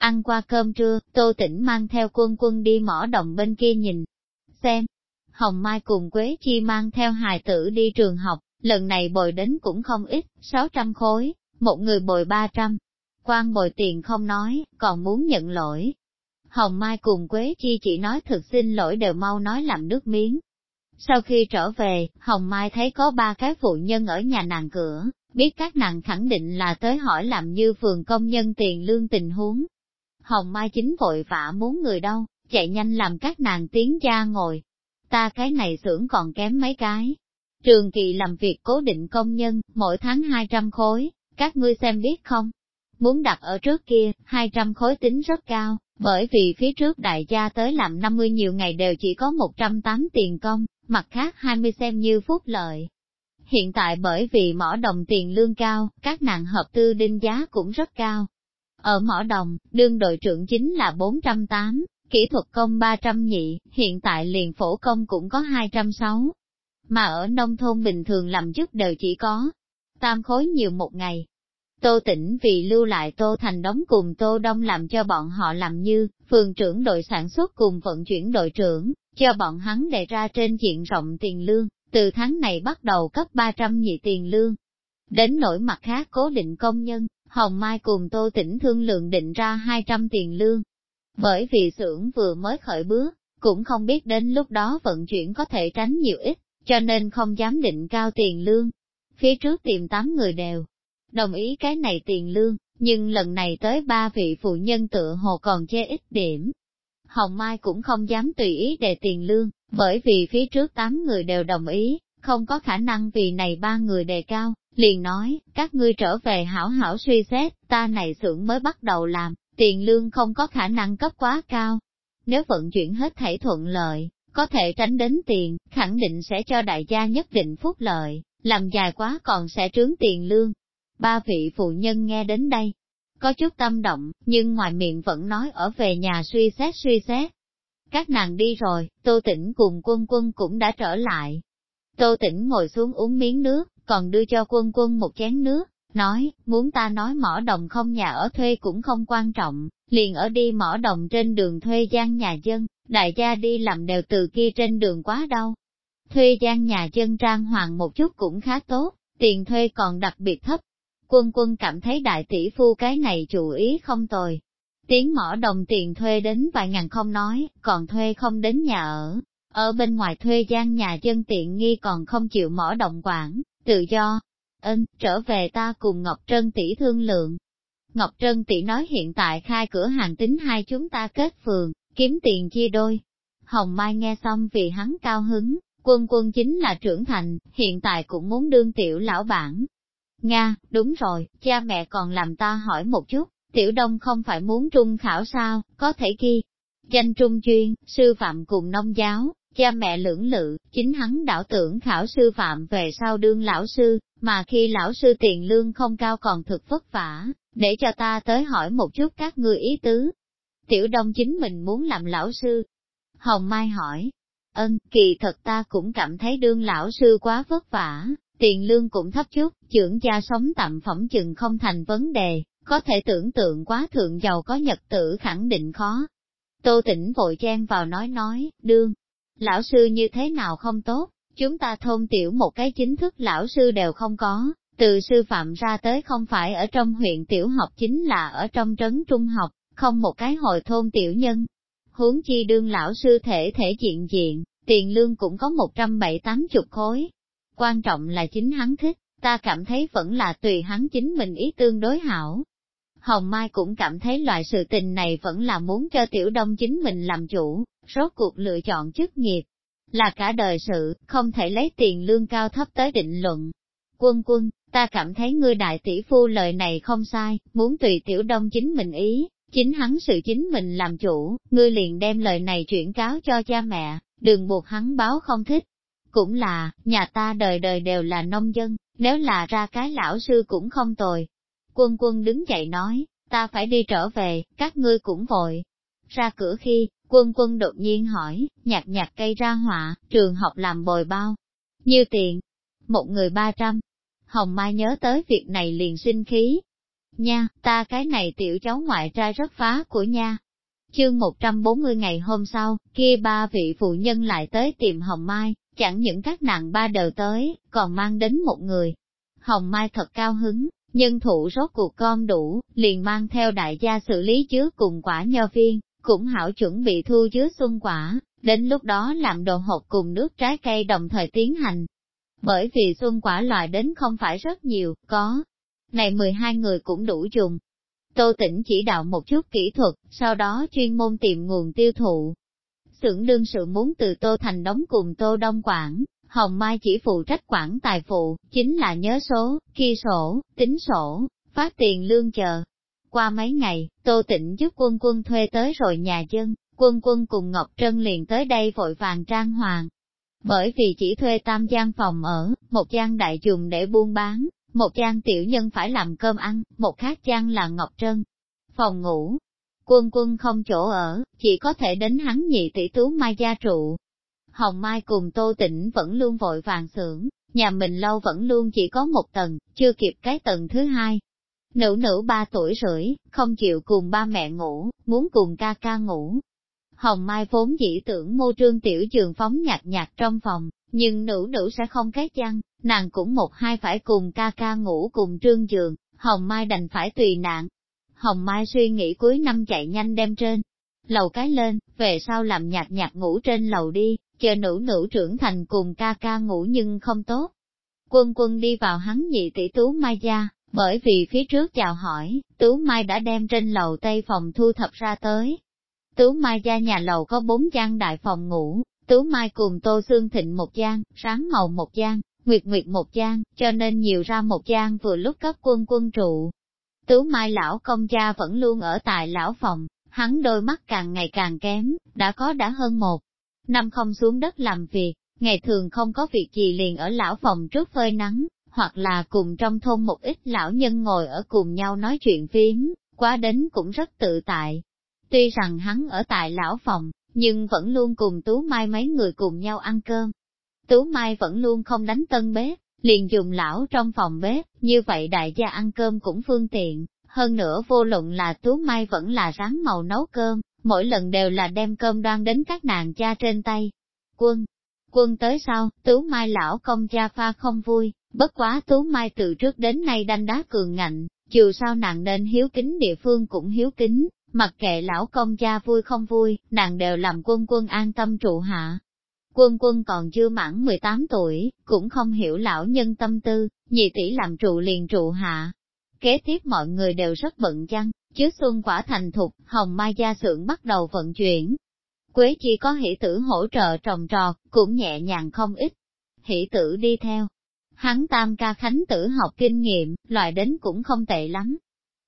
Ăn qua cơm trưa, Tô Tĩnh mang theo quân quân đi mỏ đồng bên kia nhìn, xem. Hồng Mai cùng Quế Chi mang theo hài tử đi trường học, lần này bồi đến cũng không ít, 600 khối, một người bồi 300. Quan bồi tiền không nói, còn muốn nhận lỗi. Hồng Mai cùng Quế Chi chỉ nói thực xin lỗi đều mau nói làm nước miếng. Sau khi trở về, Hồng Mai thấy có ba cái phụ nhân ở nhà nàng cửa, biết các nàng khẳng định là tới hỏi làm như phường công nhân tiền lương tình huống. Hồng Mai chính vội vã muốn người đâu, chạy nhanh làm các nàng tiến ra ngồi. Ta cái này xưởng còn kém mấy cái, Trường kỳ làm việc cố định công nhân, mỗi tháng 200 khối, các ngươi xem biết không? Muốn đặt ở trước kia, 200 khối tính rất cao, bởi vì phía trước đại gia tới làm 50 nhiều ngày đều chỉ có 108 tiền công, mặt khác 20 xem như phúc lợi. Hiện tại bởi vì mỏ đồng tiền lương cao, các nàng hợp tư đinh giá cũng rất cao. Ở mỏ đồng, đương đội trưởng chính là 408, kỹ thuật công 300 nhị, hiện tại liền phổ công cũng có 206 mà ở nông thôn bình thường làm chức đều chỉ có tam khối nhiều một ngày. Tô tỉnh vì lưu lại Tô Thành đóng cùng Tô Đông làm cho bọn họ làm như, phường trưởng đội sản xuất cùng vận chuyển đội trưởng, cho bọn hắn đề ra trên diện rộng tiền lương, từ tháng này bắt đầu cấp 300 nhị tiền lương. Đến nỗi mặt khác cố định công nhân, Hồng Mai cùng Tô tĩnh thương lượng định ra 200 tiền lương. Bởi vì xưởng vừa mới khởi bước, cũng không biết đến lúc đó vận chuyển có thể tránh nhiều ít, cho nên không dám định cao tiền lương. Phía trước tìm tám người đều đồng ý cái này tiền lương, nhưng lần này tới ba vị phụ nhân tựa hồ còn chê ít điểm. Hồng Mai cũng không dám tùy ý đề tiền lương, bởi vì phía trước tám người đều đồng ý, không có khả năng vì này ba người đề cao, liền nói, các ngươi trở về hảo hảo suy xét, ta này xưởng mới bắt đầu làm, tiền lương không có khả năng cấp quá cao. Nếu vận chuyển hết thảy thuận lợi, có thể tránh đến tiền, khẳng định sẽ cho đại gia nhất định phúc lợi, làm dài quá còn sẽ trướng tiền lương. Ba vị phụ nhân nghe đến đây, có chút tâm động, nhưng ngoài miệng vẫn nói ở về nhà suy xét suy xét. Các nàng đi rồi, Tô Tĩnh cùng quân quân cũng đã trở lại. Tô Tĩnh ngồi xuống uống miếng nước, còn đưa cho quân quân một chén nước, nói, muốn ta nói mỏ đồng không nhà ở thuê cũng không quan trọng, liền ở đi mỏ đồng trên đường thuê gian nhà dân, đại gia đi làm đều từ kia trên đường quá đâu. Thuê gian nhà dân trang hoàng một chút cũng khá tốt, tiền thuê còn đặc biệt thấp. Quân quân cảm thấy đại tỷ phu cái này chủ ý không tồi. Tiếng mỏ đồng tiền thuê đến vài ngàn không nói, còn thuê không đến nhà ở. Ở bên ngoài thuê gian nhà dân tiện nghi còn không chịu mỏ đồng quản, tự do. Ân, trở về ta cùng Ngọc Trân tỷ thương lượng. Ngọc Trân tỷ nói hiện tại khai cửa hàng tính hai chúng ta kết phường, kiếm tiền chia đôi. Hồng Mai nghe xong vì hắn cao hứng, quân quân chính là trưởng thành, hiện tại cũng muốn đương tiểu lão bản. Nga, đúng rồi, cha mẹ còn làm ta hỏi một chút, tiểu đông không phải muốn trung khảo sao, có thể ghi. Danh trung chuyên, sư phạm cùng nông giáo, cha mẹ lưỡng lự, chính hắn đảo tưởng khảo sư phạm về sau đương lão sư, mà khi lão sư tiền lương không cao còn thực vất vả, để cho ta tới hỏi một chút các ngươi ý tứ. Tiểu Đông chính mình muốn làm lão sư. Hồng Mai hỏi, ân, kỳ thật ta cũng cảm thấy đương lão sư quá vất vả, tiền lương cũng thấp chút, trưởng gia sống tạm phẩm chừng không thành vấn đề, có thể tưởng tượng quá thượng giàu có nhật tử khẳng định khó. Tô tỉnh vội chen vào nói nói, đương, lão sư như thế nào không tốt, chúng ta thôn tiểu một cái chính thức lão sư đều không có, từ sư phạm ra tới không phải ở trong huyện tiểu học chính là ở trong trấn trung học, không một cái hội thôn tiểu nhân. Huống chi đương lão sư thể thể diện diện, tiền lương cũng có một trăm bảy tám chục khối. Quan trọng là chính hắn thích, ta cảm thấy vẫn là tùy hắn chính mình ý tương đối hảo. Hồng Mai cũng cảm thấy loại sự tình này vẫn là muốn cho tiểu đông chính mình làm chủ, rốt cuộc lựa chọn chức nghiệp. Là cả đời sự, không thể lấy tiền lương cao thấp tới định luận. Quân quân, ta cảm thấy ngươi đại tỷ phu lời này không sai, muốn tùy tiểu đông chính mình ý, chính hắn sự chính mình làm chủ, ngươi liền đem lời này chuyển cáo cho cha mẹ, đừng buộc hắn báo không thích. Cũng là, nhà ta đời đời đều là nông dân, nếu là ra cái lão sư cũng không tồi. Quân quân đứng dậy nói, ta phải đi trở về, các ngươi cũng vội. Ra cửa khi, quân quân đột nhiên hỏi, nhạc nhạc cây ra họa, trường học làm bồi bao. như tiền? Một người ba trăm. Hồng Mai nhớ tới việc này liền sinh khí. Nha, ta cái này tiểu cháu ngoại ra rất phá của nha, Chương 140 ngày hôm sau, kia ba vị phụ nhân lại tới tìm Hồng Mai, chẳng những các nàng ba đều tới, còn mang đến một người. Hồng Mai thật cao hứng, nhân thủ rốt cuộc com đủ, liền mang theo đại gia xử lý chứa cùng quả nho viên, cũng hảo chuẩn bị thu chứa xuân quả, đến lúc đó làm đồ hộp cùng nước trái cây đồng thời tiến hành. Bởi vì xuân quả loại đến không phải rất nhiều, có. Này 12 người cũng đủ dùng, Tô tỉnh chỉ đạo một chút kỹ thuật, sau đó chuyên môn tìm nguồn tiêu thụ. Xưởng đương sự muốn từ Tô Thành đóng cùng Tô Đông Quảng, Hồng Mai chỉ phụ trách quản tài phụ, chính là nhớ số, ghi sổ, tính sổ, phát tiền lương chờ. Qua mấy ngày, Tô Tịnh giúp quân quân thuê tới rồi nhà dân, quân quân cùng Ngọc Trân liền tới đây vội vàng trang hoàng. Bởi vì chỉ thuê tam gian phòng ở, một gian đại dùng để buôn bán, một gian tiểu nhân phải làm cơm ăn, một khác gian là Ngọc Trân. Phòng ngủ, quân quân không chỗ ở, chỉ có thể đến hắn nhị tỷ tú mai gia trụ. Hồng Mai cùng Tô Tĩnh vẫn luôn vội vàng xưởng, nhà mình lâu vẫn luôn chỉ có một tầng, chưa kịp cái tầng thứ hai. Nữ nữ ba tuổi rưỡi, không chịu cùng ba mẹ ngủ, muốn cùng ca ca ngủ. Hồng Mai vốn dĩ tưởng mô trương tiểu trường phóng nhạt nhạt trong phòng, nhưng nữ nữ sẽ không cái chăn, nàng cũng một hai phải cùng ca ca ngủ cùng trương Trường. Hồng Mai đành phải tùy nạn. Hồng Mai suy nghĩ cuối năm chạy nhanh đem trên, lầu cái lên, về sau làm nhạt nhạt ngủ trên lầu đi, chờ nữ nữ trưởng thành cùng ca ca ngủ nhưng không tốt. Quân quân đi vào hắn nhị tỷ Tú Mai gia, bởi vì phía trước chào hỏi, Tú Mai đã đem trên lầu tây phòng thu thập ra tới. Tú Mai gia nhà lầu có bốn gian đại phòng ngủ, Tú Mai cùng Tô xương Thịnh một gian, sáng màu một gian, Nguyệt Nguyệt một gian, cho nên nhiều ra một gian vừa lúc cấp quân quân trụ. Tú Mai lão công cha vẫn luôn ở tại lão phòng, hắn đôi mắt càng ngày càng kém, đã có đã hơn một năm không xuống đất làm việc, ngày thường không có việc gì liền ở lão phòng trước phơi nắng, hoặc là cùng trong thôn một ít lão nhân ngồi ở cùng nhau nói chuyện phiếm quá đến cũng rất tự tại. Tuy rằng hắn ở tại lão phòng, nhưng vẫn luôn cùng Tú Mai mấy người cùng nhau ăn cơm. Tú Mai vẫn luôn không đánh tân bếp, liền dùng lão trong phòng bếp, như vậy đại gia ăn cơm cũng phương tiện, hơn nữa vô luận là Tú Mai vẫn là ráng màu nấu cơm, mỗi lần đều là đem cơm đoan đến các nàng cha trên tay. Quân, quân tới sau, Tú Mai lão công cha pha không vui, bất quá Tú Mai từ trước đến nay đanh đá cường ngạnh, dù sao nàng nên hiếu kính địa phương cũng hiếu kính, Mặc kệ lão công gia vui không vui, nàng đều làm quân quân an tâm trụ hạ. Quân quân còn chưa mãn 18 tuổi, cũng không hiểu lão nhân tâm tư, nhị tỷ làm trụ liền trụ hạ. Kế tiếp mọi người đều rất bận chăng, chứ xuân quả thành thục, hồng mai gia xưởng bắt đầu vận chuyển. Quế chỉ có hỷ tử hỗ trợ trồng trọt, cũng nhẹ nhàng không ít. Hỷ tử đi theo. Hắn tam ca khánh tử học kinh nghiệm, loại đến cũng không tệ lắm,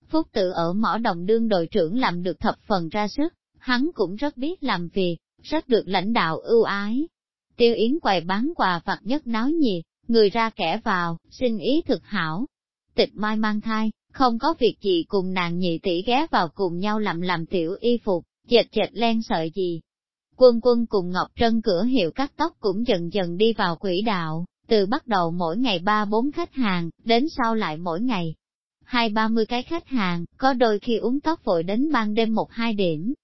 Phúc tự ở mỏ đồng đương đội trưởng làm được thập phần ra sức, hắn cũng rất biết làm việc, rất được lãnh đạo ưu ái. Tiêu Yến quầy bán quà vặt nhất náo nhiệt, người ra kẻ vào, xin ý thực hảo. Tịch mai mang thai, không có việc gì cùng nàng nhị tỷ ghé vào cùng nhau làm làm tiểu y phục, dệt dệt len sợi gì. Quân quân cùng Ngọc Trân cửa hiệu cắt tóc cũng dần dần đi vào quỹ đạo, từ bắt đầu mỗi ngày ba bốn khách hàng, đến sau lại mỗi ngày hai ba mươi cái khách hàng, có đôi khi uống tóc vội đến ban đêm một hai điểm.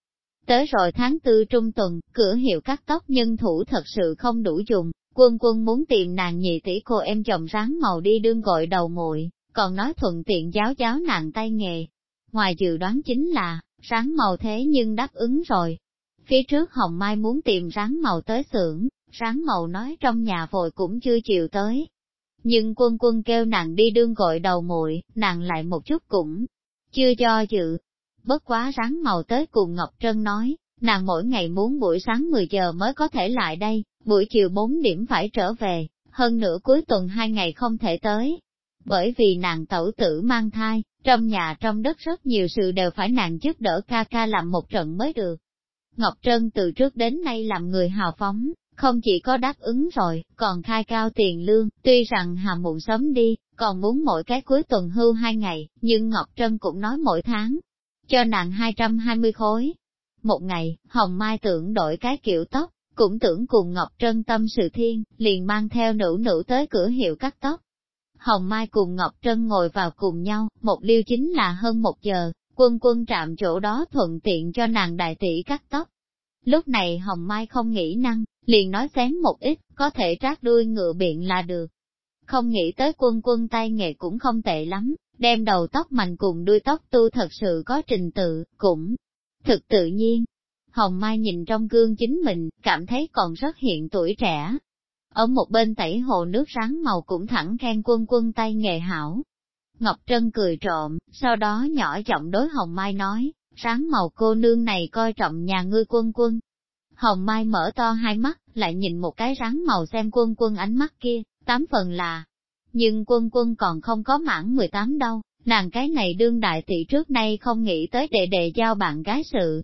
Tới rồi tháng tư trung tuần, cửa hiệu cắt tóc nhân thủ thật sự không đủ dùng, quân quân muốn tìm nàng nhị tỷ cô em chồng ráng màu đi đương gội đầu muội còn nói thuận tiện giáo giáo nàng tay nghề. Ngoài dự đoán chính là, ráng màu thế nhưng đáp ứng rồi. Phía trước Hồng Mai muốn tìm ráng màu tới xưởng, Sáng màu nói trong nhà vội cũng chưa chịu tới. Nhưng quân quân kêu nàng đi đương gội đầu muội nàng lại một chút cũng chưa cho dự. Bất quá sáng màu tới cùng Ngọc Trân nói, nàng mỗi ngày muốn buổi sáng 10 giờ mới có thể lại đây, buổi chiều 4 điểm phải trở về, hơn nữa cuối tuần hai ngày không thể tới, bởi vì nàng tẩu tử mang thai, trong nhà trong đất rất nhiều sự đều phải nàng giúp đỡ ca ca làm một trận mới được. Ngọc Trân từ trước đến nay làm người hào phóng, không chỉ có đáp ứng rồi, còn khai cao tiền lương, tuy rằng hà muộn sớm đi, còn muốn mỗi cái cuối tuần hưu hai ngày, nhưng Ngọc Trân cũng nói mỗi tháng, cho nàng 220 khối. Một ngày, Hồng Mai tưởng đổi cái kiểu tóc, cũng tưởng cùng Ngọc Trân tâm sự thiên, liền mang theo nữ nữ tới cửa hiệu cắt tóc. Hồng Mai cùng Ngọc Trân ngồi vào cùng nhau, một liêu chính là hơn một giờ, quân quân trạm chỗ đó thuận tiện cho nàng đại tỷ cắt tóc. Lúc này Hồng Mai không nghĩ năng, liền nói xém một ít, có thể trát đuôi ngựa biện là được. Không nghĩ tới quân quân tay nghề cũng không tệ lắm, đem đầu tóc mạnh cùng đuôi tóc tu thật sự có trình tự, cũng thực tự nhiên. Hồng Mai nhìn trong gương chính mình, cảm thấy còn rất hiện tuổi trẻ, ở một bên tẩy hồ nước rắn màu cũng thẳng khen quân quân tay nghề hảo. Ngọc Trân cười trộm, sau đó nhỏ giọng đối Hồng Mai nói, rắn màu cô nương này coi trọng nhà ngươi quân quân. Hồng Mai mở to hai mắt, lại nhìn một cái rắn màu xem quân quân ánh mắt kia, tám phần là. Nhưng quân quân còn không có mãn 18 đâu, nàng cái này đương đại tỷ trước nay không nghĩ tới đệ đệ giao bạn gái sự.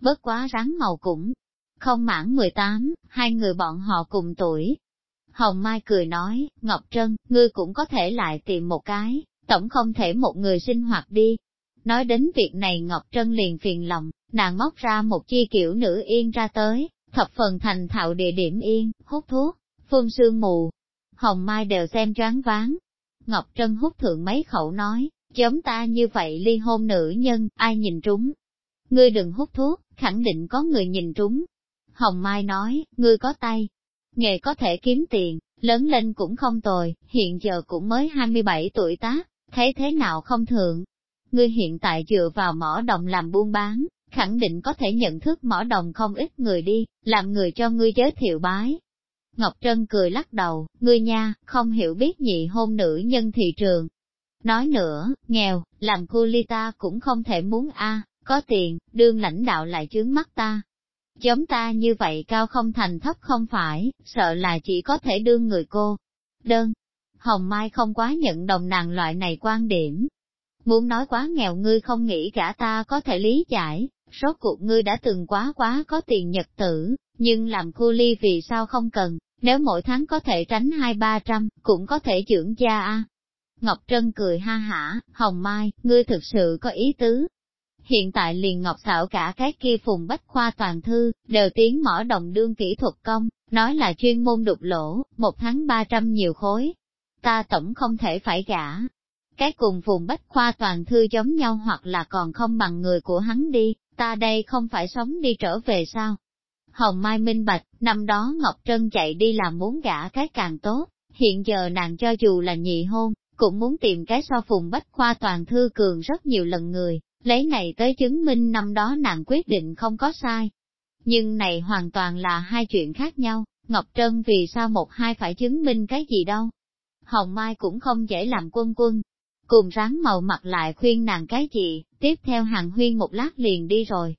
Bất quá rắn màu cũng không mãn 18, hai người bọn họ cùng tuổi, Hồng Mai cười nói, Ngọc Trân, ngươi cũng có thể lại tìm một cái, tổng không thể một người sinh hoạt đi. Nói đến việc này Ngọc Trân liền phiền lòng, nàng móc ra một chi kiểu nữ yên ra tới, thập phần thành thạo địa điểm yên, hút thuốc, phun sương mù. Hồng Mai đều xem choáng váng. Ngọc Trân hút thượng mấy khẩu nói, chấm ta như vậy ly hôn nữ nhân, ai nhìn trúng. Ngươi đừng hút thuốc, khẳng định có người nhìn trúng. Hồng Mai nói, ngươi có tay, nghề có thể kiếm tiền, lớn lên cũng không tồi, hiện giờ cũng mới 27 tuổi tá, thấy thế nào không thường. Ngươi hiện tại dựa vào mỏ đồng làm buôn bán, khẳng định có thể nhận thức mỏ đồng không ít người đi, làm người cho ngươi giới thiệu bái. Ngọc Trân cười lắc đầu, ngươi nha, không hiểu biết nhị hôn nữ nhân thị trường. Nói nữa, nghèo, làm cu ly ta cũng không thể muốn a có tiền, đương lãnh đạo lại chướng mắt ta, Giống ta như vậy cao không thành thấp không phải, sợ là chỉ có thể đương người cô. Đơn, Hồng Mai không quá nhận đồng nàng loại này quan điểm. Muốn nói quá nghèo ngươi không nghĩ cả ta có thể lý giải, rốt cuộc ngươi đã từng quá quá có tiền nhật tử, nhưng làm cu ly vì sao không cần, nếu mỗi tháng có thể tránh hai ba trăm, cũng có thể dưỡng gia a. Ngọc Trân cười ha hả, Hồng Mai, ngươi thực sự có ý tứ, Hiện tại liền ngọc xảo cả cái kia phùng bách khoa toàn thư, đều tiến mỏ đồng đương kỹ thuật công, nói là chuyên môn đục lỗ, một tháng 300 nhiều khối. Ta tổng không thể phải gả. Cái cùng phùng bách khoa toàn thư giống nhau hoặc là còn không bằng người của hắn đi, ta đây không phải sống đi trở về sao? Hồng Mai minh bạch, năm đó Ngọc Trân chạy đi làm muốn gả cái càng tốt, hiện giờ nàng cho dù là nhị hôn, cũng muốn tìm cái so phùng bách khoa toàn thư cường rất nhiều lần người, lấy này tới chứng minh năm đó nàng quyết định không có sai. Nhưng này hoàn toàn là hai chuyện khác nhau, Ngọc Trân vì sao một hai phải chứng minh cái gì đâu. Hồng Mai cũng không dễ làm quân quân, cùng ráng màu mặt lại khuyên nàng cái gì, tiếp theo hàng huyên một lát liền đi rồi.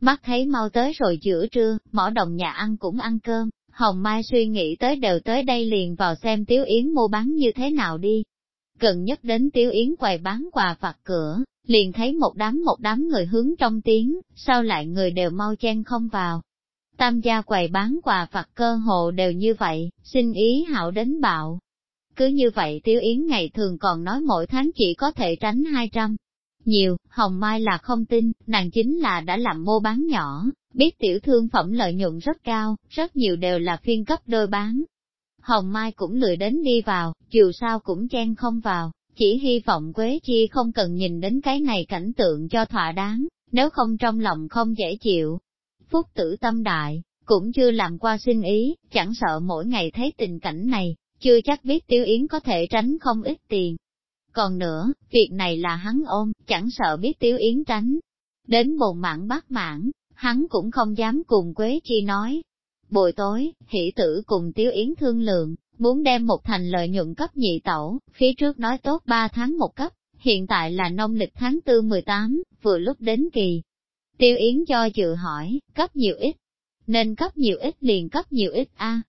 Mắt thấy mau tới rồi giữa trưa, mỏ đồng nhà ăn cũng ăn cơm, Hồng Mai suy nghĩ tới đều tới đây liền vào xem Tiếu Yến mua bán như thế nào đi. Gần nhất đến Tiếu Yến quầy bán quà vặt cửa, liền thấy một đám một đám người hướng trong tiếng, sao lại người đều mau chen không vào. Tam gia quầy bán quà vặt cơ hộ đều như vậy, xin ý hảo đến bạo. Cứ như vậy tiếu Yến ngày thường còn nói mỗi tháng chỉ có thể tránh 200. Nhiều, Hồng Mai là không tin, nàng chính là đã làm mua bán nhỏ, biết tiểu thương phẩm lợi nhuận rất cao, rất nhiều đều là phiên cấp đôi bán. Hồng Mai cũng lười đến đi vào, dù sao cũng chen không vào, chỉ hy vọng Quế Chi không cần nhìn đến cái này cảnh tượng cho thỏa đáng, nếu không trong lòng không dễ chịu. Phúc tử tâm đại, cũng chưa làm qua sinh ý, chẳng sợ mỗi ngày thấy tình cảnh này, chưa chắc biết Tiêu Yến có thể tránh không ít tiền. Còn nữa, việc này là hắn ôm, chẳng sợ biết Tiêu Yến tránh. Đến bồn mãn bắt mãn, hắn cũng không dám cùng Quế Chi nói. Buổi tối, hỷ tử cùng Tiêu Yến thương lượng, muốn đem một thành lợi nhuận cấp nhị tẩu, phía trước nói tốt 3 tháng một cấp, hiện tại là nông lịch tháng 4 18, vừa lúc đến kỳ. Tiêu Yến cho dự hỏi, cấp nhiều ít, nên cấp nhiều ít liền cấp nhiều ít a.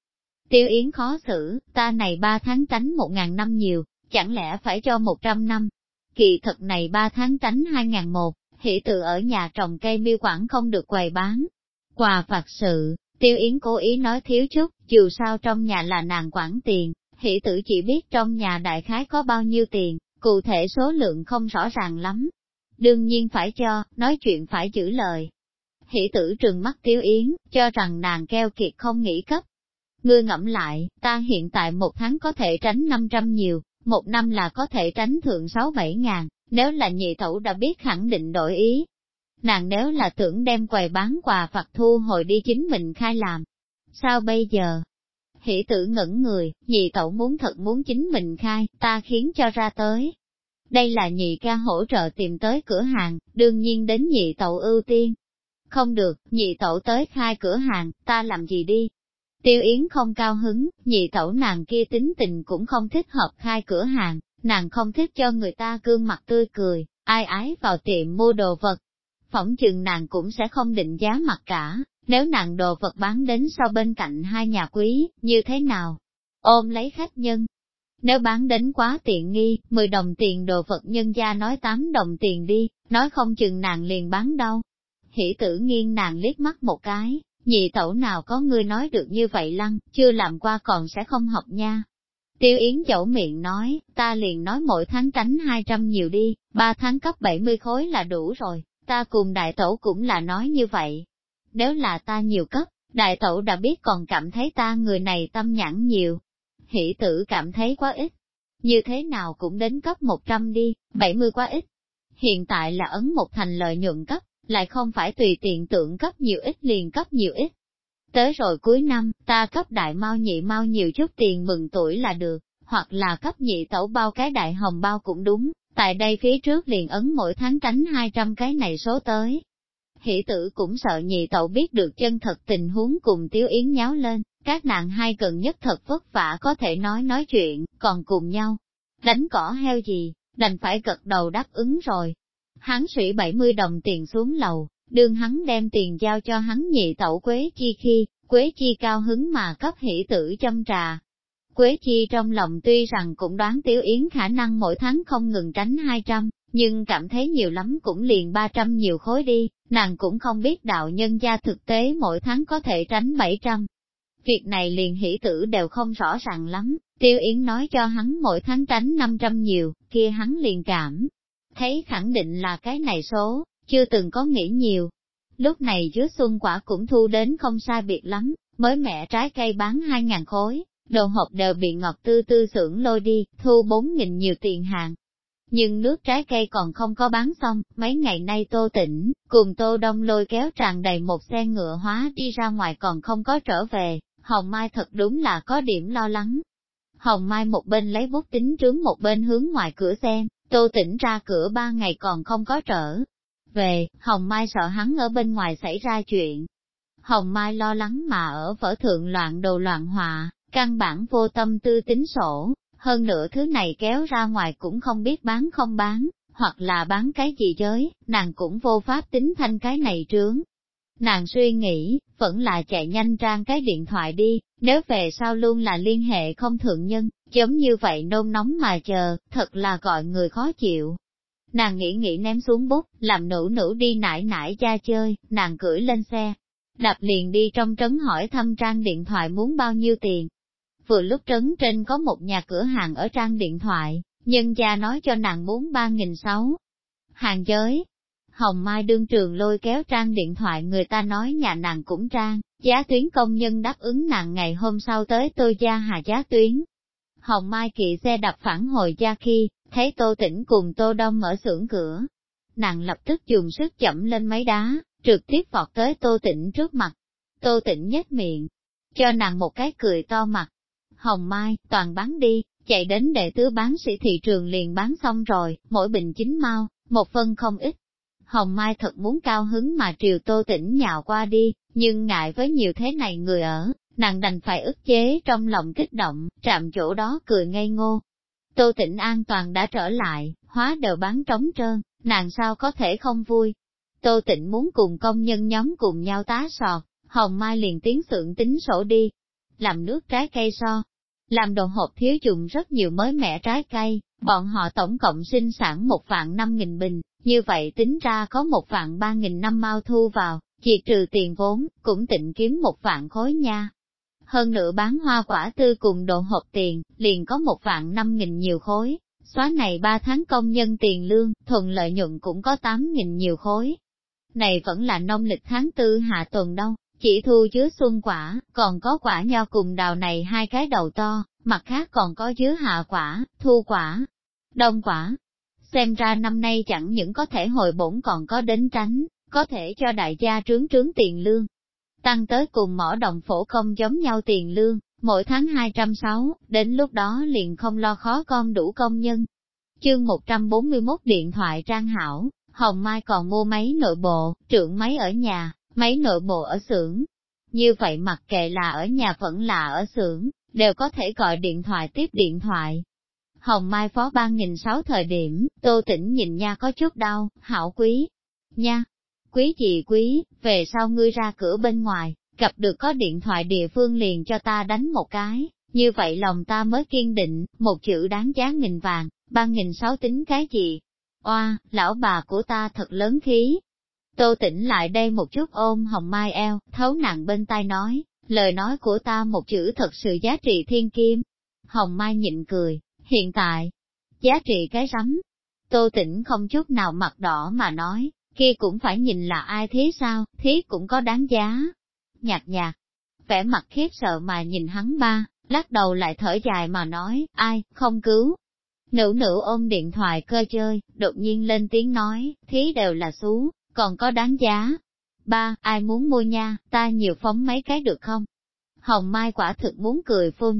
Tiêu Yến khó xử, ta này 3 tháng tránh 1.000 năm nhiều, chẳng lẽ phải cho 100 năm? Kỳ thật này 3 tháng tránh 2001, hỷ tự ở nhà trồng cây miêu quản không được quầy bán. Quà phạt sự, Tiêu Yến cố ý nói thiếu chút, dù sao trong nhà là nàng quản tiền, hỷ tử chỉ biết trong nhà đại khái có bao nhiêu tiền, cụ thể số lượng không rõ ràng lắm. Đương nhiên phải cho, nói chuyện phải giữ lời. Hỷ tử trừng mắt Tiêu Yến, cho rằng nàng keo kiệt không nghĩ cấp. Ngươi ngẫm lại, ta hiện tại một tháng có thể tránh 500 nhiều, một năm là có thể tránh thượng 6-7 ngàn, nếu là nhị thẩu đã biết khẳng định đổi ý, Nàng nếu là tưởng đem quầy bán quà phật thu hồi đi chính mình khai làm. Sao bây giờ? Hỷ tử ngẩn người, nhị tẩu muốn thật muốn chính mình khai, ta khiến cho ra tới. Đây là nhị ca hỗ trợ tìm tới cửa hàng, đương nhiên đến nhị tẩu ưu tiên. Không được, nhị tẩu tới khai cửa hàng, ta làm gì đi? Tiêu Yến không cao hứng, nhị tẩu nàng kia tính tình cũng không thích hợp khai cửa hàng, nàng không thích cho người ta gương mặt tươi cười, ai ái vào tiệm mua đồ vật, phỏng chừng nàng cũng sẽ không định giá mặt cả, nếu nàng đồ vật bán đến sau bên cạnh hai nhà quý, như thế nào? Ôm lấy khách nhân. Nếu bán đến quá tiện nghi, 10 đồng tiền đồ vật nhân gia nói 8 đồng tiền đi, nói không chừng nàng liền bán đâu. Hỷ tử nghiêng nàng liếc mắt một cái, nhị tẩu nào có người nói được như vậy lăng, chưa làm qua còn sẽ không học nha. Tiêu Yến dẫu miệng nói, ta liền nói mỗi tháng tránh 200 nhiều đi, 3 tháng cấp 70 khối là đủ rồi ta cùng đại tẩu cũng là nói như vậy. Nếu là ta nhiều cấp, đại tẩu đã biết còn cảm thấy ta người này tâm nhãn nhiều. Hỷ tử cảm thấy quá ít. Như thế nào cũng đến cấp 100 đi, 70 quá ít. Hiện tại là ấn một thành lợi nhuận cấp, lại không phải tùy tiện tượng cấp nhiều ít liền cấp nhiều ít. Tới rồi cuối năm, ta cấp đại mau nhị mau nhiều chút tiền mừng tuổi là được, hoặc là cấp nhị tẩu bao cái đại hồng bao cũng đúng, Tại đây phía trước liền ấn mỗi tháng tránh 200 cái này số tới. Hỷ tử cũng sợ nhị tẩu biết được chân thật tình huống cùng Tiếu Yến nháo lên, các nàng hai gần nhất thật vất vả có thể nói nói chuyện, còn cùng nhau. Đánh cỏ heo gì, đành phải gật đầu đáp ứng rồi. Hắn sủy 70 đồng tiền xuống lầu, đương hắn đem tiền giao cho hắn nhị tẩu Quế Chi khi, Quế Chi cao hứng mà cấp hỷ tử châm trà, Quế Chi trong lòng tuy rằng cũng đoán Tiểu Yến khả năng mỗi tháng không ngừng tránh 200, nhưng cảm thấy nhiều lắm cũng liền 300 nhiều khối đi, nàng cũng không biết đạo nhân gia thực tế mỗi tháng có thể tránh 700. Việc này liền hỷ tử đều không rõ ràng lắm, Tiêu Yến nói cho hắn mỗi tháng tránh 500 nhiều, kia hắn liền cảm. Thấy khẳng định là cái này số, chưa từng có nghĩ nhiều. Lúc này dứa xuân quả cũng thu đến không sai biệt lắm, mới mẹ trái cây bán 2.000 khối, đồ hộp đều bị ngọt tư tư xưởng lôi đi, thu bốn nghìn nhiều tiền hàng. Nhưng nước trái cây còn không có bán xong, mấy ngày nay tô tỉnh, cùng tô đông lôi kéo tràn đầy một xe ngựa hóa đi ra ngoài còn không có trở về, Hồng Mai thật đúng là có điểm lo lắng. Hồng Mai một bên lấy bút tính trướng một bên hướng ngoài cửa xem, tô tỉnh ra cửa ba ngày còn không có trở. Về, Hồng Mai sợ hắn ở bên ngoài xảy ra chuyện. Hồng Mai lo lắng mà ở vở thượng loạn đồ loạn họa, Căn bản vô tâm tư tính sổ, hơn nữa thứ này kéo ra ngoài cũng không biết bán không bán, hoặc là bán cái gì giới, nàng cũng vô pháp tính thanh cái này trướng. Nàng suy nghĩ, vẫn là chạy nhanh trang cái điện thoại đi, nếu về sau luôn là liên hệ không thượng nhân, giống như vậy nôn nóng mà chờ, thật là gọi người khó chịu. Nàng nghĩ nghĩ ném xuống bút, làm nữ nữ đi nải nải cha chơi, nàng cưỡi lên xe, đạp liền đi trong trấn hỏi thăm trang điện thoại muốn bao nhiêu tiền, vừa lúc trấn trên có một nhà cửa hàng ở trang điện thoại, nhân gia nói cho nàng muốn ba nghìn sáu. Hàng giới, Hồng Mai đương trường lôi kéo trang điện thoại người ta nói nhà nàng cũng trang, giá tuyến công nhân đáp ứng nàng ngày hôm sau tới tôi gia hà giá tuyến. Hồng Mai kỵ xe đập phản hồi ra khi, thấy Tô Tĩnh cùng Tô Đông mở xưởng cửa. Nàng lập tức dùng sức chậm lên mấy đá, trực tiếp vọt tới Tô Tĩnh trước mặt. Tô Tĩnh nhếch miệng, cho nàng một cái cười to mặt. Hồng Mai, toàn bán đi, chạy đến đệ tứ bán sĩ thị trường liền bán xong rồi, mỗi bình chín mau, một phân không ít. Hồng Mai thật muốn cao hứng mà triều Tô Tĩnh nhào qua đi, nhưng ngại với nhiều thế này người ở, nàng đành phải ức chế trong lòng kích động, trạm chỗ đó cười ngây ngô. Tô Tĩnh an toàn đã trở lại, hóa đều bán trống trơn, nàng sao có thể không vui. Tô Tĩnh muốn cùng công nhân nhóm cùng nhau tá sọt, Hồng Mai liền tiến xưởng tính sổ đi, làm nước trái cây so. Làm đồ hộp thiếu dùng rất nhiều mới mẻ trái cây, bọn họ tổng cộng sinh sản một vạn năm nghìn bình, như vậy tính ra có một vạn ba nghìn năm mau thu vào, chỉ trừ tiền vốn, cũng tịnh kiếm một vạn khối nha. Hơn nữa bán hoa quả tư cùng độ hộp tiền, liền có một vạn năm nghìn nhiều khối, xóa này ba tháng công nhân tiền lương, thuận lợi nhuận cũng có tám nghìn nhiều khối. Này vẫn là nông lịch tháng tư hạ tuần đâu, chỉ thu chứa xuân quả, còn có quả nho cùng đào này hai cái đầu to, mặt khác còn có chứa hạ quả, thu quả, đông quả. Xem ra năm nay chẳng những có thể hồi bổn còn có đến tránh, có thể cho đại gia trướng trướng tiền lương. Tăng tới cùng mỏ đồng phổ không giống nhau tiền lương, mỗi tháng 206, đến lúc đó liền không lo khó con đủ công nhân. Chương 141 điện thoại trang hảo, Hồng Mai còn mua máy nội bộ, trưởng máy ở nhà, máy nội bộ ở xưởng. Như vậy mặc kệ là ở nhà vẫn là ở xưởng, đều có thể gọi điện thoại tiếp điện thoại. Hồng Mai phó ban nghìn sáu thời điểm, tô tĩnh nhìn nha có chút đau, hảo quý. Nha, quý gì quý, về sau ngươi ra cửa bên ngoài, gặp được có điện thoại địa phương liền cho ta đánh một cái, như vậy lòng ta mới kiên định, một chữ đáng giá nghìn vàng, ba nghìn sáu tính cái gì? Oa, lão bà của ta thật lớn khí. Tô tỉnh lại đây một chút ôm hồng mai eo, thấu nặng bên tai nói, lời nói của ta một chữ thật sự giá trị thiên kim. Hồng mai nhịn cười, hiện tại, giá trị cái rắm. Tô tĩnh không chút nào mặt đỏ mà nói, kia cũng phải nhìn là ai thế sao, thế cũng có đáng giá. Nhạt nhạt, vẻ mặt khiếp sợ mà nhìn hắn ba, lắc đầu lại thở dài mà nói, ai, không cứu. Nữ nữ ôm điện thoại cơ chơi, đột nhiên lên tiếng nói, thí đều là xú, còn có đáng giá. Ba, ai muốn mua nha, ta nhiều phóng mấy cái được không? Hồng Mai quả thực muốn cười phun.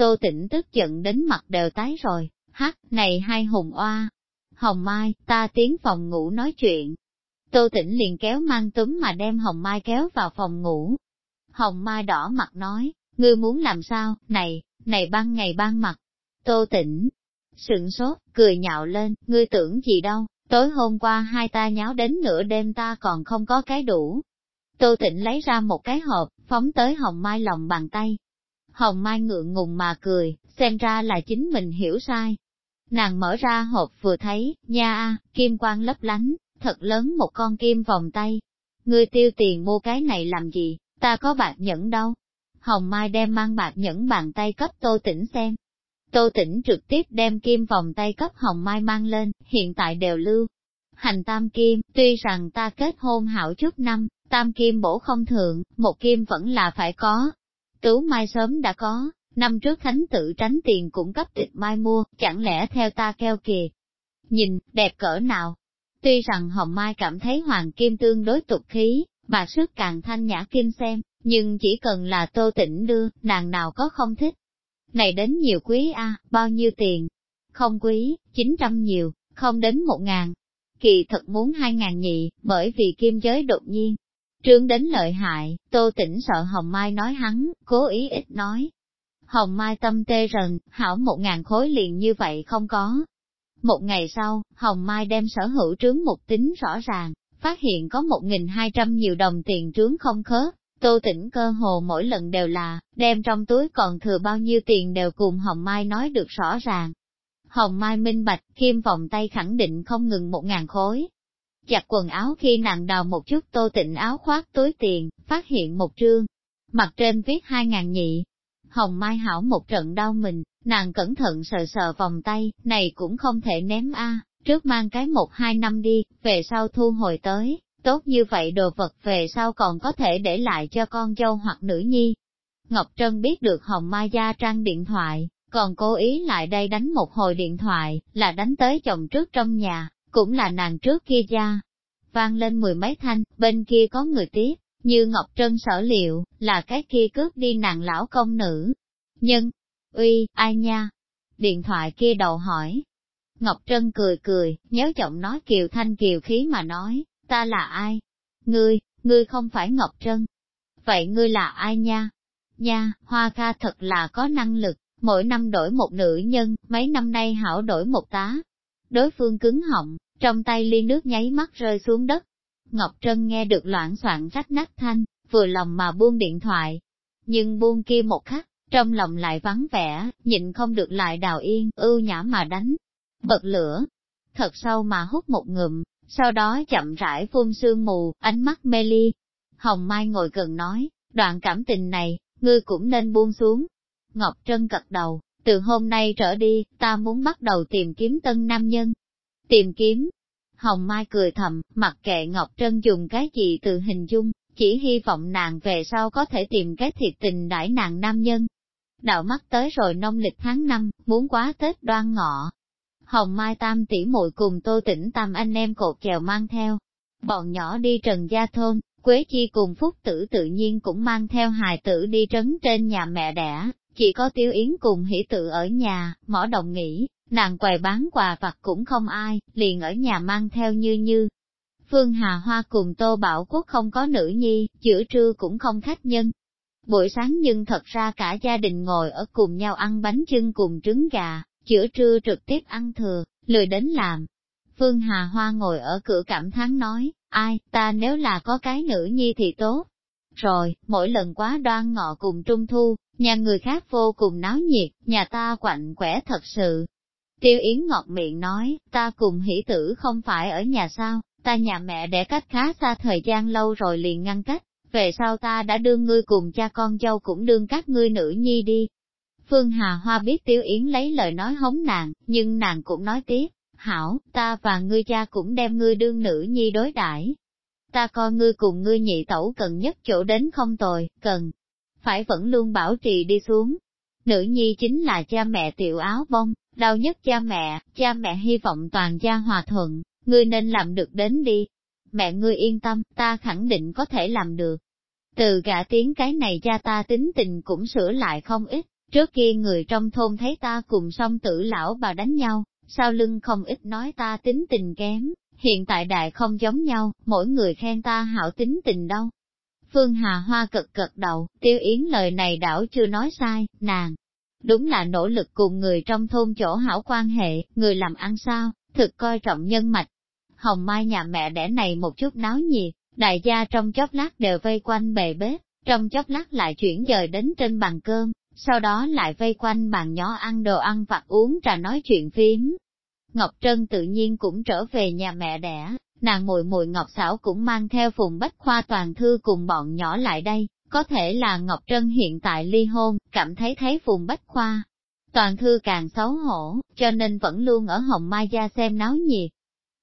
Tô tỉnh tức giận đến mặt đều tái rồi, hắc, này hai hùng oa. Hồng Mai, ta tiến phòng ngủ nói chuyện, Tô Tĩnh liền kéo mang túm mà đem Hồng Mai kéo vào phòng ngủ. Hồng Mai đỏ mặt nói, ngươi muốn làm sao, này, này ban ngày ban mặt. Tô Tĩnh, sững sốt, cười nhạo lên, ngươi tưởng gì đâu, tối hôm qua hai ta nháo đến nửa đêm ta còn không có cái đủ. Tô Tĩnh lấy ra một cái hộp, phóng tới Hồng Mai lòng bàn tay. Hồng Mai ngượng ngùng mà cười, xem ra là chính mình hiểu sai. Nàng mở ra hộp vừa thấy, nha kim quang lấp lánh, thật lớn một con kim vòng tay. Ngươi tiêu tiền mua cái này làm gì, ta có bạc nhẫn đâu. Hồng Mai đem mang bạc nhẫn bàn tay cấp Tô Tĩnh xem. Tô Tĩnh trực tiếp đem kim vòng tay cấp Hồng Mai mang lên, hiện tại đều lưu. Hành tam kim, tuy rằng ta kết hôn hảo chút năm, tam kim bổ không thượng, một kim vẫn là phải có. Tú Mai sớm đã có, năm trước thánh tự tránh tiền cũng cấp tịch Mai mua, chẳng lẽ theo ta keo kìa. Nhìn, đẹp cỡ nào, Tuy rằng Hồng Mai cảm thấy hoàng kim tương đối tục khí, mà sức càng thanh nhã kim xem, nhưng chỉ cần là tô tĩnh đưa, nàng nào có không thích. Này đến nhiều quý a bao nhiêu tiền? Không quý, 900 nhiều, không đến một ngàn. Kỳ thật muốn hai ngàn nhị, bởi vì kim giới đột nhiên. Trương đến lợi hại, tô tỉnh sợ Hồng Mai nói hắn, cố ý ít nói. Hồng Mai tâm tê rần, hảo một ngàn khối liền như vậy không có, một ngày sau, Hồng Mai đem sở hữu trướng một tính rõ ràng, phát hiện có 1.200 nhiều đồng tiền trướng không khớp. Tô tỉnh cơ hồ mỗi lần đều là, đem trong túi còn thừa bao nhiêu tiền đều cùng Hồng Mai nói được rõ ràng. Hồng Mai minh bạch, kim vòng tay khẳng định không ngừng một ngàn khối. Chặt quần áo khi nàng đào một chút tô tịnh áo khoác túi tiền, phát hiện một trương. Mặt trên viết hai ngàn nhị. Hồng Mai hảo một trận đau mình, nàng cẩn thận sờ sờ vòng tay, này cũng không thể ném a trước mang cái một hai năm đi, về sau thu hồi tới, tốt như vậy đồ vật về sau còn có thể để lại cho con dâu hoặc nữ nhi. Ngọc Trân biết được Hồng Mai gia trang điện thoại, còn cố ý lại đây đánh một hồi điện thoại, là đánh tới chồng trước trong nhà, cũng là nàng trước kia ra. Vang lên mười mấy thanh, bên kia có người tiếp, như Ngọc Trân sở liệu, là cái kia cướp đi nàng lão công nữ. nhân uy, ai nha? Điện thoại kia đầu hỏi. Ngọc Trân cười cười, nhớ giọng nói kiều thanh kiều khí mà nói, ta là ai? Ngươi, ngươi không phải Ngọc Trân. Vậy ngươi là ai nha? Nha, Hoa ca thật là có năng lực, mỗi năm đổi một nữ nhân, mấy năm nay hảo đổi một tá. Đối phương cứng họng, trong tay ly nước nháy mắt rơi xuống đất. Ngọc Trân nghe được loạn soạn rách nát thanh, vừa lòng mà buông điện thoại. Nhưng buông kia một khắc, trong lòng lại vắng vẻ, nhịn không được lại đào yên, ưu nhã mà đánh. Bật lửa, thật sâu mà hút một ngụm, sau đó chậm rãi phun sương mù, ánh mắt mê ly. Hồng Mai ngồi gần nói, đoạn cảm tình này, ngươi cũng nên buông xuống. Ngọc Trân cật đầu, từ hôm nay trở đi, ta muốn bắt đầu tìm kiếm tân nam nhân. Tìm kiếm. Hồng Mai cười thầm, mặc kệ Ngọc Trân dùng cái gì từ hình dung, chỉ hy vọng nàng về sau có thể tìm cái thiệt tình đãi nàng nam nhân. Đạo mắt tới rồi nông lịch tháng 5, muốn quá Tết đoan ngọ, Hồng Mai Tam tỷ muội cùng Tô Tĩnh Tam anh em cột chèo mang theo. Bọn nhỏ đi Trần Gia Thôn, Quế Chi cùng Phúc Tử tự nhiên cũng mang theo hài tử đi trấn trên nhà mẹ đẻ, chỉ có Tiêu Yến cùng hỷ tự ở nhà, mỏ đồng nghỉ nàng quầy bán quà vặt cũng không ai, liền ở nhà mang theo như như. Phương Hà Hoa cùng Tô Bảo Quốc không có nữ nhi, giữa trưa cũng không khách nhân. Buổi sáng nhưng thật ra cả gia đình ngồi ở cùng nhau ăn bánh chưng cùng trứng gà, giữa trưa trực tiếp ăn thừa, lười đến làm. Phương Hà Hoa ngồi ở cửa cảm thán nói, ai, ta nếu là có cái nữ nhi thì tốt. Rồi, mỗi lần quá đoan ngọ cùng trung thu, nhà người khác vô cùng náo nhiệt, nhà ta quạnh quẻ thật sự. Tiêu Yến ngọt miệng nói, ta cùng hỷ tử không phải ở nhà sao, ta nhà mẹ để cách khá xa thời gian lâu rồi liền ngăn cách, về sau ta đã đưa ngươi cùng cha con dâu cũng đương các ngươi nữ nhi đi, Phương Hà Hoa biết Tiêu Yến lấy lời nói hống nàng, nhưng nàng cũng nói tiếp, hảo, ta và ngươi cha cũng đem ngươi đương nữ nhi đối đãi. Ta coi ngươi cùng ngươi nhị tẩu cần nhất chỗ đến không tồi, cần, phải vẫn luôn bảo trì đi xuống. Nữ nhi chính là cha mẹ tiểu áo bông, đau nhất cha mẹ, cha mẹ hy vọng toàn gia hòa thuận, ngươi nên làm được đến đi. Mẹ ngươi yên tâm, ta khẳng định có thể làm được. Từ gã tiếng cái này cha ta tính tình cũng sửa lại không ít, Trước kia người trong thôn thấy ta cùng song tử lão bà đánh nhau, sau lưng không ít nói ta tính tình kém, hiện tại đại không giống nhau, mỗi người khen ta hảo tính tình đâu. Phương Hà Hoa cực cực đầu, tiêu yến lời này đảo chưa nói sai, nàng. Đúng là nỗ lực cùng người trong thôn chỗ hảo quan hệ, người làm ăn sao, thực coi trọng nhân mạch. Hồng Mai nhà mẹ đẻ này một chút náo nhiệt, đại gia trong chốc lát đều vây quanh bề bếp, trong chốc lát lại chuyển dời đến trên bàn cơm, sau đó lại vây quanh bàn nhỏ ăn đồ ăn vặt uống trà nói chuyện phím. Ngọc Trân tự nhiên cũng trở về nhà mẹ đẻ, nàng mùi mùi Ngọc Sảo cũng mang theo phùng bách khoa toàn thư cùng bọn nhỏ lại đây, có thể là Ngọc Trân hiện tại ly hôn, cảm thấy thấy phùng bách khoa. Toàn thư càng xấu hổ, cho nên vẫn luôn ở Hồng Mai Gia xem náo nhiệt.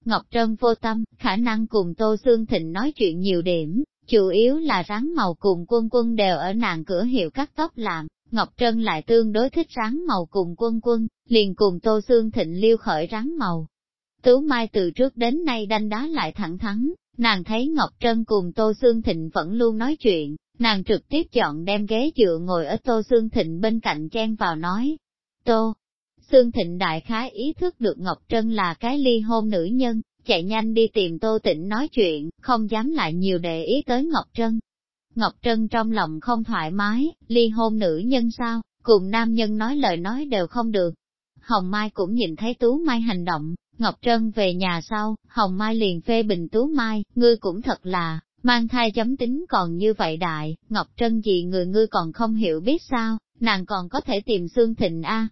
Ngọc Trân vô tâm, khả năng cùng Tô Sương Thịnh nói chuyện nhiều điểm, chủ yếu là rắn màu cùng quân quân đều ở nàng cửa hiệu cắt tóc làm, Ngọc Trân lại tương đối thích rắn màu cùng quân quân, liền cùng Tô Sương Thịnh liêu khởi rắn màu. Tú Mai từ trước đến nay đanh đá lại thẳng thắn, nàng thấy Ngọc Trân cùng Tô Sương Thịnh vẫn luôn nói chuyện, nàng trực tiếp chọn đem ghế dựa ngồi ở Tô Sương Thịnh bên cạnh chen vào nói. Tô, Sương Thịnh đại khái ý thức được Ngọc Trân là cái ly hôn nữ nhân, chạy nhanh đi tìm Tô Tịnh nói chuyện, không dám lại nhiều để ý tới Ngọc Trân. Ngọc Trân trong lòng không thoải mái, ly hôn nữ nhân sao, cùng nam nhân nói lời nói đều không được. Hồng Mai cũng nhìn thấy Tú Mai hành động, Ngọc Trân về nhà sau, Hồng Mai liền phê bình Tú Mai, ngươi cũng thật là, mang thai chấm tính còn như vậy đại, Ngọc Trân gì người ngươi còn không hiểu biết sao, nàng còn có thể tìm xương thịnh a.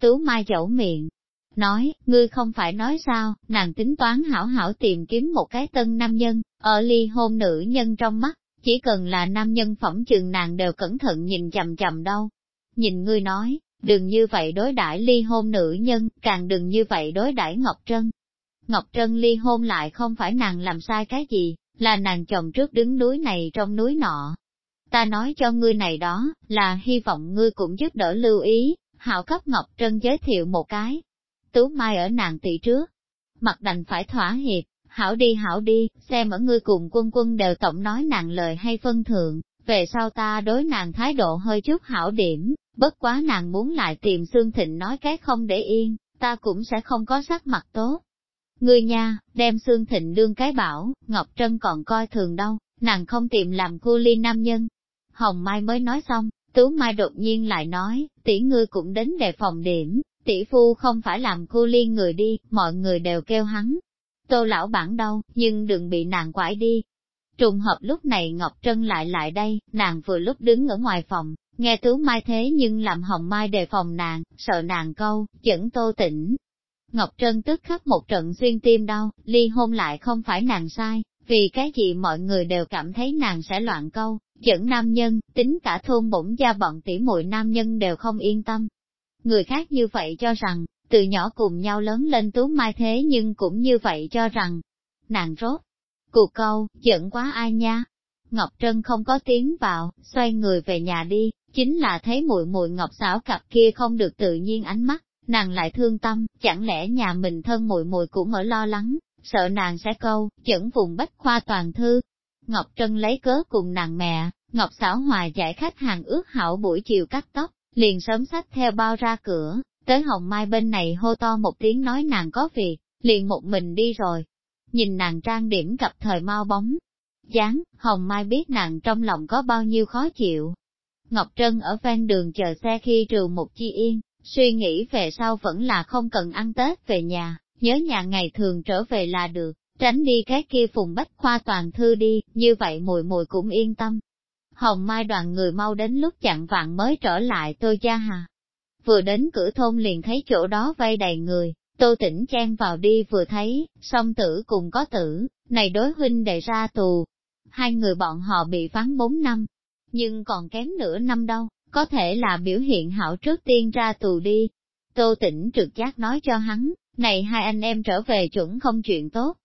Tú Mai chẩu miệng, nói, ngươi không phải nói sao, nàng tính toán hảo hảo tìm kiếm một cái tân nam nhân, ở ly hôn nữ nhân trong mắt, chỉ cần là nam nhân phẩm chừng nàng đều cẩn thận nhìn chầm chầm đâu. nhìn ngươi nói, đừng như vậy đối đãi ly hôn nữ nhân, càng đừng như vậy đối đãi Ngọc Trân. Ngọc Trân ly hôn lại không phải nàng làm sai cái gì, là nàng chồng trước đứng núi này trong núi nọ. Ta nói cho ngươi này đó, là hy vọng ngươi cũng giúp đỡ lưu ý, hảo cấp Ngọc Trân giới thiệu một cái. Tú Mai ở nàng tỷ trước, mặt đành phải thỏa hiệp, hảo đi hảo đi, xem ở ngươi cùng quân quân đều tổng nói nàng lời hay phân thượng, về sau ta đối nàng thái độ hơi chút hảo điểm, bất quá nàng muốn lại tìm Sương Thịnh nói cái không để yên, ta cũng sẽ không có sắc mặt tốt. Ngươi nha, đem Sương Thịnh đương cái bảo, Ngọc Trân còn coi thường đâu, nàng không tìm làm cu ly nam nhân. Hồng Mai mới nói xong, Tú Mai đột nhiên lại nói, tỷ ngươi cũng đến đề phòng điểm, tỷ phu không phải làm cu ly người đi, mọi người đều kêu hắn. Tô lão bản đâu, nhưng đừng bị nàng quải đi. Trùng hợp lúc này Ngọc Trân lại lại đây, nàng vừa lúc đứng ở ngoài phòng, nghe Tú Mai thế nhưng làm Hồng Mai đề phòng nàng, sợ nàng câu, dẫn tô tỉnh. Ngọc Trân tức khắc một trận xuyên tim đau, ly hôn lại không phải nàng sai, vì cái gì mọi người đều cảm thấy nàng sẽ loạn câu, dẫn nam nhân, tính cả thôn bổn gia bọn tỷ muội nam nhân đều không yên tâm. Người khác như vậy cho rằng, từ nhỏ cùng nhau lớn lên tú mai thế nhưng cũng như vậy cho rằng, nàng rốt. Cuộc câu, giận quá ai nha. Ngọc Trân không có tiếng vào, xoay người về nhà đi, chính là thấy muội muội Ngọc xảo cặp kia không được tự nhiên ánh mắt, nàng lại thương tâm, chẳng lẽ nhà mình thân muội muội cũng ở lo lắng, sợ nàng sẽ câu, dẫn vùng bách khoa toàn thư. Ngọc Trân lấy cớ cùng nàng mẹ, Ngọc xảo hòa giải khách hàng ước hảo buổi chiều cắt tóc, liền sớm sách theo bao ra cửa, tới hồng mai bên này hô to một tiếng nói nàng có việc, liền một mình đi rồi. Nhìn nàng trang điểm gặp thời mau bóng, gián hồng mai biết nàng trong lòng có bao nhiêu khó chịu. Ngọc Trân ở ven đường chờ xe khi trừ một chi yên, suy nghĩ về sau vẫn là không cần ăn Tết về nhà, nhớ nhà ngày thường trở về là được, tránh đi cái kia phùng bách khoa toàn thư đi, như vậy mùi mùi cũng yên tâm. Hồng Mai đoàn người mau đến lúc chặn vạn mới trở lại tôi gia hà. Vừa đến cửa thôn liền thấy chỗ đó vây đầy người, tô tỉnh chen vào đi vừa thấy, song tử cùng có tử, này đối huynh đệ ra tù. Hai người bọn họ bị phán bốn năm, nhưng còn kém nửa năm đâu, có thể là biểu hiện hảo trước tiên ra tù đi. Tô tỉnh trực giác nói cho hắn, này hai anh em trở về chuẩn không chuyện tốt.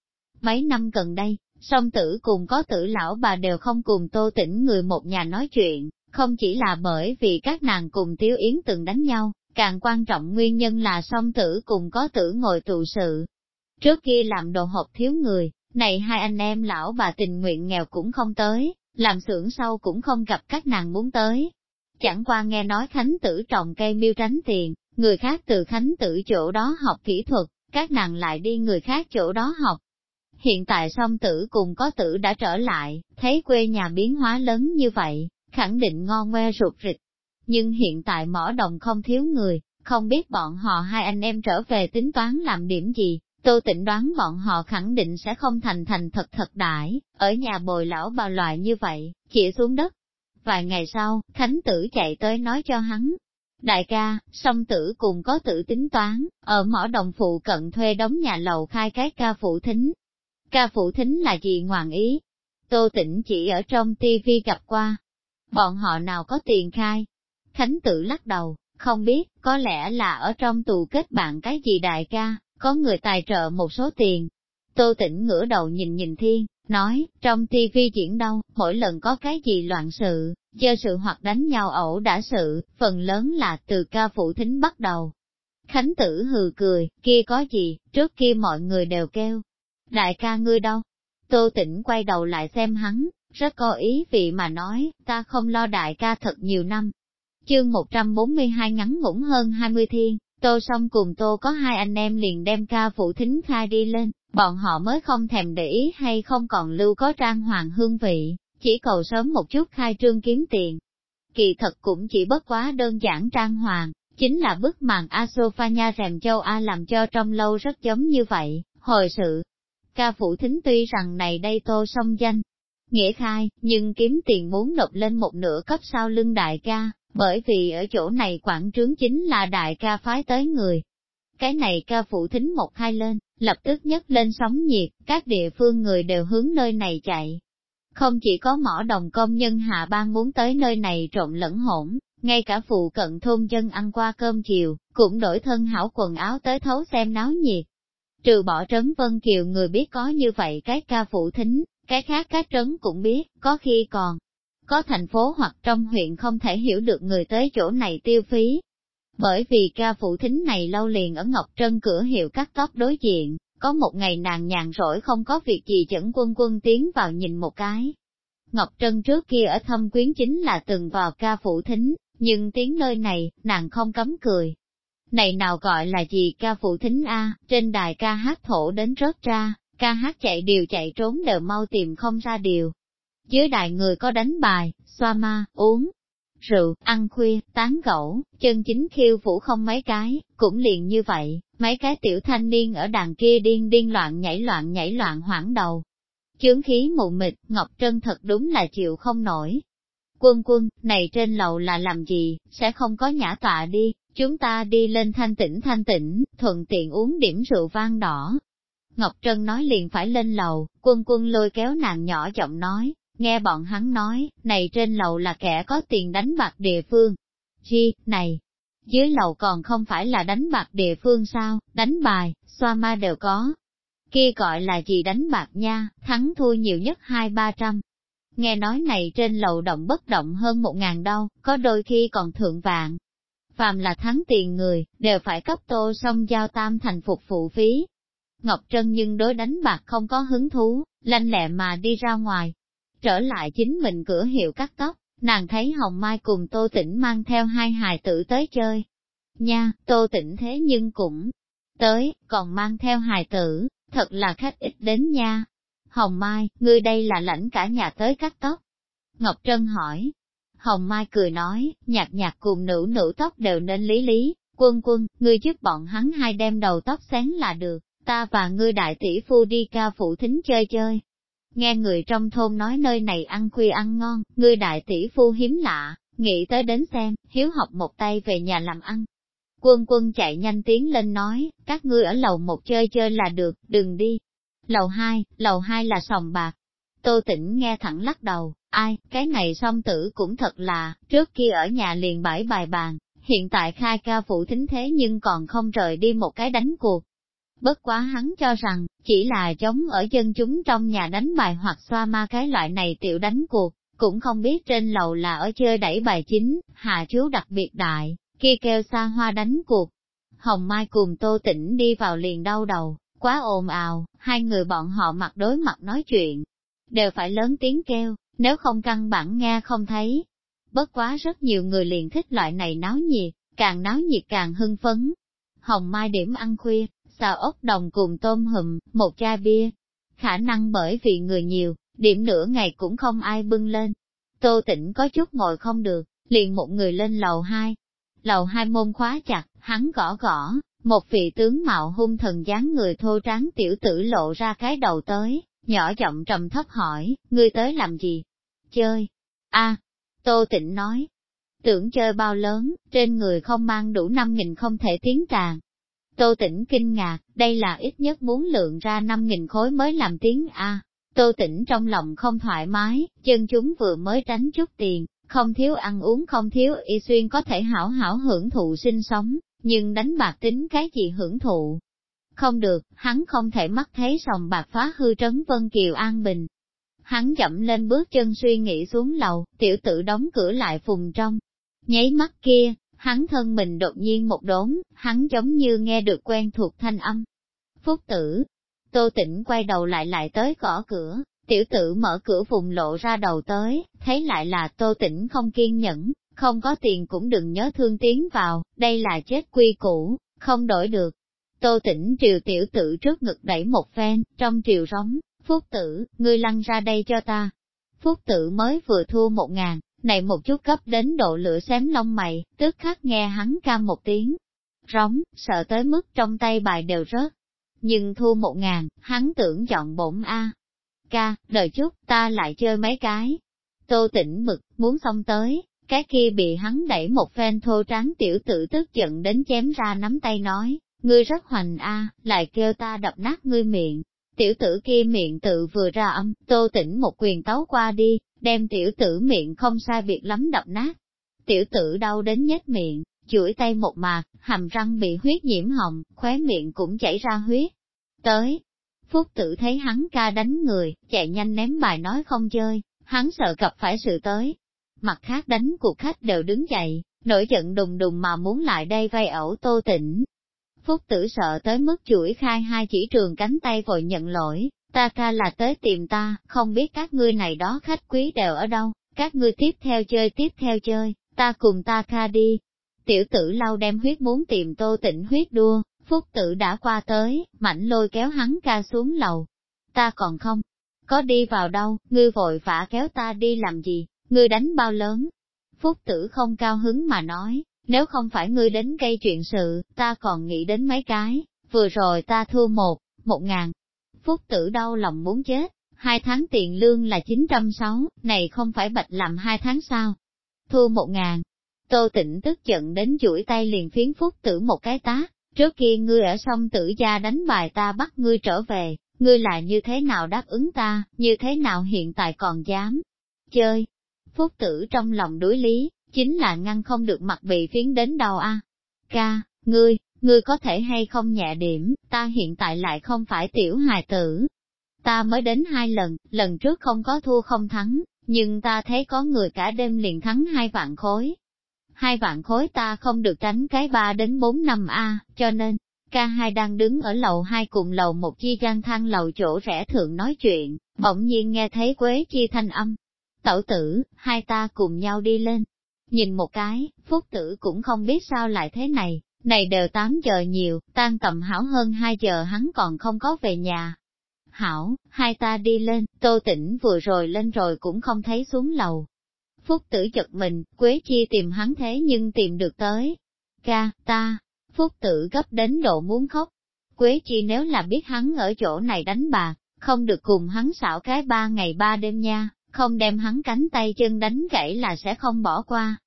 Mấy năm gần đây, song tử cùng có tử lão bà đều không cùng tô tỉnh người một nhà nói chuyện, không chỉ là bởi vì các nàng cùng Tiếu Yến từng đánh nhau, càng quan trọng nguyên nhân là song tử cùng có tử ngồi tù sự. Trước kia làm đồ hộp thiếu người, này hai anh em lão bà tình nguyện nghèo cũng không tới, làm xưởng sau cũng không gặp các nàng muốn tới. Chẳng qua nghe nói Khánh tử trồng cây miêu tránh tiền, người khác từ Khánh tử chỗ đó học kỹ thuật, các nàng lại đi người khác chỗ đó học. Hiện tại song tử cùng có tử đã trở lại, thấy quê nhà biến hóa lớn như vậy, khẳng định ngon ngoe rụt rịch. Nhưng hiện tại mỏ đồng không thiếu người, không biết bọn họ hai anh em trở về tính toán làm điểm gì, Tô tịnh đoán bọn họ khẳng định sẽ không thành thành thật thật đại ở nhà bồi lão bà loại như vậy, chỉ xuống đất. Vài ngày sau, Khánh tử chạy tới nói cho hắn. Đại ca, song tử cùng có tử tính toán, ở mỏ đồng phụ cận thuê đóng nhà lầu khai cái ca phụ thính. Ca phụ thính là gì ngoạn ý? Tô tịnh chỉ ở trong tivi gặp qua. Bọn họ nào có tiền khai? Khánh tử lắc đầu, không biết, có lẽ là ở trong tù kết bạn cái gì đại ca, có người tài trợ một số tiền. Tô tỉnh ngửa đầu nhìn nhìn thiên, nói, trong tivi diễn đâu, mỗi lần có cái gì loạn sự, do sự hoặc đánh nhau ẩu đã sự, phần lớn là từ ca phụ thính bắt đầu. Khánh tử hừ cười, kia có gì, trước kia mọi người đều kêu. Đại ca ngươi đâu? Tô tỉnh quay đầu lại xem hắn, rất có ý vị mà nói, ta không lo đại ca thật nhiều năm. Chương 142 ngắn ngủn hơn 20 thiên, Tô xong cùng tô có hai anh em liền đem ca phụ thính khai đi lên, bọn họ mới không thèm để ý hay không còn lưu có trang hoàng hương vị, chỉ cầu sớm một chút khai trương kiếm tiền. Kỳ thật cũng chỉ bất quá đơn giản trang hoàng, chính là bức màn Asophania rèm châu A làm cho trong lâu rất giống như vậy, hồi sự. Ca phụ thính tuy rằng này đây tô song danh, nghĩa khai, nhưng kiếm tiền muốn nộp lên một nửa cấp sau lưng đại ca, bởi vì ở chỗ này quảng trướng chính là đại ca phái tới người. Cái này ca phụ thính một hai lên, lập tức nhấc lên sóng nhiệt, các địa phương người đều hướng nơi này chạy. Không chỉ có mỏ đồng công nhân hạ ban muốn tới nơi này trộn lẫn hỗn, ngay cả phụ cận thôn dân ăn qua cơm chiều, cũng đổi thân hảo quần áo tới thấu xem náo nhiệt. Trừ bỏ trấn Vân Kiều người biết có như vậy cái ca phụ thính, cái khác các trấn cũng biết, có khi còn có thành phố hoặc trong huyện không thể hiểu được người tới chỗ này tiêu phí. Bởi vì ca phụ thính này lâu liền ở Ngọc Trân cửa hiệu cắt tóc đối diện, có một ngày nàng nhàn rỗi không có việc gì dẫn quân quân tiến vào nhìn một cái. Ngọc Trân trước kia ở thâm quyến chính là từng vào ca phụ thính, nhưng tiếng nơi này, nàng không cấm cười. Này nào gọi là gì ca phụ thính A, trên đài ca hát thổ đến rớt ra, ca hát chạy điều chạy trốn đều mau tìm không ra điều. Dưới đại người có đánh bài, xoa ma, uống, rượu, ăn khuya, tán gẫu, chân chính khiêu vũ không mấy cái, cũng liền như vậy, mấy cái tiểu thanh niên ở đàn kia điên điên loạn nhảy loạn nhảy loạn hoảng đầu. Chướng khí mù mịt, Ngọc Trân thật đúng là chịu không nổi. Quân quân, này trên lầu là làm gì, sẽ không có nhã tọa đi, chúng ta đi lên thanh tĩnh thanh tĩnh, thuận tiện uống điểm rượu vang đỏ. Ngọc Trân nói liền phải lên lầu, quân quân lôi kéo nàng nhỏ giọng nói, Nghe bọn hắn nói, này trên lầu là kẻ có tiền đánh bạc địa phương. Chi, này, dưới lầu còn không phải là đánh bạc địa phương sao, đánh bài, xoa ma đều có. Kia gọi là gì đánh bạc nha, thắng thua nhiều nhất hai ba trăm. Nghe nói này trên lầu động bất động hơn một ngàn đâu, có đôi khi còn thượng vạn. Phàm là thắng tiền người, đều phải cấp tô xong giao tam thành phục phụ phí. Ngọc Trân nhưng đối đánh bạc không có hứng thú, lanh lẹ mà đi ra ngoài, trở lại chính mình cửa hiệu cắt tóc, nàng thấy Hồng Mai cùng Tô Tĩnh mang theo hai hài tử tới chơi. Nha, Tô Tĩnh thế nhưng cũng tới, còn mang theo hài tử, thật là khách ít đến nha. Hồng Mai, ngươi đây là lãnh cả nhà tới cắt tóc. Ngọc Trân hỏi. Hồng Mai cười nói, nhạc nhạc cùng nữ nữ tóc đều nên lý lý, quân quân, ngươi giúp bọn hắn hai đem đầu tóc xén là được, ta và ngươi đại tỷ phu đi ca phụ thính chơi chơi, Nghe người trong thôn nói nơi này ăn khuya ăn ngon, ngươi đại tỷ phu hiếm lạ, nghĩ tới đến xem, hiếu học một tay về nhà làm ăn. Quân quân chạy nhanh tiến lên nói, các ngươi ở lầu một chơi chơi là được, đừng đi. Lầu hai, lầu hai là sòng bạc. Tô tỉnh nghe thẳng lắc đầu, ai, cái này song tử cũng thật là, trước kia ở nhà liền bãi bài bàn, hiện tại khai ca phụ thính thế nhưng còn không rời đi một cái đánh cuộc, Bất quá hắn cho rằng, chỉ là chống ở dân chúng trong nhà đánh bài hoặc xoa ma cái loại này tiểu đánh cuộc, cũng không biết trên lầu là ở chơi đẩy bài chính, hạ chú đặc biệt đại, kia kêu xa hoa đánh cuộc. Hồng Mai cùng Tô Tĩnh đi vào liền đau đầu, quá ồn ào, hai người bọn họ mặt đối mặt nói chuyện, đều phải lớn tiếng kêu, nếu không căn bản nghe không thấy. Bất quá rất nhiều người liền thích loại này náo nhiệt, càng náo nhiệt càng hưng phấn. Hồng Mai điểm ăn khuya, xào ốc đồng cùng tôm hùm, một chai bia. Khả năng bởi vì người nhiều, điểm nửa ngày cũng không ai bưng lên. Tô tĩnh có chút ngồi không được, liền một người lên lầu hai. Lầu hai môn khóa chặt, hắn gõ gõ, một vị tướng mạo hung thần dáng người thô tráng tiểu tử lộ ra cái đầu tới, nhỏ giọng trầm thấp hỏi, ngươi tới làm gì? Chơi. a Tô Tịnh nói. Tưởng chơi bao lớn, trên người không mang đủ năm nghìn không thể tiến tràn, Tô Tĩnh kinh ngạc, đây là ít nhất muốn lượng ra 5.000 khối mới làm tiếng A. Tô Tĩnh trong lòng không thoải mái, chân chúng vừa mới tránh chút tiền, không thiếu ăn uống không thiếu y xuyên có thể hảo hảo hưởng thụ sinh sống, nhưng đánh bạc tính cái gì hưởng thụ. Không được, hắn không thể mắt thấy sòng bạc phá hư trấn Vân Kiều An Bình. Hắn chậm lên bước chân suy nghĩ xuống lầu, tiểu tử đóng cửa lại phùng trong. Nháy mắt kia, Hắn thân mình đột nhiên một đốn, hắn giống như nghe được quen thuộc thanh âm. Phúc tử, tô tĩnh quay đầu lại lại tới gõ cửa, tiểu tử mở cửa vùng lộ ra đầu tới, thấy lại là tô tĩnh không kiên nhẫn, không có tiền cũng đừng nhớ thương tiến vào, đây là chết quy cũ không đổi được. Tô tĩnh triều tiểu tử trước ngực đẩy một phen, trong triều rống, phúc tử, ngươi lăn ra đây cho ta. Phúc tử mới vừa thua một ngàn, này một chút cấp đến độ lửa xém lông mày, tức khắc nghe hắn ca một tiếng. Róng, sợ tới mức trong tay bài đều rớt. Nhưng thu một ngàn, hắn tưởng chọn bổn A. Ca, đợi chút, ta lại chơi mấy cái. Tô tỉnh mực, muốn xong tới, cái kia bị hắn đẩy một phen thô tráng tiểu tử tức giận đến chém ra nắm tay nói, ngươi rất hoành A, lại kêu ta đập nát ngươi miệng. Tiểu tử kia miệng tự vừa ra âm, tô tỉnh một quyền tấu qua đi, đem tiểu tử miệng không sai biệt lắm đập nát. tiểu tử đau đến nhếch miệng, chuỗi tay một mạc, hàm răng bị huyết nhiễm hồng, khóe miệng cũng chảy ra huyết. Tới, Phúc tử thấy hắn ca đánh người, chạy nhanh ném bài nói không chơi, hắn sợ gặp phải sự tới. Mặt khác đánh cuộc khách đều đứng dậy, nổi giận đùng đùng mà muốn lại đây vay ẩu tô tỉnh. Phúc tử sợ tới mức chuỗi khai hai chỉ trường cánh tay vội nhận lỗi, ta ca là tới tìm ta, không biết các ngươi này đó khách quý đều ở đâu, các ngươi tiếp theo chơi tiếp theo chơi, ta cùng ta ca đi. Tiểu tử lau đem huyết muốn tìm tô tịnh huyết đua, phúc tử đã qua tới, mảnh lôi kéo hắn ca xuống lầu. Ta còn không, có đi vào đâu, ngươi vội vã kéo ta đi làm gì, ngươi đánh bao lớn. Phúc tử không cao hứng mà nói, nếu không phải ngươi đến gây chuyện sự, ta còn nghĩ đến mấy cái, vừa rồi ta thua một, một ngàn. Phúc tử đau lòng muốn chết, hai tháng tiền lương là 906, này không phải bạch làm hai tháng sao? Thua một ngàn. Tô tịnh tức giận đến duỗi tay liền phiến phúc tử một cái tá, trước kia ngươi ở sông tử gia đánh bài ta bắt ngươi trở về, ngươi là như thế nào đáp ứng ta, như thế nào hiện tại còn dám chơi. Phúc tử trong lòng đối lý, chính là ngăn không được mặt bị phiến đến đầu a. Ca, ngươi, ngươi có thể hay không nhẹ điểm, ta hiện tại lại không phải tiểu hài tử. Ta mới đến hai lần, lần trước không có thua không thắng, nhưng ta thấy có người cả đêm liền thắng hai vạn khối. Hai vạn khối ta không được tránh cái ba đến bốn năm A, cho nên, ca hai đang đứng ở lầu hai cùng lầu một chi gian thang lầu chỗ rẻ thượng nói chuyện, bỗng nhiên nghe thấy quế chi thanh âm. Tẩu tử, hai ta cùng nhau đi lên. Nhìn một cái, phúc tử cũng không biết sao lại thế này, này đều 8 giờ nhiều, tan tầm hảo hơn 2 giờ hắn còn không có về nhà. Hảo, hai ta đi lên, tô tỉnh vừa rồi lên rồi cũng không thấy xuống lầu. Phúc tử chật mình, Quế Chi tìm hắn thế nhưng tìm được tới. Ca, ta, Phúc tử gấp đến độ muốn khóc. Quế Chi nếu là biết hắn ở chỗ này đánh bạc, không được cùng hắn xảo cái ba ngày ba đêm nha, không đem hắn cánh tay chân đánh gãy là sẽ không bỏ qua.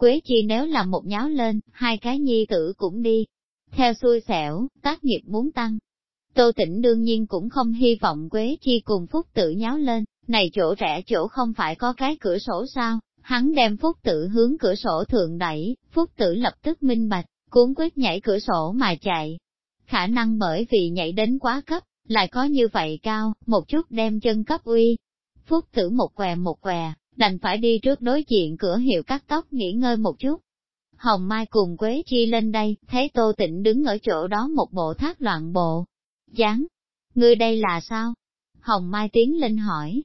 Quế Chi nếu là một nháo lên, hai cái nhi tử cũng đi. Theo xui xẻo, tác nghiệp muốn tăng. Tô Tĩnh đương nhiên cũng không hy vọng Quế Chi cùng Phúc Tử nháo lên, này chỗ rẽ chỗ không phải có cái cửa sổ sao, hắn đem Phúc Tử hướng cửa sổ thượng đẩy, Phúc Tử lập tức minh bạch, cuốn quyết nhảy cửa sổ mà chạy. Khả năng bởi vì nhảy đến quá cấp, lại có như vậy cao, một chút đem chân cấp uy. Phúc Tử một què một què, đành phải đi trước đối diện cửa hiệu cắt tóc nghỉ ngơi một chút. Hồng Mai cùng Quế Chi lên đây, thấy Tô Tịnh đứng ở chỗ đó một bộ thác loạn bộ. Gián, ngươi đây là sao? Hồng Mai tiến lên hỏi.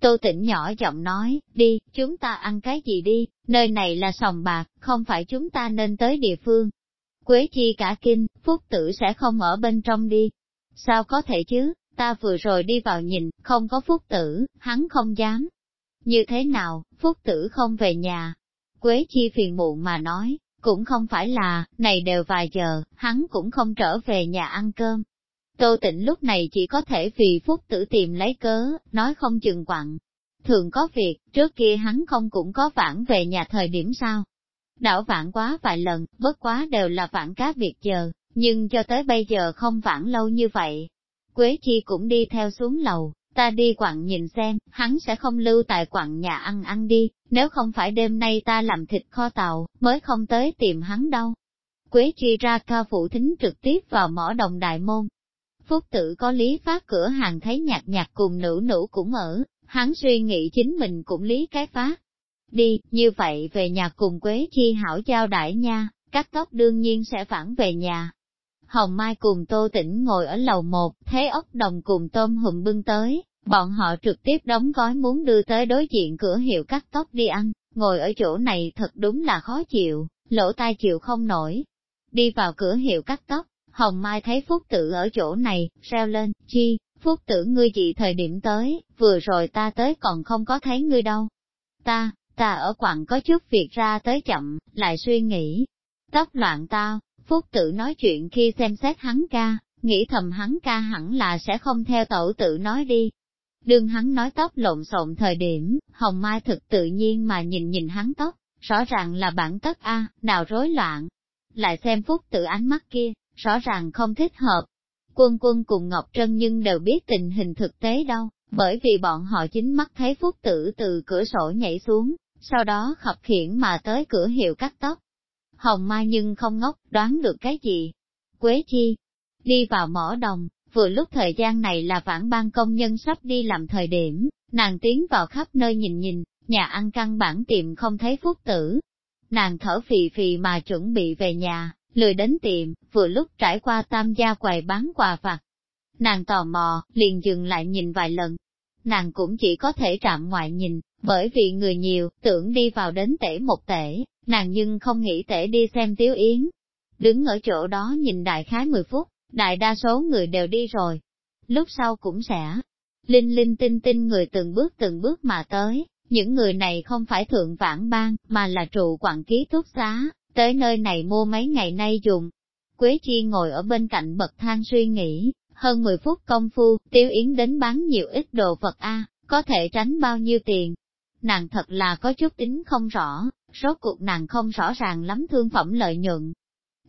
Tô Tịnh nhỏ giọng nói, đi, chúng ta ăn cái gì đi, nơi này là sòng bạc, không phải chúng ta nên tới địa phương. Quế Chi cả kinh, Phúc Tử sẽ không ở bên trong đi. Sao có thể chứ, ta vừa rồi đi vào nhìn, không có Phúc Tử, hắn không dám, như thế nào, phúc tử không về nhà? Quế chi phiền muộn mà nói, cũng không phải là, này đều vài giờ, hắn cũng không trở về nhà ăn cơm. Tô tịnh lúc này chỉ có thể vì phúc tử tìm lấy cớ, nói không chừng quặng. Thường có việc, trước kia hắn không cũng có vãn về nhà thời điểm sao? Đảo vãn quá vài lần, bất quá đều là vãn cá việc giờ, nhưng cho tới bây giờ không vãn lâu như vậy. Quế chi cũng đi theo xuống lầu, ta đi quặng nhìn xem, hắn sẽ không lưu tại quặng nhà ăn ăn đi, nếu không phải đêm nay ta làm thịt kho tàu, mới không tới tìm hắn đâu. Quế chi ra ca phụ thính trực tiếp vào mỏ đồng đại môn. Phúc tử có lý phát cửa hàng thấy nhạc nhạc cùng nữ nữ cũng ở, hắn suy nghĩ chính mình cũng lý cái phát. Đi, như vậy về nhà cùng Quế chi hảo giao đại nha, cắt tóc đương nhiên sẽ phản về nhà, Hồng Mai cùng Tô Tĩnh ngồi ở lầu một, thế ốc đồng cùng tôm hùm bưng tới, bọn họ trực tiếp đóng gói muốn đưa tới đối diện cửa hiệu cắt tóc đi ăn, ngồi ở chỗ này thật đúng là khó chịu, lỗ tai chịu không nổi. Đi vào cửa hiệu cắt tóc, Hồng Mai thấy Phúc Tử ở chỗ này, reo lên, chi, Phúc Tử ngươi gì thời điểm tới, vừa rồi ta tới còn không có thấy ngươi đâu. Ta, ta ở quặng có chút việc ra tới chậm, lại suy nghĩ. Tóc loạn tao, Phúc tự nói chuyện khi xem xét hắn ca, nghĩ thầm hắn ca hẳn là sẽ không theo tẩu tự nói đi. Đương hắn nói tóc lộn xộn thời điểm, Hồng Mai thực tự nhiên mà nhìn nhìn hắn tóc, rõ ràng là bản tất A, nào rối loạn. Lại xem Phúc tự ánh mắt kia, rõ ràng không thích hợp. Quân quân cùng Ngọc Trân nhưng đều biết tình hình thực tế đâu, bởi vì bọn họ chính mắt thấy Phúc tử từ cửa sổ nhảy xuống, sau đó khập khiển mà tới cửa hiệu cắt tóc. Hồng Mai nhưng không ngốc, đoán được cái gì. Quế chi, đi vào mỏ đồng, vừa lúc thời gian này là vãn ban công nhân sắp đi làm thời điểm, nàng tiến vào khắp nơi nhìn nhìn, nhà ăn căn bản tiệm không thấy phúc tử. Nàng thở phì phì mà chuẩn bị về nhà, lười đến tiệm, vừa lúc trải qua tam gia quầy bán quà vặt. Nàng tò mò, liền dừng lại nhìn vài lần. Nàng cũng chỉ có thể trạm ngoại nhìn, bởi vì người nhiều, tưởng đi vào đến tể một tể, nàng nhưng không nghĩ tể đi xem tiếu yến. Đứng ở chỗ đó nhìn đại khái 10 phút, đại đa số người đều đi rồi. Lúc sau cũng sẽ, linh linh tinh tinh người từng bước từng bước mà tới, những người này không phải thượng vãn ban, mà là trụ quản ký túc xá, tới nơi này mua mấy ngày nay dùng. Quế Chi ngồi ở bên cạnh bậc thang suy nghĩ, hơn 10 phút công phu, tiêu yến đến bán nhiều ít đồ vật A, có thể tránh bao nhiêu tiền. Nàng thật là có chút tính không rõ, rốt cuộc nàng không rõ ràng lắm thương phẩm lợi nhuận.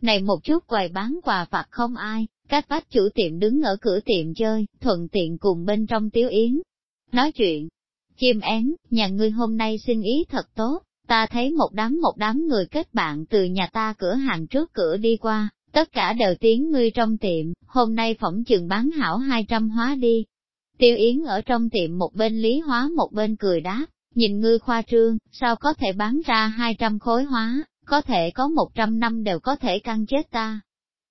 Này một chút quầy bán quà vặt không ai, các bác chủ tiệm đứng ở cửa tiệm chơi, thuận tiện cùng bên trong tiếu yến. Nói chuyện, chim én, nhà ngươi hôm nay xin ý thật tốt, ta thấy một đám một đám người kết bạn từ nhà ta cửa hàng trước cửa đi qua, tất cả đều tiếng ngươi trong tiệm, hôm nay phỏng chừng bán hảo 200 hóa đi. Tiêu Yến ở trong tiệm một bên lý hóa một bên cười đáp, nhìn ngươi khoa trương, sao có thể bán ra 200 khối hóa, có thể có 100 năm đều có thể căng chết ta.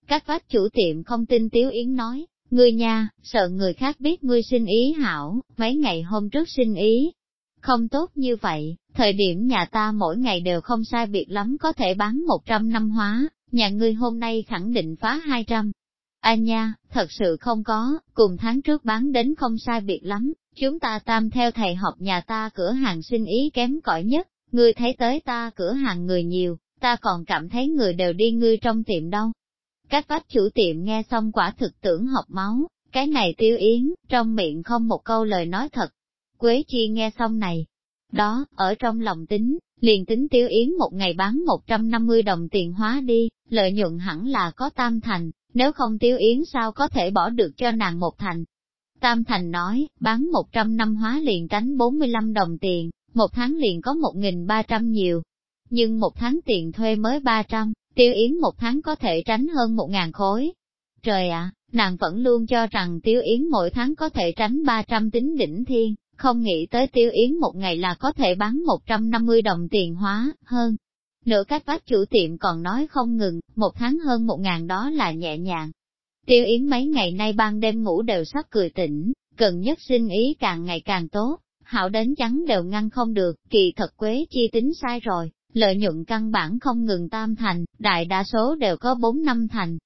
Các vách chủ tiệm không tin Tiếu Yến nói, ngươi nha, sợ người khác biết ngươi sinh ý hảo, mấy ngày hôm trước sinh ý. Không tốt như vậy, thời điểm nhà ta mỗi ngày đều không sai biệt lắm có thể bán 100 năm hóa, nhà ngươi hôm nay khẳng định phá 200. a nha, thật sự không có, cùng tháng trước bán đến không sai biệt lắm, chúng ta tam theo thầy học nhà ta cửa hàng sinh ý kém cỏi nhất, ngươi thấy tới ta cửa hàng người nhiều, ta còn cảm thấy người đều đi ngươi trong tiệm đâu. Các vách chủ tiệm nghe xong quả thực tưởng học máu, cái này tiêu yến, trong miệng không một câu lời nói thật. Quế chi nghe xong này, đó, ở trong lòng tính, liền tính tiêu yến một ngày bán 150 đồng tiền hóa đi, lợi nhuận hẳn là có tam thành, nếu không tiêu yến sao có thể bỏ được cho nàng một thành. Tam thành nói, bán 100 năm hóa liền tránh 45 đồng tiền, một tháng liền có 1.300 nhiều. Nhưng một tháng tiền thuê mới 300, tiêu yến một tháng có thể tránh hơn 1.000 khối. Trời ạ, nàng vẫn luôn cho rằng tiêu yến mỗi tháng có thể tránh 300 tính đỉnh thiên, không nghĩ tới tiêu yến một ngày là có thể bán 150 đồng tiền hóa, hơn. Nửa cách vách chủ tiệm còn nói không ngừng, một tháng hơn 1.000 đó là nhẹ nhàng. Tiêu yến mấy ngày nay ban đêm ngủ đều sắc cười tỉnh, gần nhất sinh ý càng ngày càng tốt, hảo đến trắng đều ngăn không được, kỳ thật quế chi tính sai rồi, lợi nhuận căn bản không ngừng tam thành, đại đa số đều có bốn năm thành.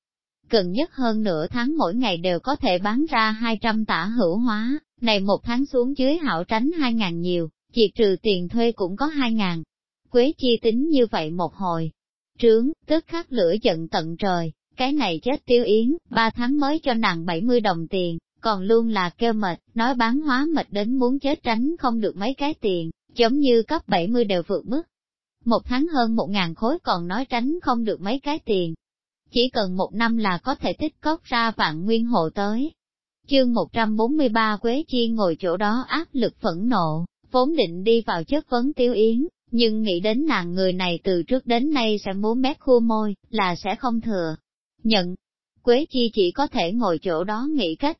Gần nhất hơn nửa tháng mỗi ngày đều có thể bán ra 200 tả hữu hóa, này một tháng xuống dưới hảo tránh 2.000 nhiều, chỉ trừ tiền thuê cũng có 2.000. Quế chi tính như vậy một hồi. Trướng, tức khắc lửa giận tận trời, cái này chết tiêu yến, ba tháng mới cho nàng 70 đồng tiền, còn luôn là kêu mệt, nói bán hóa mệt đến muốn chết tránh không được mấy cái tiền, giống như cấp 70 đều vượt mức. Một tháng hơn một ngàn khối còn nói tránh không được mấy cái tiền. Chỉ cần một năm là có thể tích cóp ra vạn nguyên hộ tới, Chương 143 Quế Chi ngồi chỗ đó áp lực phẫn nộ, vốn định đi vào chất vấn tiêu yến, nhưng nghĩ đến nàng người này từ trước đến nay sẽ muốn mép khua môi, là sẽ không thừa. Nhận, Quế Chi chỉ có thể ngồi chỗ đó nghĩ cách.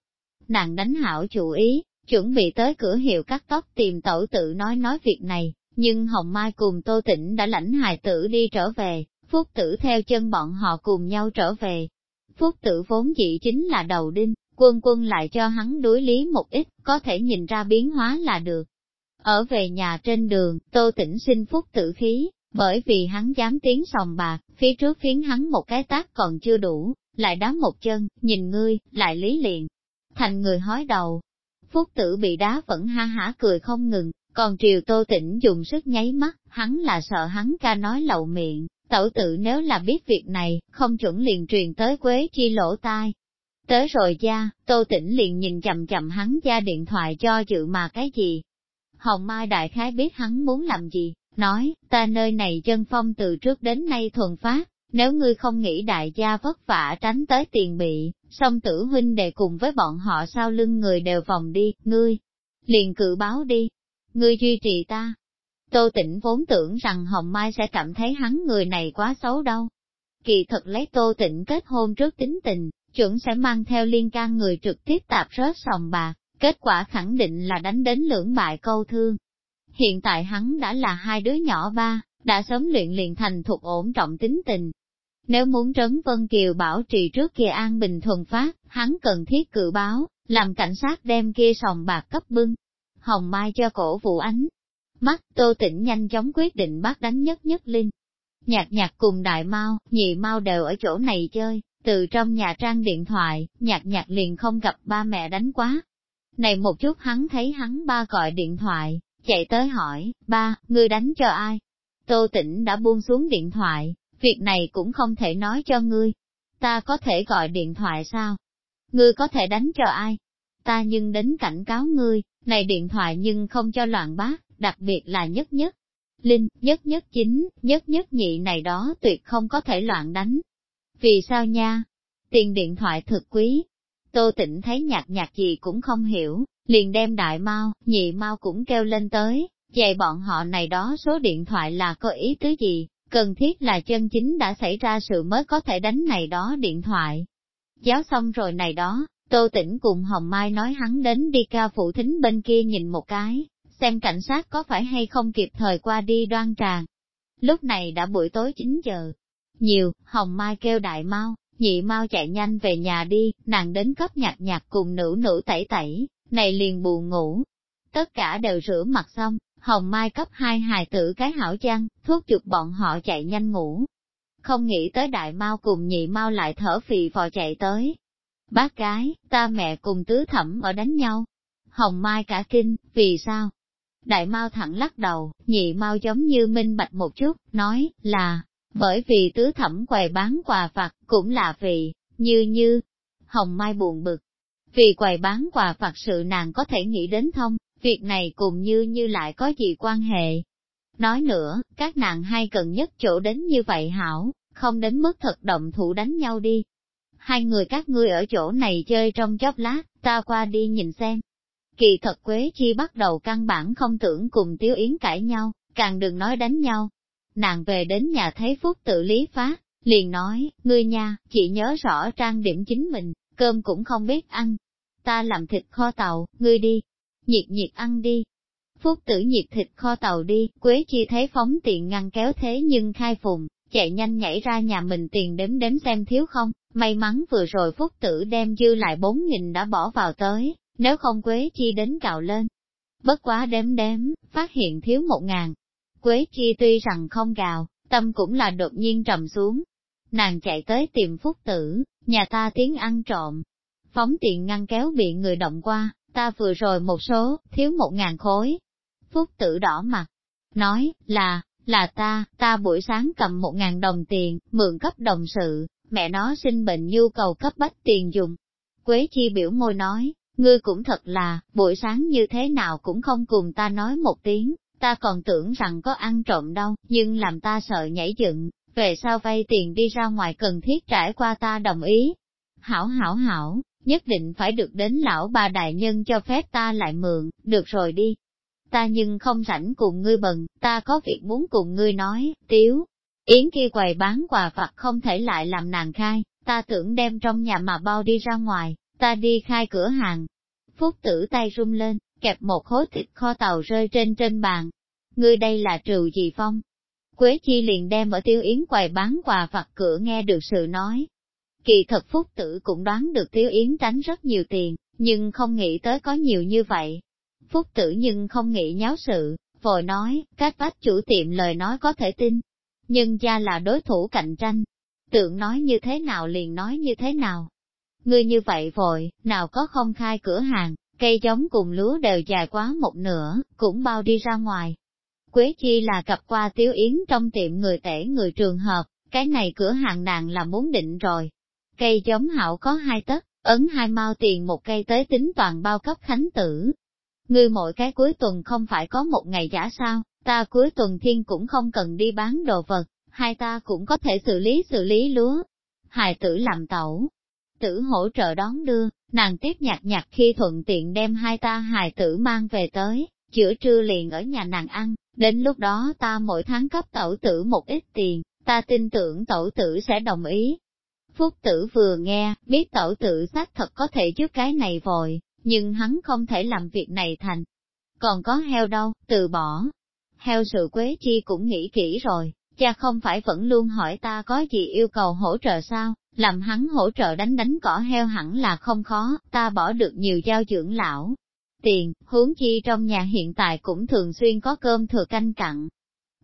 Nàng đánh hảo chủ ý, chuẩn bị tới cửa hiệu cắt tóc tìm tẩu tự nói nói việc này, nhưng Hồng Mai cùng Tô Tĩnh đã lãnh hài tử đi trở về, Phúc tử theo chân bọn họ cùng nhau trở về. Phúc tử vốn dĩ chính là đầu đinh, quân quân lại cho hắn đối lý một ít, có thể nhìn ra biến hóa là được. Ở về nhà trên đường, tô Tĩnh xin phúc tử khí, bởi vì hắn dám tiến sòng bạc, phía trước phiến hắn một cái tác còn chưa đủ, lại đá một chân, nhìn ngươi, lại lý liền. Thành người hói đầu. Phúc tử bị đá vẫn ha hả cười không ngừng, còn triều tô tỉnh dùng sức nháy mắt, hắn là sợ hắn ca nói lậu miệng, tẩu Tử nếu là biết việc này, không chuẩn liền truyền tới quế chi lỗ tai, Tới rồi ra, Tô Tĩnh liền nhìn chậm chậm hắn ra điện thoại cho dự mà cái gì. Hồng Mai đại khái biết hắn muốn làm gì, nói, ta nơi này chân phong từ trước đến nay thuần phát, nếu ngươi không nghĩ đại gia vất vả tránh tới tiền bị, song tử huynh đệ cùng với bọn họ sau lưng người đều vòng đi, ngươi, liền cự báo đi, ngươi duy trì ta. Tô Tĩnh vốn tưởng rằng Hồng Mai sẽ cảm thấy hắn người này quá xấu đâu. Kỳ thật lấy Tô Tĩnh kết hôn trước tính tình, chuẩn sẽ mang theo liên can người trực tiếp tạp rớt sòng bạc, kết quả khẳng định là đánh đến lưỡng bại câu thương. Hiện tại hắn đã là hai đứa nhỏ ba, đã sớm luyện liền thành thuộc ổn trọng tính tình. Nếu muốn trấn Vân Kiều bảo trì trước kia an bình thuần phát, hắn cần thiết cự báo, làm cảnh sát đem kia sòng bạc cấp bưng. Hồng Mai cho cổ vụ ánh. Mắt Tô Tĩnh nhanh chóng quyết định bắt đánh nhất nhất linh. Nhạc nhạc cùng đại mau, nhị mau đều ở chỗ này chơi, từ trong nhà trang điện thoại, nhạc nhạc liền không gặp ba mẹ đánh quá. Này một chút hắn thấy hắn ba gọi điện thoại, chạy tới hỏi, ba, ngươi đánh cho ai? Tô Tĩnh đã buông xuống điện thoại, việc này cũng không thể nói cho ngươi. Ta có thể gọi điện thoại sao? Ngươi có thể đánh cho ai? Ta nhưng đến cảnh cáo ngươi, này điện thoại nhưng không cho loạn bác, đặc biệt là nhất nhất. Linh, nhất nhất chính, nhất nhất nhị này đó tuyệt không có thể loạn đánh. Vì sao nha? Tiền điện thoại thực quý. Tô tĩnh thấy nhạc nhạc gì cũng không hiểu, liền đem đại mau, nhị mau cũng kêu lên tới, dạy bọn họ này đó số điện thoại là có ý tứ gì, cần thiết là chân chính đã xảy ra sự mới có thể đánh này đó điện thoại. Giáo xong rồi này đó, Tô Tĩnh cùng Hồng Mai nói hắn đến đi ca phụ thính bên kia nhìn một cái, xem cảnh sát có phải hay không kịp thời qua đi đoan tràng. Lúc này đã buổi tối 9 giờ. Nhiều, Hồng Mai kêu đại mau, nhị mau chạy nhanh về nhà đi, nàng đến cấp nhạc nhạc cùng nữ nữ tẩy tẩy, này liền buồn ngủ. Tất cả đều rửa mặt xong, Hồng Mai cấp hai hài tử cái hảo chăn, thuốc chụp bọn họ chạy nhanh ngủ. Không nghĩ tới đại mau cùng nhị mau lại thở phì phò chạy tới. Bác gái, ta mẹ cùng tứ thẩm ở đánh nhau. Hồng Mai cả kinh, vì sao? Đại mau thẳng lắc đầu, nhị mau giống như minh bạch một chút, nói, là, bởi vì tứ thẩm quầy bán quà vặt, cũng là vì, như như. Hồng Mai buồn bực. Vì quầy bán quà phạt sự nàng có thể nghĩ đến thông, việc này cùng như như lại có gì quan hệ. Nói nữa, các nàng hai cần nhất chỗ đến như vậy hảo, không đến mức thật động thủ đánh nhau đi. Hai người các ngươi ở chỗ này chơi trong chốc lát, ta qua đi nhìn xem. Kỳ thật Quế Chi bắt đầu căn bản không tưởng cùng Tiếu Yến cãi nhau, càng đừng nói đánh nhau. Nàng về đến nhà thấy Phúc tự lý phát, liền nói, ngươi nha, chị nhớ rõ trang điểm chính mình, cơm cũng không biết ăn. Ta làm thịt kho tàu, ngươi đi, nhiệt nhiệt ăn đi. Phúc tử nhiệt thịt kho tàu đi, Quế Chi thấy phóng tiện ngăn kéo thế nhưng khai phùng, chạy nhanh nhảy ra nhà mình tiền đếm đếm xem thiếu không, may mắn vừa rồi Phúc tử đem dư lại bốn nghìn đã bỏ vào tới, nếu không Quế Chi đến cạo lên. Bất quá đếm đếm, phát hiện thiếu một ngàn. Quế Chi tuy rằng không gào, tâm cũng là đột nhiên trầm xuống. Nàng chạy tới tìm Phúc tử, nhà ta tiếng ăn trộm. Phóng tiện ngăn kéo bị người động qua, ta vừa rồi một số, thiếu một ngàn khối. Phúc tử đỏ mặt, nói, là, là ta, ta buổi sáng cầm một ngàn đồng tiền, mượn cấp đồng sự, mẹ nó sinh bệnh nhu cầu cấp bách tiền dùng. Quế chi biểu môi nói, ngươi cũng thật là, buổi sáng như thế nào cũng không cùng ta nói một tiếng, ta còn tưởng rằng có ăn trộm đâu, nhưng làm ta sợ nhảy dựng, về sau vay tiền đi ra ngoài cần thiết trải qua ta đồng ý. Hảo hảo hảo, nhất định phải được đến lão bà đại nhân cho phép ta lại mượn, được rồi đi. Ta nhưng không rảnh cùng ngươi bần, ta có việc muốn cùng ngươi nói, tiếu. Yến kia quầy bán quà vặt không thể lại làm nàng khai, ta tưởng đem trong nhà mà bao đi ra ngoài, ta đi khai cửa hàng. Phúc tử tay rung lên, kẹp một khối thịt kho tàu rơi trên trên bàn. Ngươi đây là trừ gì phong? Quế chi liền đem ở tiêu yến quầy bán quà vặt cửa nghe được sự nói, Kỳ thật Phúc Tử cũng đoán được Tiếu Yến tránh rất nhiều tiền, nhưng không nghĩ tới có nhiều như vậy. Phúc Tử nhưng không nghĩ nháo sự, vội nói, các bác chủ tiệm lời nói có thể tin. Nhưng gia là đối thủ cạnh tranh. Tượng nói như thế nào liền nói như thế nào. Ngươi như vậy vội, nào có không khai cửa hàng, cây giống cùng lúa đều dài quá một nửa, cũng bao đi ra ngoài. Quế Chi là cặp qua Tiếu Yến trong tiệm người tể người trường hợp, cái này cửa hàng nàng là muốn định rồi, Cây giống hảo có hai tấc, ấn hai mao tiền một cây tới tính toàn bao cấp khánh tử. Ngươi mỗi cái cuối tuần không phải có một ngày giả sao, ta cuối tuần thiên cũng không cần đi bán đồ vật, hai ta cũng có thể xử lý xử lý lúa. Hài tử làm tẩu, tử hỗ trợ đón đưa, nàng tiếp nhạc nhạc khi thuận tiện đem hai ta hài tử mang về tới, chữa trưa liền ở nhà nàng ăn, Đến lúc đó ta mỗi tháng cấp tẩu tử một ít tiền, ta tin tưởng tẩu tử sẽ đồng ý. Phúc tử vừa nghe, biết tẩu tử xác thật có thể trước cái này vội, nhưng hắn không thể làm việc này thành. Còn có heo đâu, từ bỏ. Heo sự quế chi cũng nghĩ kỹ rồi, cha không phải vẫn luôn hỏi ta có gì yêu cầu hỗ trợ sao, làm hắn hỗ trợ đánh đánh cỏ heo hẳn là không khó, ta bỏ được nhiều giao dưỡng lão. Tiền, huống chi trong nhà hiện tại cũng thường xuyên có cơm thừa canh cặn.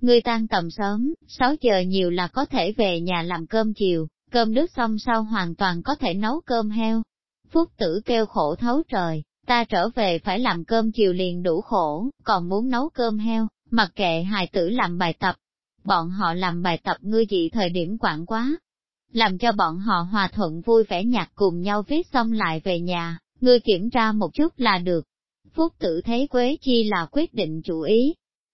Người tan tầm sớm, 6 giờ nhiều là có thể về nhà làm cơm chiều, cơm nước xong sau hoàn toàn có thể nấu cơm heo. Phúc tử kêu khổ thấu trời, ta trở về phải làm cơm chiều liền đủ khổ, còn muốn nấu cơm heo, mặc kệ hài tử làm bài tập. Bọn họ làm bài tập ngươi dị thời điểm quảng quá, làm cho bọn họ hòa thuận vui vẻ nhạc cùng nhau viết xong lại về nhà, ngươi kiểm tra một chút là được. Phúc tử thấy Quế Chi là quyết định chủ ý,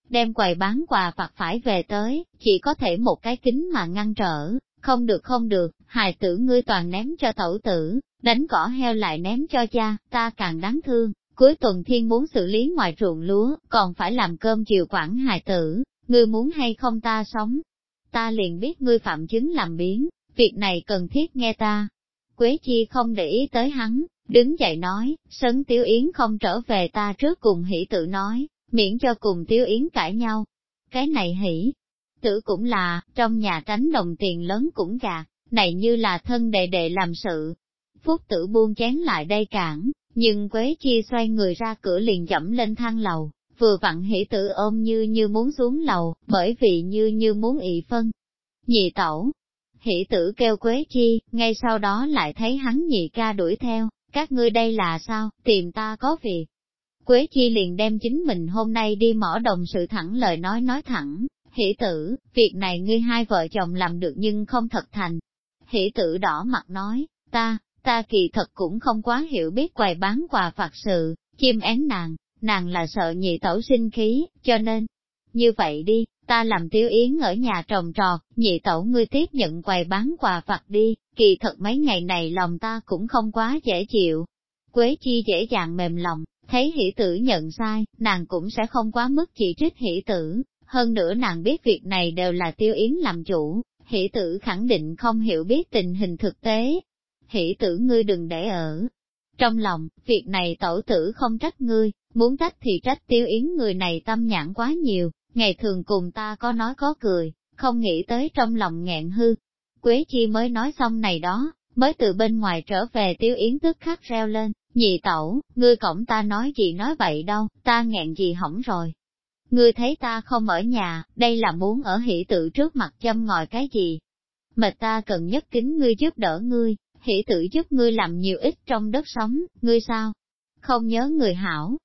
đem quầy bán quà vặt phải về tới, chỉ có thể một cái kính mà ngăn trở, không được không được, hài tử ngươi toàn ném cho tẩu tử, đánh cỏ heo lại ném cho cha, ta càng đáng thương, cuối tuần thiên muốn xử lý ngoài ruộng lúa, còn phải làm cơm chiều quản hài tử, ngươi muốn hay không ta sống. Ta liền biết ngươi phạm chứng làm biến, việc này cần thiết nghe ta. Quế Chi không để ý tới hắn, đứng dậy nói, sấn Tiếu Yến không trở về ta trước cùng hỷ tự nói, miễn cho cùng Tiếu Yến cãi nhau. Cái này hỷ, tử cũng là, trong nhà tránh đồng tiền lớn cũng gạt, này như là thân đệ đệ làm sự. Phúc tử buông chén lại đây cản, nhưng Quế Chi xoay người ra cửa liền dẫm lên thang lầu, vừa vặn hỷ tử ôm như như muốn xuống lầu, bởi vì như như muốn ị phân. Nhị tẩu, hỷ tử kêu Quế Chi, ngay sau đó lại thấy hắn nhị ca đuổi theo, các ngươi đây là sao, tìm ta có việc. Quế Chi liền đem chính mình hôm nay đi mỏ đồng sự thẳng lời nói nói thẳng, hỷ tử, việc này ngươi hai vợ chồng làm được nhưng không thật thành. Hỷ tử đỏ mặt nói, ta, ta kỳ thật cũng không quá hiểu biết quầy bán quà phạt sự, chim én nàng, nàng là sợ nhị tẩu sinh khí, cho nên, như vậy đi, ta làm tiêu yến ở nhà trồng trọt, nhị tẩu ngươi tiếp nhận quầy bán quà vặt đi, kỳ thật mấy ngày này lòng ta cũng không quá dễ chịu. Quế chi dễ dàng mềm lòng, thấy hỷ tử nhận sai, nàng cũng sẽ không quá mức chỉ trích hỷ tử, hơn nữa nàng biết việc này đều là tiêu yến làm chủ, hỷ tử khẳng định không hiểu biết tình hình thực tế. Hỷ tử ngươi đừng để ở. Trong lòng, việc này tổ tử không trách ngươi, muốn trách thì trách tiêu yến người này tâm nhãn quá nhiều, ngày thường cùng ta có nói có cười, không nghĩ tới trong lòng nghẹn hư. Quế chi mới nói xong này đó, mới từ bên ngoài trở về tiêu yến tức khắc reo lên, nhị tẩu, ngươi cổng ta nói gì nói vậy đâu, ta nghẹn gì hỏng rồi. Ngươi thấy ta không ở nhà, đây là muốn ở hỷ tự trước mặt châm ngòi cái gì? Mệt ta cần nhất kính ngươi giúp đỡ ngươi, hỷ tự giúp ngươi làm nhiều ít trong đất sống, ngươi sao? Không nhớ người hảo,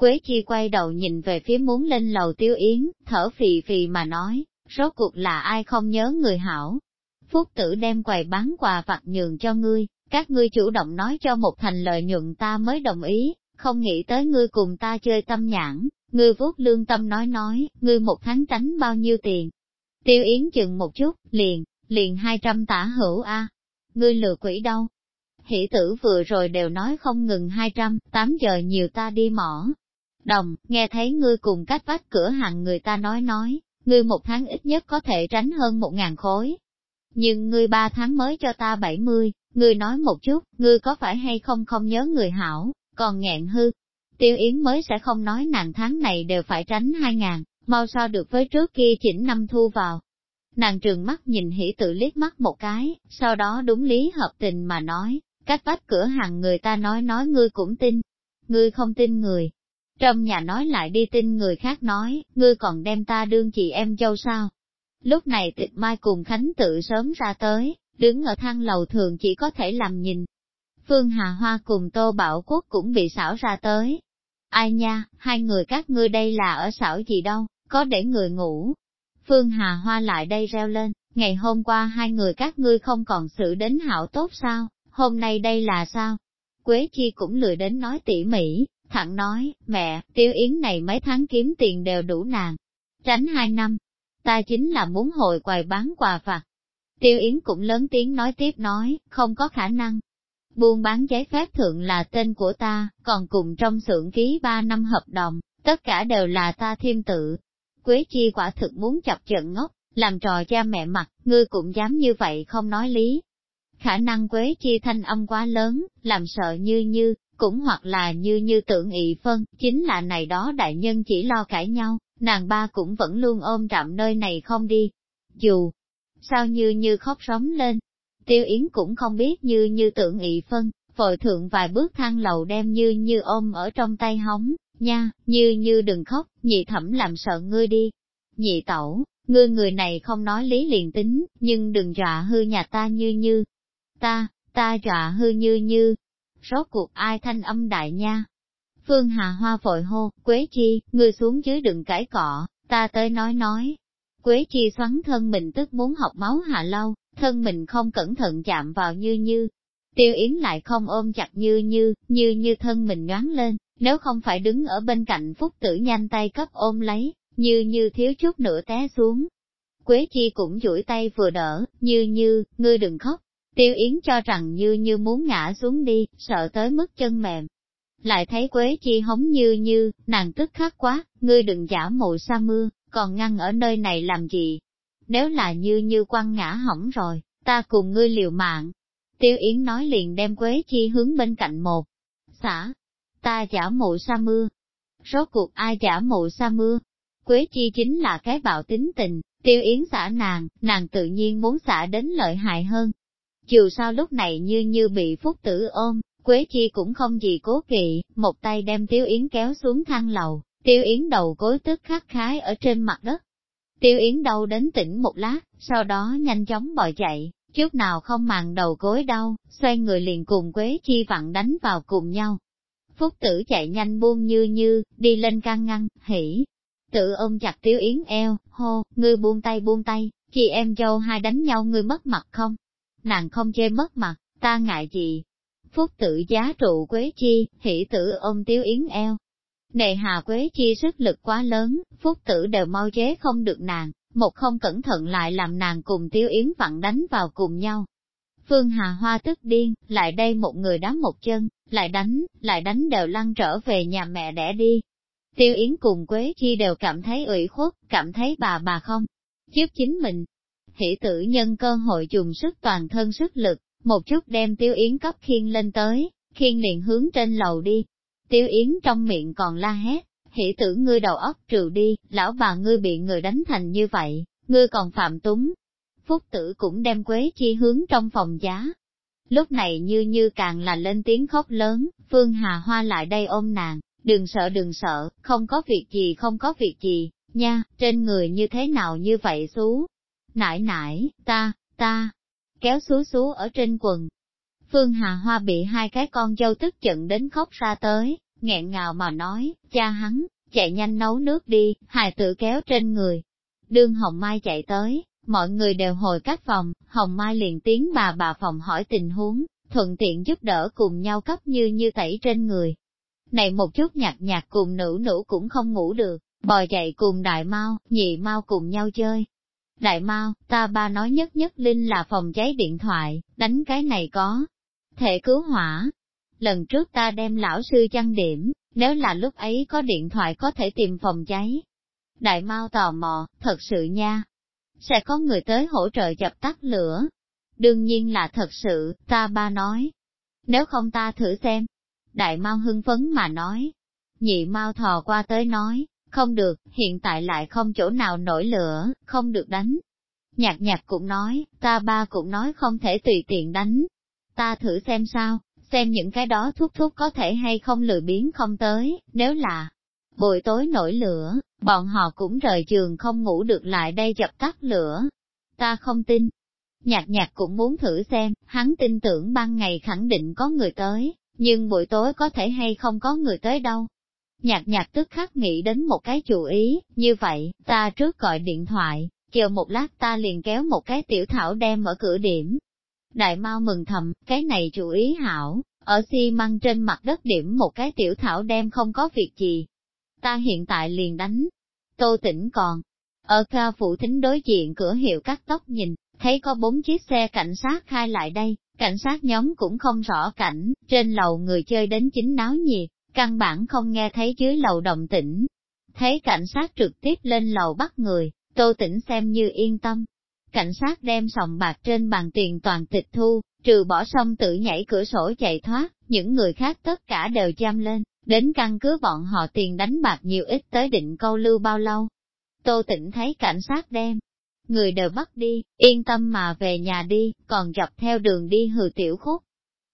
Quế Chi quay đầu nhìn về phía muốn lên lầu tiêu yến, thở phì phì mà nói, rốt cuộc là ai không nhớ người hảo. Phúc tử đem quầy bán quà vặt nhường cho ngươi, các ngươi chủ động nói cho một thành lợi nhuận ta mới đồng ý, không nghĩ tới ngươi cùng ta chơi tâm nhãn, ngươi vuốt lương tâm nói nói, ngươi một tháng tránh bao nhiêu tiền. Tiêu yến chừng một chút, liền, liền hai trăm tả hữu a Ngươi lừa quỷ đâu? Hỷ tử vừa rồi đều nói không ngừng hai trăm, tám giờ nhiều ta đi mỏ, Đồng, nghe thấy ngươi cùng cách vách cửa hàng người ta nói nói, ngươi một tháng ít nhất có thể tránh hơn một ngàn khối. Nhưng ngươi ba tháng mới cho ta bảy mươi, ngươi nói một chút, ngươi có phải hay không không nhớ người hảo, còn nghẹn hư. Tiêu Yến mới sẽ không nói nàng tháng này đều phải tránh hai ngàn, mau so được với trước kia chỉnh năm thu vào. Nàng trường mắt nhìn hỉ tự liếc mắt một cái, sau đó đúng lý hợp tình mà nói, cách vách cửa hàng người ta nói nói ngươi cũng tin. Ngươi không tin người, trong nhà nói lại đi tin người khác nói, ngươi còn đem ta đương chị em dâu sao? Lúc này tịch mai cùng Khánh tự sớm ra tới, đứng ở thang lầu thường chỉ có thể làm nhìn. Phương Hà Hoa cùng Tô Bảo Quốc cũng bị xảo ra tới. Ai nha, hai người các ngươi đây là ở xảo gì đâu, có để người ngủ. Phương Hà Hoa lại đây reo lên, ngày hôm qua hai người các ngươi không còn xử đến hảo tốt sao, hôm nay đây là sao? Quế Chi cũng lười đến nói tỉ mỉ, thẳng nói, mẹ, tiêu yến này mấy tháng kiếm tiền đều đủ nàng. Tránh hai năm, ta chính là muốn hồi quầy bán quà vặt. Tiêu yến cũng lớn tiếng nói tiếp nói, không có khả năng. Buôn bán giấy phép thượng là tên của ta, còn cùng trong xưởng ký ba năm hợp đồng, tất cả đều là ta thêm tự. Quế chi quả thực muốn chọc trận ngốc, làm trò cha mẹ mặt, ngươi cũng dám như vậy không nói lý. Khả năng Quế chi thanh âm quá lớn, làm sợ như như, cũng hoặc là như như tưởng ị phân, chính là này đó đại nhân chỉ lo cãi nhau, nàng ba cũng vẫn luôn ôm trạm nơi này không đi. Dù, sao như như khóc sống lên, tiêu yến cũng không biết như như tưởng nghị phân, vội thượng vài bước thang lầu đem như như ôm ở trong tay hóng, nha, như như đừng khóc, nhị thẩm làm sợ ngươi đi. Nhị tẩu, ngươi người này không nói lý liền tính, nhưng đừng dọa hư nhà ta như như. Ta, ta dọa hư như như. Rốt cuộc ai thanh âm đại nha. Phương Hà Hoa vội hô, Quế Chi, ngươi xuống dưới đừng cãi cọ, ta tới nói nói. Quế Chi xoắn thân mình tức muốn học máu hạ lâu, thân mình không cẩn thận chạm vào như như. Tiêu Yến lại không ôm chặt như như, như như thân mình nhoáng lên, nếu không phải đứng ở bên cạnh Phúc Tử nhanh tay cấp ôm lấy, như như thiếu chút nữa té xuống. Quế Chi cũng duỗi tay vừa đỡ, như như, ngươi đừng khóc. Tiêu Yến cho rằng như như muốn ngã xuống đi, sợ tới mức chân mềm. Lại thấy Quế Chi hống như như, nàng tức khắc quá, ngươi đừng giả mộ sa mưa, còn ngăn ở nơi này làm gì? Nếu là như như quăng ngã hỏng rồi, ta cùng ngươi liều mạng. Tiêu Yến nói liền đem Quế Chi hướng bên cạnh một. Xã, ta giả mộ sa mưa. Rốt cuộc ai giả mộ sa mưa? Quế chi chính là cái bạo tính tình, tiêu yến xả nàng, nàng tự nhiên muốn xả đến lợi hại hơn. Dù sao lúc này như như bị phúc tử ôm, Quế chi cũng không gì cố kỵ, một tay đem tiêu yến kéo xuống thang lầu, tiêu yến đầu cối tức khắc khái ở trên mặt đất. Tiêu yến đâu đến tỉnh một lát, sau đó nhanh chóng bò chạy, chút nào không màng đầu gối đau, xoay người liền cùng Quế chi vặn đánh vào cùng nhau. Phúc tử chạy nhanh buông như như, đi lên can ngăn, hỉ, tự ôm chặt Tiêu Yến eo, hô, ngươi buông tay buông tay, chị em dâu hai đánh nhau ngươi mất mặt không? Nàng không chê mất mặt, ta ngại gì? Phúc Tử giá trụ Quế Chi, hỉ tử ôm Tiêu Yến eo. Nề hà Quế Chi sức lực quá lớn, Phúc tử đều mau chế không được nàng, một không cẩn thận lại làm nàng cùng tiêu Yến vặn đánh vào cùng nhau. Phương Hà Hoa tức điên, lại đây một người đá một chân, lại đánh, lại đánh đều lăn trở về nhà mẹ đẻ đi, Tiêu Yến cùng Quế Chi đều cảm thấy ủy khuất, cảm thấy bà bà không giúp chính mình. Hỷ tử nhân cơ hội dùng sức toàn thân sức lực, một chút đem Tiêu Yến cấp khiên lên tới, khiên liền hướng trên lầu đi. Tiêu Yến trong miệng còn la hét, hỷ tử ngươi đầu óc trừ đi, lão bà ngươi bị người đánh thành như vậy, ngươi còn phạm túng. Phúc tử cũng đem Quế Chi hướng trong phòng giá. Lúc này như như càng là lên tiếng khóc lớn, Phương Hà Hoa lại đây ôm nàng, Đừng sợ đừng sợ, không có việc gì không có việc gì, nha, trên người như thế nào như vậy xú. Nải nải, ta, ta, kéo xú xú ở trên quần. Phương Hà Hoa bị hai cái con dâu tức giận đến khóc ra tới, nghẹn ngào mà nói, cha hắn, chạy nhanh nấu nước đi, hài tự kéo trên người. Đương Hồng Mai chạy tới, mọi người đều hồi các phòng, Hồng Mai liền tiếng bà bà phòng hỏi tình huống, thuận tiện giúp đỡ cùng nhau cấp như như tẩy trên người. Này một chút nhạt nhạt cùng nữ nữ cũng không ngủ được, bò dậy cùng đại mau, nhị mau cùng nhau chơi. Đại mau, ta ba nói nhất nhất Linh là phòng cháy điện thoại, đánh cái này có. Thể cứu hỏa. Lần trước ta đem lão sư chăn điểm, nếu là lúc ấy có điện thoại có thể tìm phòng cháy. Đại mau tò mò, thật sự nha. Sẽ có người tới hỗ trợ dập tắt lửa. Đương nhiên là thật sự, ta ba nói. Nếu không ta thử xem, Đại Mao hưng phấn mà nói. Nhị Mao thò qua tới nói, không được, hiện tại lại không chỗ nào nổi lửa, không được đánh. Nhạc nhạc cũng nói, ta ba cũng nói không thể tùy tiện đánh. Ta thử xem sao, xem những cái đó thuốc thuốc có thể hay không lười biến không tới, nếu là buổi tối nổi lửa, bọn họ cũng rời giường không ngủ được lại đây dập tắt lửa. Ta không tin. Nhạc nhạc cũng muốn thử xem, hắn tin tưởng ban ngày khẳng định có người tới, nhưng buổi tối có thể hay không có người tới đâu. Nhạc nhạc tức khắc nghĩ đến một cái chủ ý, như vậy, ta trước gọi điện thoại, chờ một lát ta liền kéo một cái tiểu thảo đem ở cửa điểm. Đại mau mừng thầm, cái này chủ ý hảo, ở xi măng trên mặt đất điểm một cái tiểu thảo đem không có việc gì. Ta hiện tại liền đánh. Tô tỉnh còn, ở ca phụ thính đối diện cửa hiệu cắt tóc nhìn, thấy có bốn chiếc xe cảnh sát khai lại đây, Cảnh sát nhóm cũng không rõ cảnh, trên lầu người chơi đến chính náo nhiệt, căn bản không nghe thấy dưới lầu động tĩnh. thấy cảnh sát trực tiếp lên lầu bắt người, tô tỉnh xem như yên tâm. Cảnh sát đem sòng bạc trên bàn tiền toàn tịch thu, trừ bỏ sông tự nhảy cửa sổ chạy thoát, những người khác tất cả đều giam lên, đến căn cứ bọn họ tiền đánh bạc nhiều ít tới định câu lưu bao lâu. Tô tỉnh thấy cảnh sát đem, người đều bắt đi, yên tâm mà về nhà đi, còn dọc theo đường đi hừ tiểu khúc.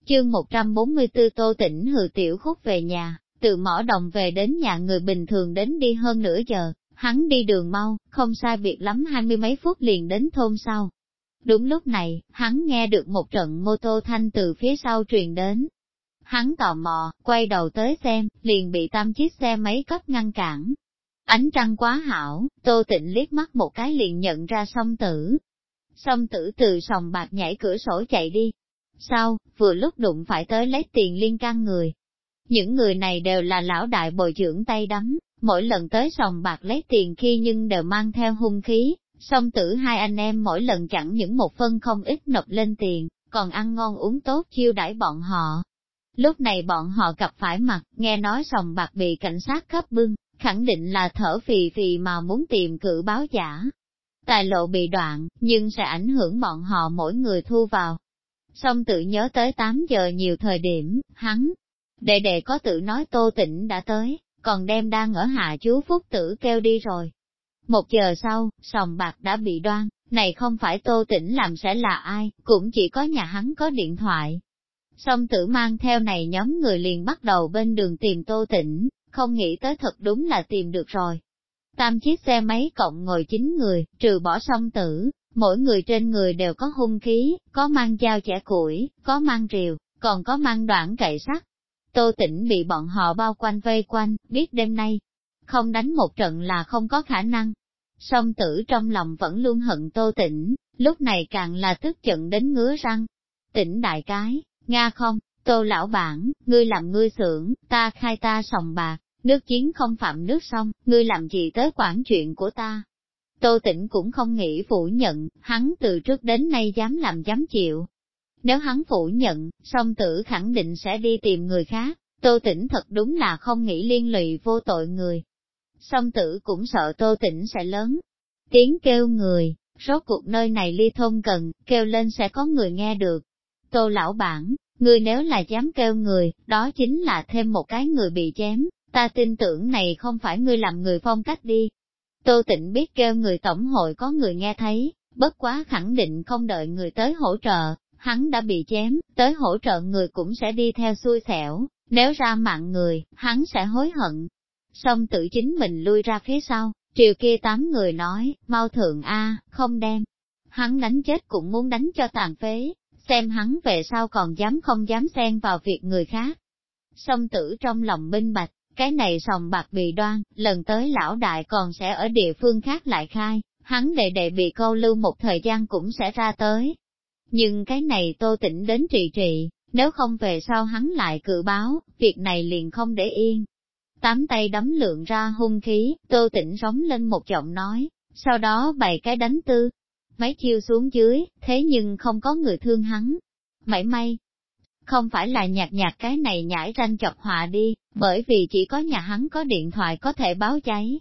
Chương 144 Tô tỉnh hừ tiểu khúc về nhà, từ mỏ đồng về đến nhà người bình thường đến đi hơn nửa giờ, hắn đi đường mau, không sai biệt lắm hai mươi mấy phút liền đến thôn sau. Đúng lúc này, hắn nghe được một trận mô tô thanh từ phía sau truyền đến. Hắn tò mò, quay đầu tới xem, liền bị tam chiếc xe máy cấp ngăn cản. Ánh trăng quá hảo, tô tịnh liếc mắt một cái liền nhận ra song tử. Song tử từ sòng bạc nhảy cửa sổ chạy đi. Sau, vừa lúc đụng phải tới lấy tiền liên can người. Những người này đều là lão đại bồi dưỡng tay đắm, mỗi lần tới sòng bạc lấy tiền khi nhưng đều mang theo hung khí, song tử hai anh em mỗi lần chẳng những một phân không ít nộp lên tiền, còn ăn ngon uống tốt chiêu đãi bọn họ. Lúc này bọn họ gặp phải mặt, nghe nói sòng bạc bị cảnh sát cấp bưng, khẳng định là thở phì phì mà muốn tìm cử báo giả. Tài lộ bị đoạn, nhưng sẽ ảnh hưởng bọn họ mỗi người thu vào. Song tự nhớ tới 8 giờ nhiều thời điểm, hắn, đệ đệ có tự nói tô tỉnh đã tới, còn đem đang ở hạ chú Phúc Tử kêu đi rồi. Một giờ sau, sòng bạc đã bị đoan, này không phải tô Tĩnh làm sẽ là ai, cũng chỉ có nhà hắn có điện thoại. Song tử mang theo này nhóm người liền bắt đầu bên đường tìm tô Tĩnh. không nghĩ tới thật đúng là tìm được rồi. Tam chiếc xe máy cộng ngồi chín người, trừ bỏ song tử, mỗi người trên người đều có hung khí, có mang dao chẻ củi, có mang rìu, còn có mang đoạn cậy sắt, Tô Tĩnh bị bọn họ bao quanh vây quanh, biết đêm nay, không đánh một trận là không có khả năng. Song tử trong lòng vẫn luôn hận Tô Tĩnh, lúc này càng là tức giận đến ngứa răng. Tĩnh đại cái, Nga không, Tô lão bản, ngươi làm ngươi xưởng, ta khai ta sòng bạc, nước chiến không phạm nước sông, ngươi làm gì tới quản chuyện của ta. Tô Tĩnh cũng không nghĩ phủ nhận, hắn từ trước đến nay dám làm dám chịu, nếu hắn phủ nhận, song tử khẳng định sẽ đi tìm người khác, tô tĩnh thật đúng là không nghĩ liên lụy vô tội người. Song tử cũng sợ tô tĩnh sẽ lớn. Tiếng kêu người, rốt cuộc nơi này ly thôn cần kêu lên sẽ có người nghe được. Tô lão bản, người nếu là dám kêu người, đó chính là thêm một cái người bị chém, ta tin tưởng này không phải ngươi làm người phong cách đi. Tô tịnh biết kêu người tổng hội có người nghe thấy, bất quá khẳng định không đợi người tới hỗ trợ, hắn đã bị chém, tới hỗ trợ người cũng sẽ đi theo xui xẻo, nếu ra mạng người, hắn sẽ hối hận. Xong tự chính mình lui ra phía sau, triều kia tám người nói, mau thượng A, không đem. Hắn đánh chết cũng muốn đánh cho tàn phế, xem hắn về sau còn dám không dám xen vào việc người khác. Song tử trong lòng minh bạch, cái này sòng bạc bị đoan, lần tới lão đại còn sẽ ở địa phương khác lại khai, hắn đệ đệ bị câu lưu một thời gian cũng sẽ ra tới, nhưng cái này tô tĩnh đến trị trị, nếu không về sau hắn lại cự báo, việc này liền không để yên. Tám tay đấm lượng ra hung khí, tô tĩnh sống lên một giọng nói, sau đó bày cái đánh tư. Mấy chiêu xuống dưới, thế nhưng không có người thương hắn. Mảy may, không phải là nhạt nhạt cái này nhảy ranh chọc họa đi, bởi vì chỉ có nhà hắn có điện thoại có thể báo cháy.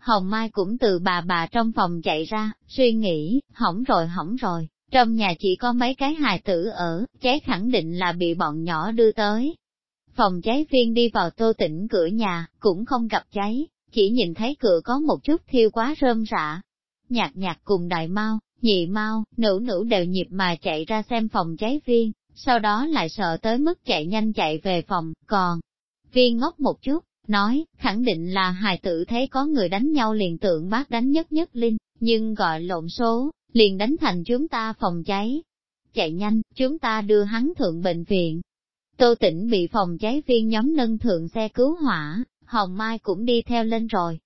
Hồng Mai cũng từ bà bà trong phòng chạy ra, suy nghĩ, hỏng rồi hỏng rồi, trong nhà chỉ có mấy cái hài tử ở, cháy khẳng định là bị bọn nhỏ đưa tới. Phòng cháy viên đi vào tô tỉnh cửa nhà, cũng không gặp cháy, chỉ nhìn thấy cửa có một chút thiêu quá rơm rạ. Nhạc nhạc cùng đại mau, nhị mau, nữ nữ đều nhịp mà chạy ra xem phòng cháy viên, sau đó lại sợ tới mức chạy nhanh chạy về phòng, còn viên ngốc một chút, nói, khẳng định là hài tử thấy có người đánh nhau liền tượng bác đánh nhất nhất linh, nhưng gọi lộn số, liền đánh thành chúng ta phòng cháy. Chạy nhanh, chúng ta đưa hắn thượng bệnh viện. Tô tỉnh bị phòng cháy viên nhóm nâng thượng xe cứu hỏa, Hồng Mai cũng đi theo lên rồi.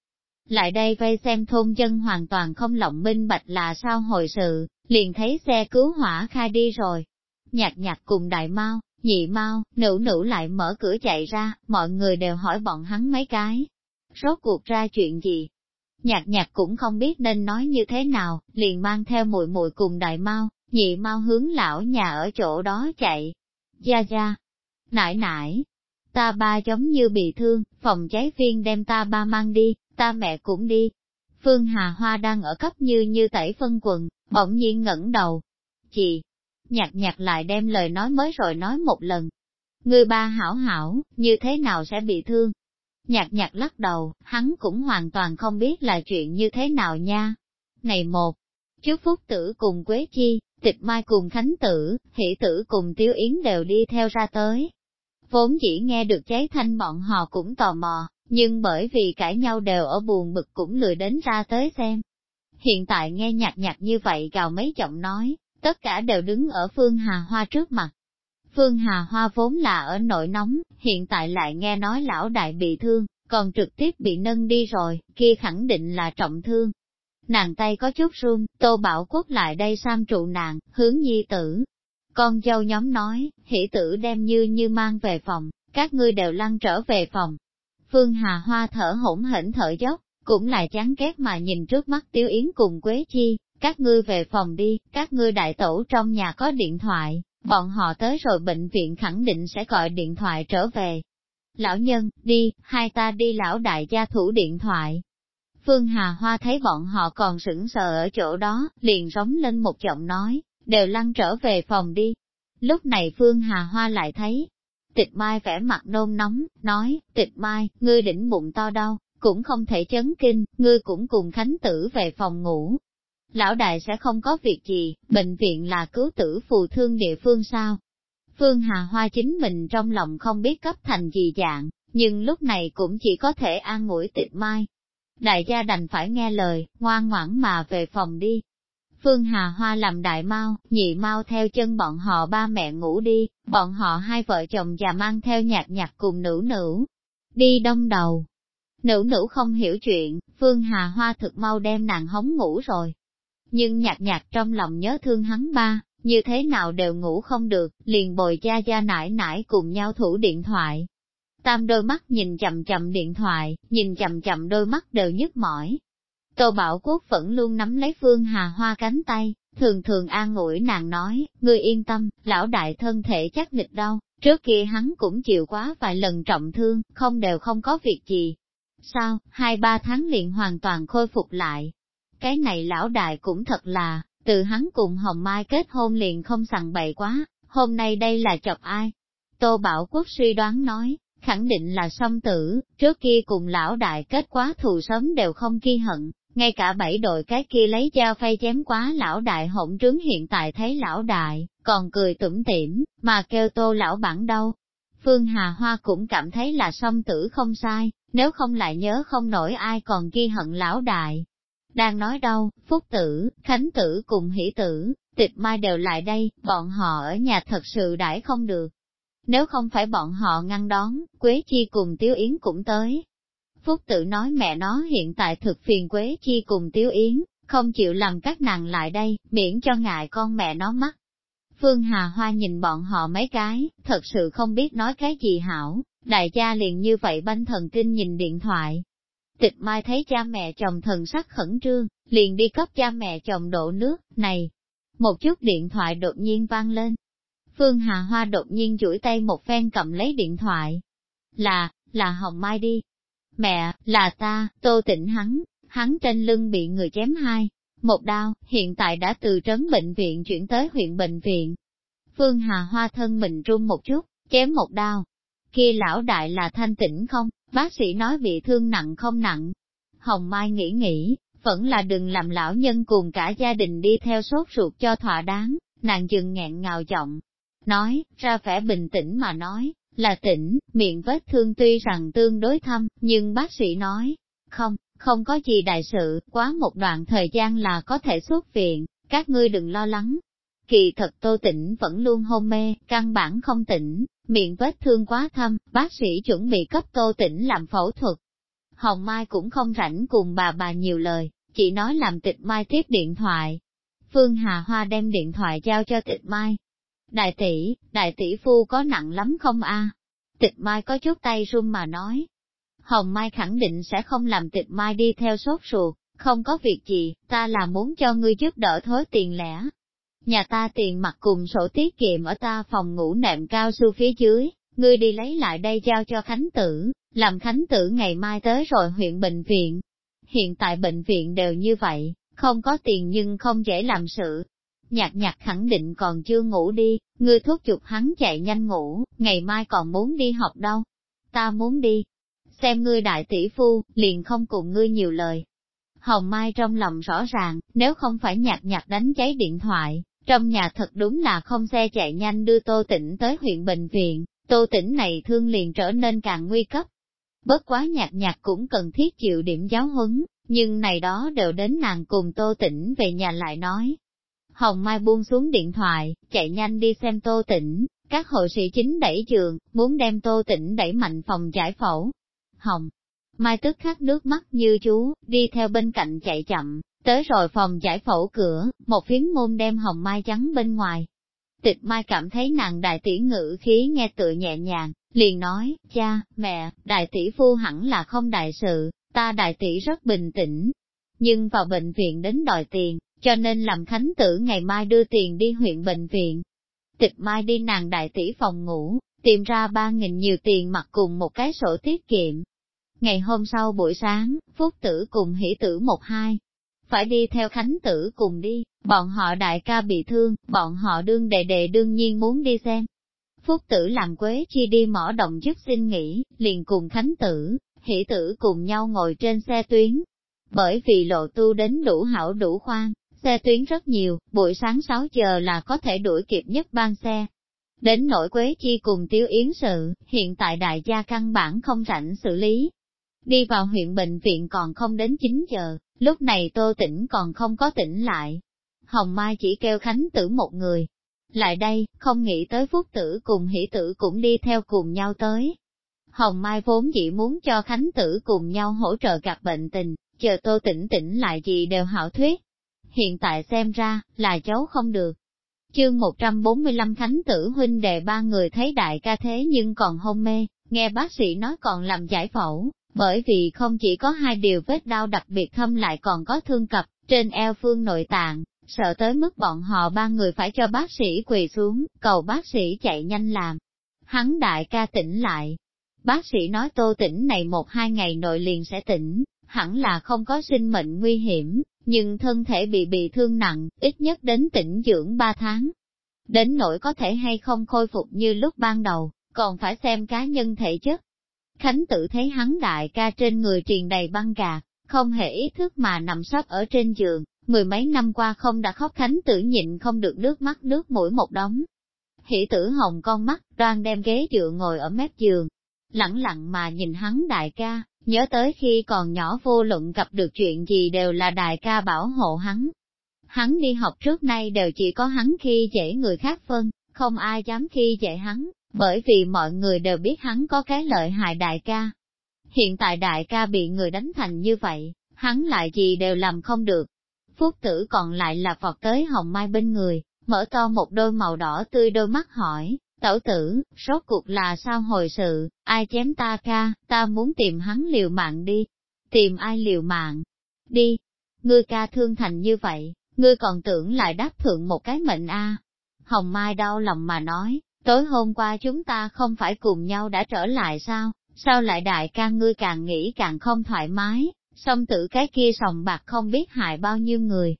Lại đây vây xem thôn dân hoàn toàn không lộng minh bạch là sao hồi sự, liền thấy xe cứu hỏa khai đi rồi. Nhạc nhạc cùng đại mau, nhị mau, nữ nữ lại mở cửa chạy ra, mọi người đều hỏi bọn hắn mấy cái. Rốt cuộc ra chuyện gì, Nhạc nhạc cũng không biết nên nói như thế nào, liền mang theo mùi mùi cùng đại mau, nhị mau hướng lão nhà ở chỗ đó chạy. Gia gia, nải nải, ta ba giống như bị thương, phòng cháy viên đem ta ba mang đi, ta mẹ cũng đi. Phương Hà Hoa đang ở cấp như như tẩy phân quần, bỗng nhiên ngẩng đầu. Chị, Nhạc Nhạc lại đem lời nói mới rồi nói một lần. Người ba hảo hảo, như thế nào sẽ bị thương? Nhạc nhạc lắc đầu, hắn cũng hoàn toàn không biết là chuyện như thế nào nha. Này một, trước phúc tử cùng Quế Chi, tịch mai cùng Khánh tử, hỷ tử cùng Tiêu Yến đều đi theo ra tới. Vốn chỉ nghe được cháy thanh bọn họ cũng tò mò, nhưng bởi vì cãi nhau đều ở buồn bực cũng lười đến ra tới xem. Hiện tại nghe nhạc nhạc như vậy gào mấy giọng nói, tất cả đều đứng ở Phương Hà Hoa trước mặt. Phương Hà Hoa vốn là ở nội nóng, hiện tại lại nghe nói lão đại bị thương, còn trực tiếp bị nâng đi rồi, kia khẳng định là trọng thương. Nàng tay có chút run, tô bảo quốc lại đây sam trụ nàng, hướng nhi tử. Con dâu nhóm nói, hỷ tử đem như như mang về phòng, các ngươi đều lăn trở về phòng. Phương Hà Hoa thở hổn hển thở dốc, cũng lại chán ghét mà nhìn trước mắt Tiêu Yến cùng Quế Chi, các ngươi về phòng đi, các ngươi đại tổ trong nhà có điện thoại, bọn họ tới rồi bệnh viện khẳng định sẽ gọi điện thoại trở về. Lão nhân, đi, hai ta đi lão đại gia thủ điện thoại. Phương Hà Hoa thấy bọn họ còn sững sờ ở chỗ đó, liền rống lên một giọng nói, đều lăn trở về phòng đi. Lúc này Phương Hà Hoa lại thấy, tịch mai vẻ mặt nôn nóng, nói, tịch mai, ngươi đỉnh bụng to đau, cũng không thể chấn kinh, ngươi cũng cùng Khánh Tử về phòng ngủ, lão đại sẽ không có việc gì, bệnh viện là cứu tử phù thương địa phương sao. Phương Hà Hoa chính mình trong lòng không biết cấp thành gì dạng, nhưng lúc này cũng chỉ có thể an ngủi tịch mai. Đại gia đành phải nghe lời, ngoan ngoãn mà về phòng đi. Phương Hà Hoa làm đại mau, nhị mau theo chân bọn họ ba mẹ ngủ đi, bọn họ hai vợ chồng già mang theo nhạc nhạc cùng nữ nữ. Đi đông đầu. Nữ nữ không hiểu chuyện, Phương Hà Hoa thực mau đem nàng hống ngủ rồi nhưng nhạt nhạt trong lòng nhớ thương hắn ba, như thế nào đều ngủ không được, liền bồi cha cha nải nải cùng nhau thủ điện thoại. Tam đôi mắt nhìn chậm chậm điện thoại, nhìn chậm chậm đôi mắt đều nhức mỏi. Tô Bảo Quốc vẫn luôn nắm lấy Phương Hà Hoa cánh tay, thường thường an ủi nàng nói, ngươi yên tâm, lão đại thân thể chắc địch đau trước kia hắn cũng chịu quá vài lần trọng thương, không đều không có việc gì. Sao, hai ba tháng liền hoàn toàn khôi phục lại, cái này lão đại cũng thật là, từ hắn cùng Hồng Mai kết hôn liền không sằng bậy quá, hôm nay đây là chọc ai? Tô Bảo Quốc suy đoán nói, khẳng định là song tử, trước kia cùng lão đại kết quá thù sớm đều không ghi hận, ngay cả bảy đội cái kia lấy dao phay chém quá lão đại hỗn trướng hiện tại thấy lão đại, còn cười tủm tỉm, mà kêu tô lão bản đâu. Phương Hà Hoa cũng cảm thấy là song tử không sai, nếu không lại nhớ không nổi ai còn ghi hận lão đại, đang nói đâu, Phúc Tử, Khánh Tử cùng Hỷ Tử, tịch mai đều lại đây, bọn họ ở nhà thật sự đãi không được. Nếu không phải bọn họ ngăn đón, Quế Chi cùng Tiếu Yến cũng tới. Phúc Tử nói mẹ nó hiện tại thực phiền Quế Chi cùng Tiếu Yến, không chịu làm các nàng lại đây, miễn cho ngại con mẹ nó mắc. Phương Hà Hoa nhìn bọn họ mấy cái, thật sự không biết nói cái gì hảo, đại gia liền như vậy banh thần kinh nhìn điện thoại, Tịch mai thấy cha mẹ chồng thần sắc khẩn trương, liền đi cấp cha mẹ chồng đổ nước, này. Một chút điện thoại đột nhiên vang lên. Phương Hà Hoa đột nhiên duỗi tay một phen cầm lấy điện thoại. Là, là Hồng Mai đi. Mẹ, là ta, tô tịnh hắn, hắn trên lưng bị người chém hai. Một đao, hiện tại đã từ trấn bệnh viện chuyển tới huyện bệnh viện. Phương Hà Hoa thân mình run một chút, chém một đao. Kia lão đại là thanh tĩnh không? Bác sĩ nói bị thương nặng không nặng. Hồng Mai nghĩ nghĩ, vẫn là đừng làm lão nhân cùng cả gia đình đi theo sốt ruột cho thỏa đáng, nàng dừng nghẹn ngào giọng. Nói, ra vẻ bình tĩnh mà nói, là tỉnh, miệng vết thương tuy rằng tương đối thâm, nhưng bác sĩ nói, không, không có gì đại sự, quá một đoạn thời gian là có thể xuất viện, các ngươi đừng lo lắng. Kỳ thật tô tỉnh vẫn luôn hôn mê, căn bản không tỉnh, miệng vết thương quá thâm, bác sĩ chuẩn bị cấp tô tỉnh làm phẫu thuật. Hồng Mai cũng không rảnh cùng bà bà nhiều lời, chỉ nói làm tịch Mai tiếp điện thoại. Phương Hà Hoa đem điện thoại giao cho tịch Mai. Đại tỷ, đại tỷ phu có nặng lắm không a? Tịch Mai có chút tay run mà nói. Hồng Mai khẳng định sẽ không làm tịch Mai đi theo sốt ruột, không có việc gì, ta là muốn cho ngươi giúp đỡ thối tiền lẻ, Nhà ta tiền mặt cùng sổ tiết kiệm ở ta phòng ngủ nệm cao su phía dưới, ngươi đi lấy lại đây giao cho Khánh Tử, làm Khánh Tử ngày mai tới rồi huyện bệnh viện. Hiện tại bệnh viện đều như vậy, không có tiền nhưng không dễ làm sự. Nhạc nhạc khẳng định còn chưa ngủ đi, ngươi thúc chụp hắn chạy nhanh ngủ, ngày mai còn muốn đi học đâu. Ta muốn đi. Xem ngươi đại tỷ phu, liền không cùng ngươi nhiều lời. Hồng Mai trong lòng rõ ràng, nếu không phải nhạc nhạc đánh cháy điện thoại, trong nhà thật đúng là không xe chạy nhanh đưa Tô Tĩnh tới huyện bệnh viện, Tô Tĩnh này thương liền trở nên càng nguy cấp. Bất quá nhạc nhạc cũng cần thiết chịu điểm giáo huấn, nhưng này đó đều đến nàng cùng Tô Tĩnh về nhà lại nói. Hồng Mai buông xuống điện thoại, chạy nhanh đi xem Tô Tĩnh, các hộ sĩ chính đẩy giường, muốn đem Tô Tĩnh đẩy mạnh phòng giải phẫu. Hồng Mai tức khắc nước mắt như chú, đi theo bên cạnh chạy chậm, tới rồi phòng giải phẫu cửa, một phiến môn đem Hồng Mai trắng bên ngoài. Tịch Mai cảm thấy nàng đại tỷ ngữ khí nghe tựa nhẹ nhàng, liền nói, cha, mẹ, đại tỷ phu hẳn là không đại sự, ta đại tỷ rất bình tĩnh, nhưng vào bệnh viện đến đòi tiền, cho nên làm khánh tử ngày mai đưa tiền đi huyện bệnh viện. Tịch mai đi nàng đại tỷ phòng ngủ, tìm ra ba nghìn nhiều tiền mặt cùng một cái sổ tiết kiệm. Ngày hôm sau buổi sáng, Phúc tử cùng hỷ tử một hai, phải đi theo khánh tử cùng đi, bọn họ đại ca bị thương, bọn họ đương đệ đệ đương nhiên muốn đi xem. Phúc tử làm quế chi đi mỏ động giúp xin nghỉ, liền cùng khánh tử, hỷ tử cùng nhau ngồi trên xe tuyến. Bởi vì lộ tu đến đủ hảo đủ khoan, xe tuyến rất nhiều, buổi sáng 6 giờ là có thể đuổi kịp nhất ban xe. Đến nỗi Quế Chi cùng Tiêu Yến sự, hiện tại đại gia căn bản không rảnh xử lý. Đi vào huyện bệnh viện còn không đến 9 giờ, lúc này Tô Tĩnh còn không có tỉnh lại. Hồng Mai chỉ kêu Khánh Tử một người. Lại đây, không nghĩ tới Phúc Tử cùng Hỷ Tử cũng đi theo cùng nhau tới. Hồng Mai vốn chỉ muốn cho Khánh Tử cùng nhau hỗ trợ gặp bệnh tình, chờ Tô Tĩnh tỉnh lại gì đều hảo thuyết. Hiện tại xem ra, là cháu không được. Chương 145 Khánh Tử huynh đệ ba người thấy đại ca thế nhưng còn hôn mê, nghe bác sĩ nói còn làm giải phẫu, bởi vì không chỉ có hai điều vết đau đặc biệt thâm lại còn có thương cập, trên eo phương nội tạng, sợ tới mức bọn họ ba người phải cho bác sĩ quỳ xuống, cầu bác sĩ chạy nhanh làm. Hắn đại ca tỉnh lại, Bác sĩ nói tô tỉnh này một hai ngày nội liền sẽ tỉnh, hẳn là không có sinh mệnh nguy hiểm, nhưng thân thể bị bị thương nặng, ít nhất đến tỉnh dưỡng ba tháng. Đến nỗi có thể hay không khôi phục như lúc ban đầu, còn phải xem cá nhân thể chất. Khánh tự thấy hắn đại ca trên người triền đầy băng gạc, không hề ý thức mà nằm sắp ở trên giường, mười mấy năm qua không đã khóc Khánh tử nhịn không được nước mắt nước mũi một đống. Hỷ tử hồng con mắt, đoan đem ghế dựa ngồi ở mép giường, lặng lặng mà nhìn hắn đại ca, nhớ tới khi còn nhỏ vô luận gặp được chuyện gì đều là đại ca bảo hộ hắn. Hắn đi học trước nay đều chỉ có hắn khi dễ người khác phân, không ai dám khi dễ hắn, bởi vì mọi người đều biết hắn có cái lợi hại đại ca. Hiện tại đại ca bị người đánh thành như vậy, hắn lại gì đều làm không được. Phúc tử còn lại là vọt tới hồng mai bên người, mở to một đôi màu đỏ tươi đôi mắt hỏi, Tẩu tử, rốt cuộc là sao hồi sự, ai chém ta ca, ta muốn tìm hắn liều mạng đi. Tìm ai liều mạng? Đi. Ngươi ca thương thành như vậy, ngươi còn tưởng lại đáp thượng một cái mệnh a Hồng Mai đau lòng mà nói, tối hôm qua chúng ta không phải cùng nhau đã trở lại sao, sao lại đại ca ngươi càng nghĩ càng không thoải mái, song tử cái kia sòng bạc không biết hại bao nhiêu người.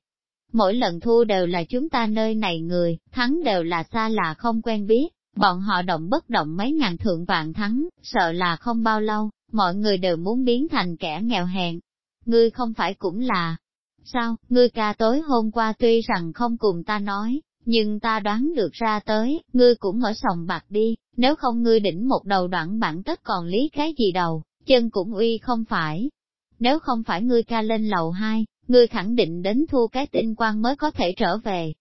Mỗi lần thua đều là chúng ta nơi này người, thắng đều là xa là không quen biết, Bọn họ động bất động mấy ngàn thượng vạn thắng, sợ là không bao lâu, mọi người đều muốn biến thành kẻ nghèo hèn. Ngươi không phải cũng là. Sao, ngươi ca tối hôm qua tuy rằng không cùng ta nói, nhưng ta đoán được ra tới, ngươi cũng ở sòng bạc đi, nếu không ngươi đỉnh một đầu đoạn bản tất còn lý cái gì đầu, chân cũng uy không phải. Nếu không phải ngươi ca lên lầu hai, ngươi khẳng định đến thua cái tinh quan mới có thể trở về.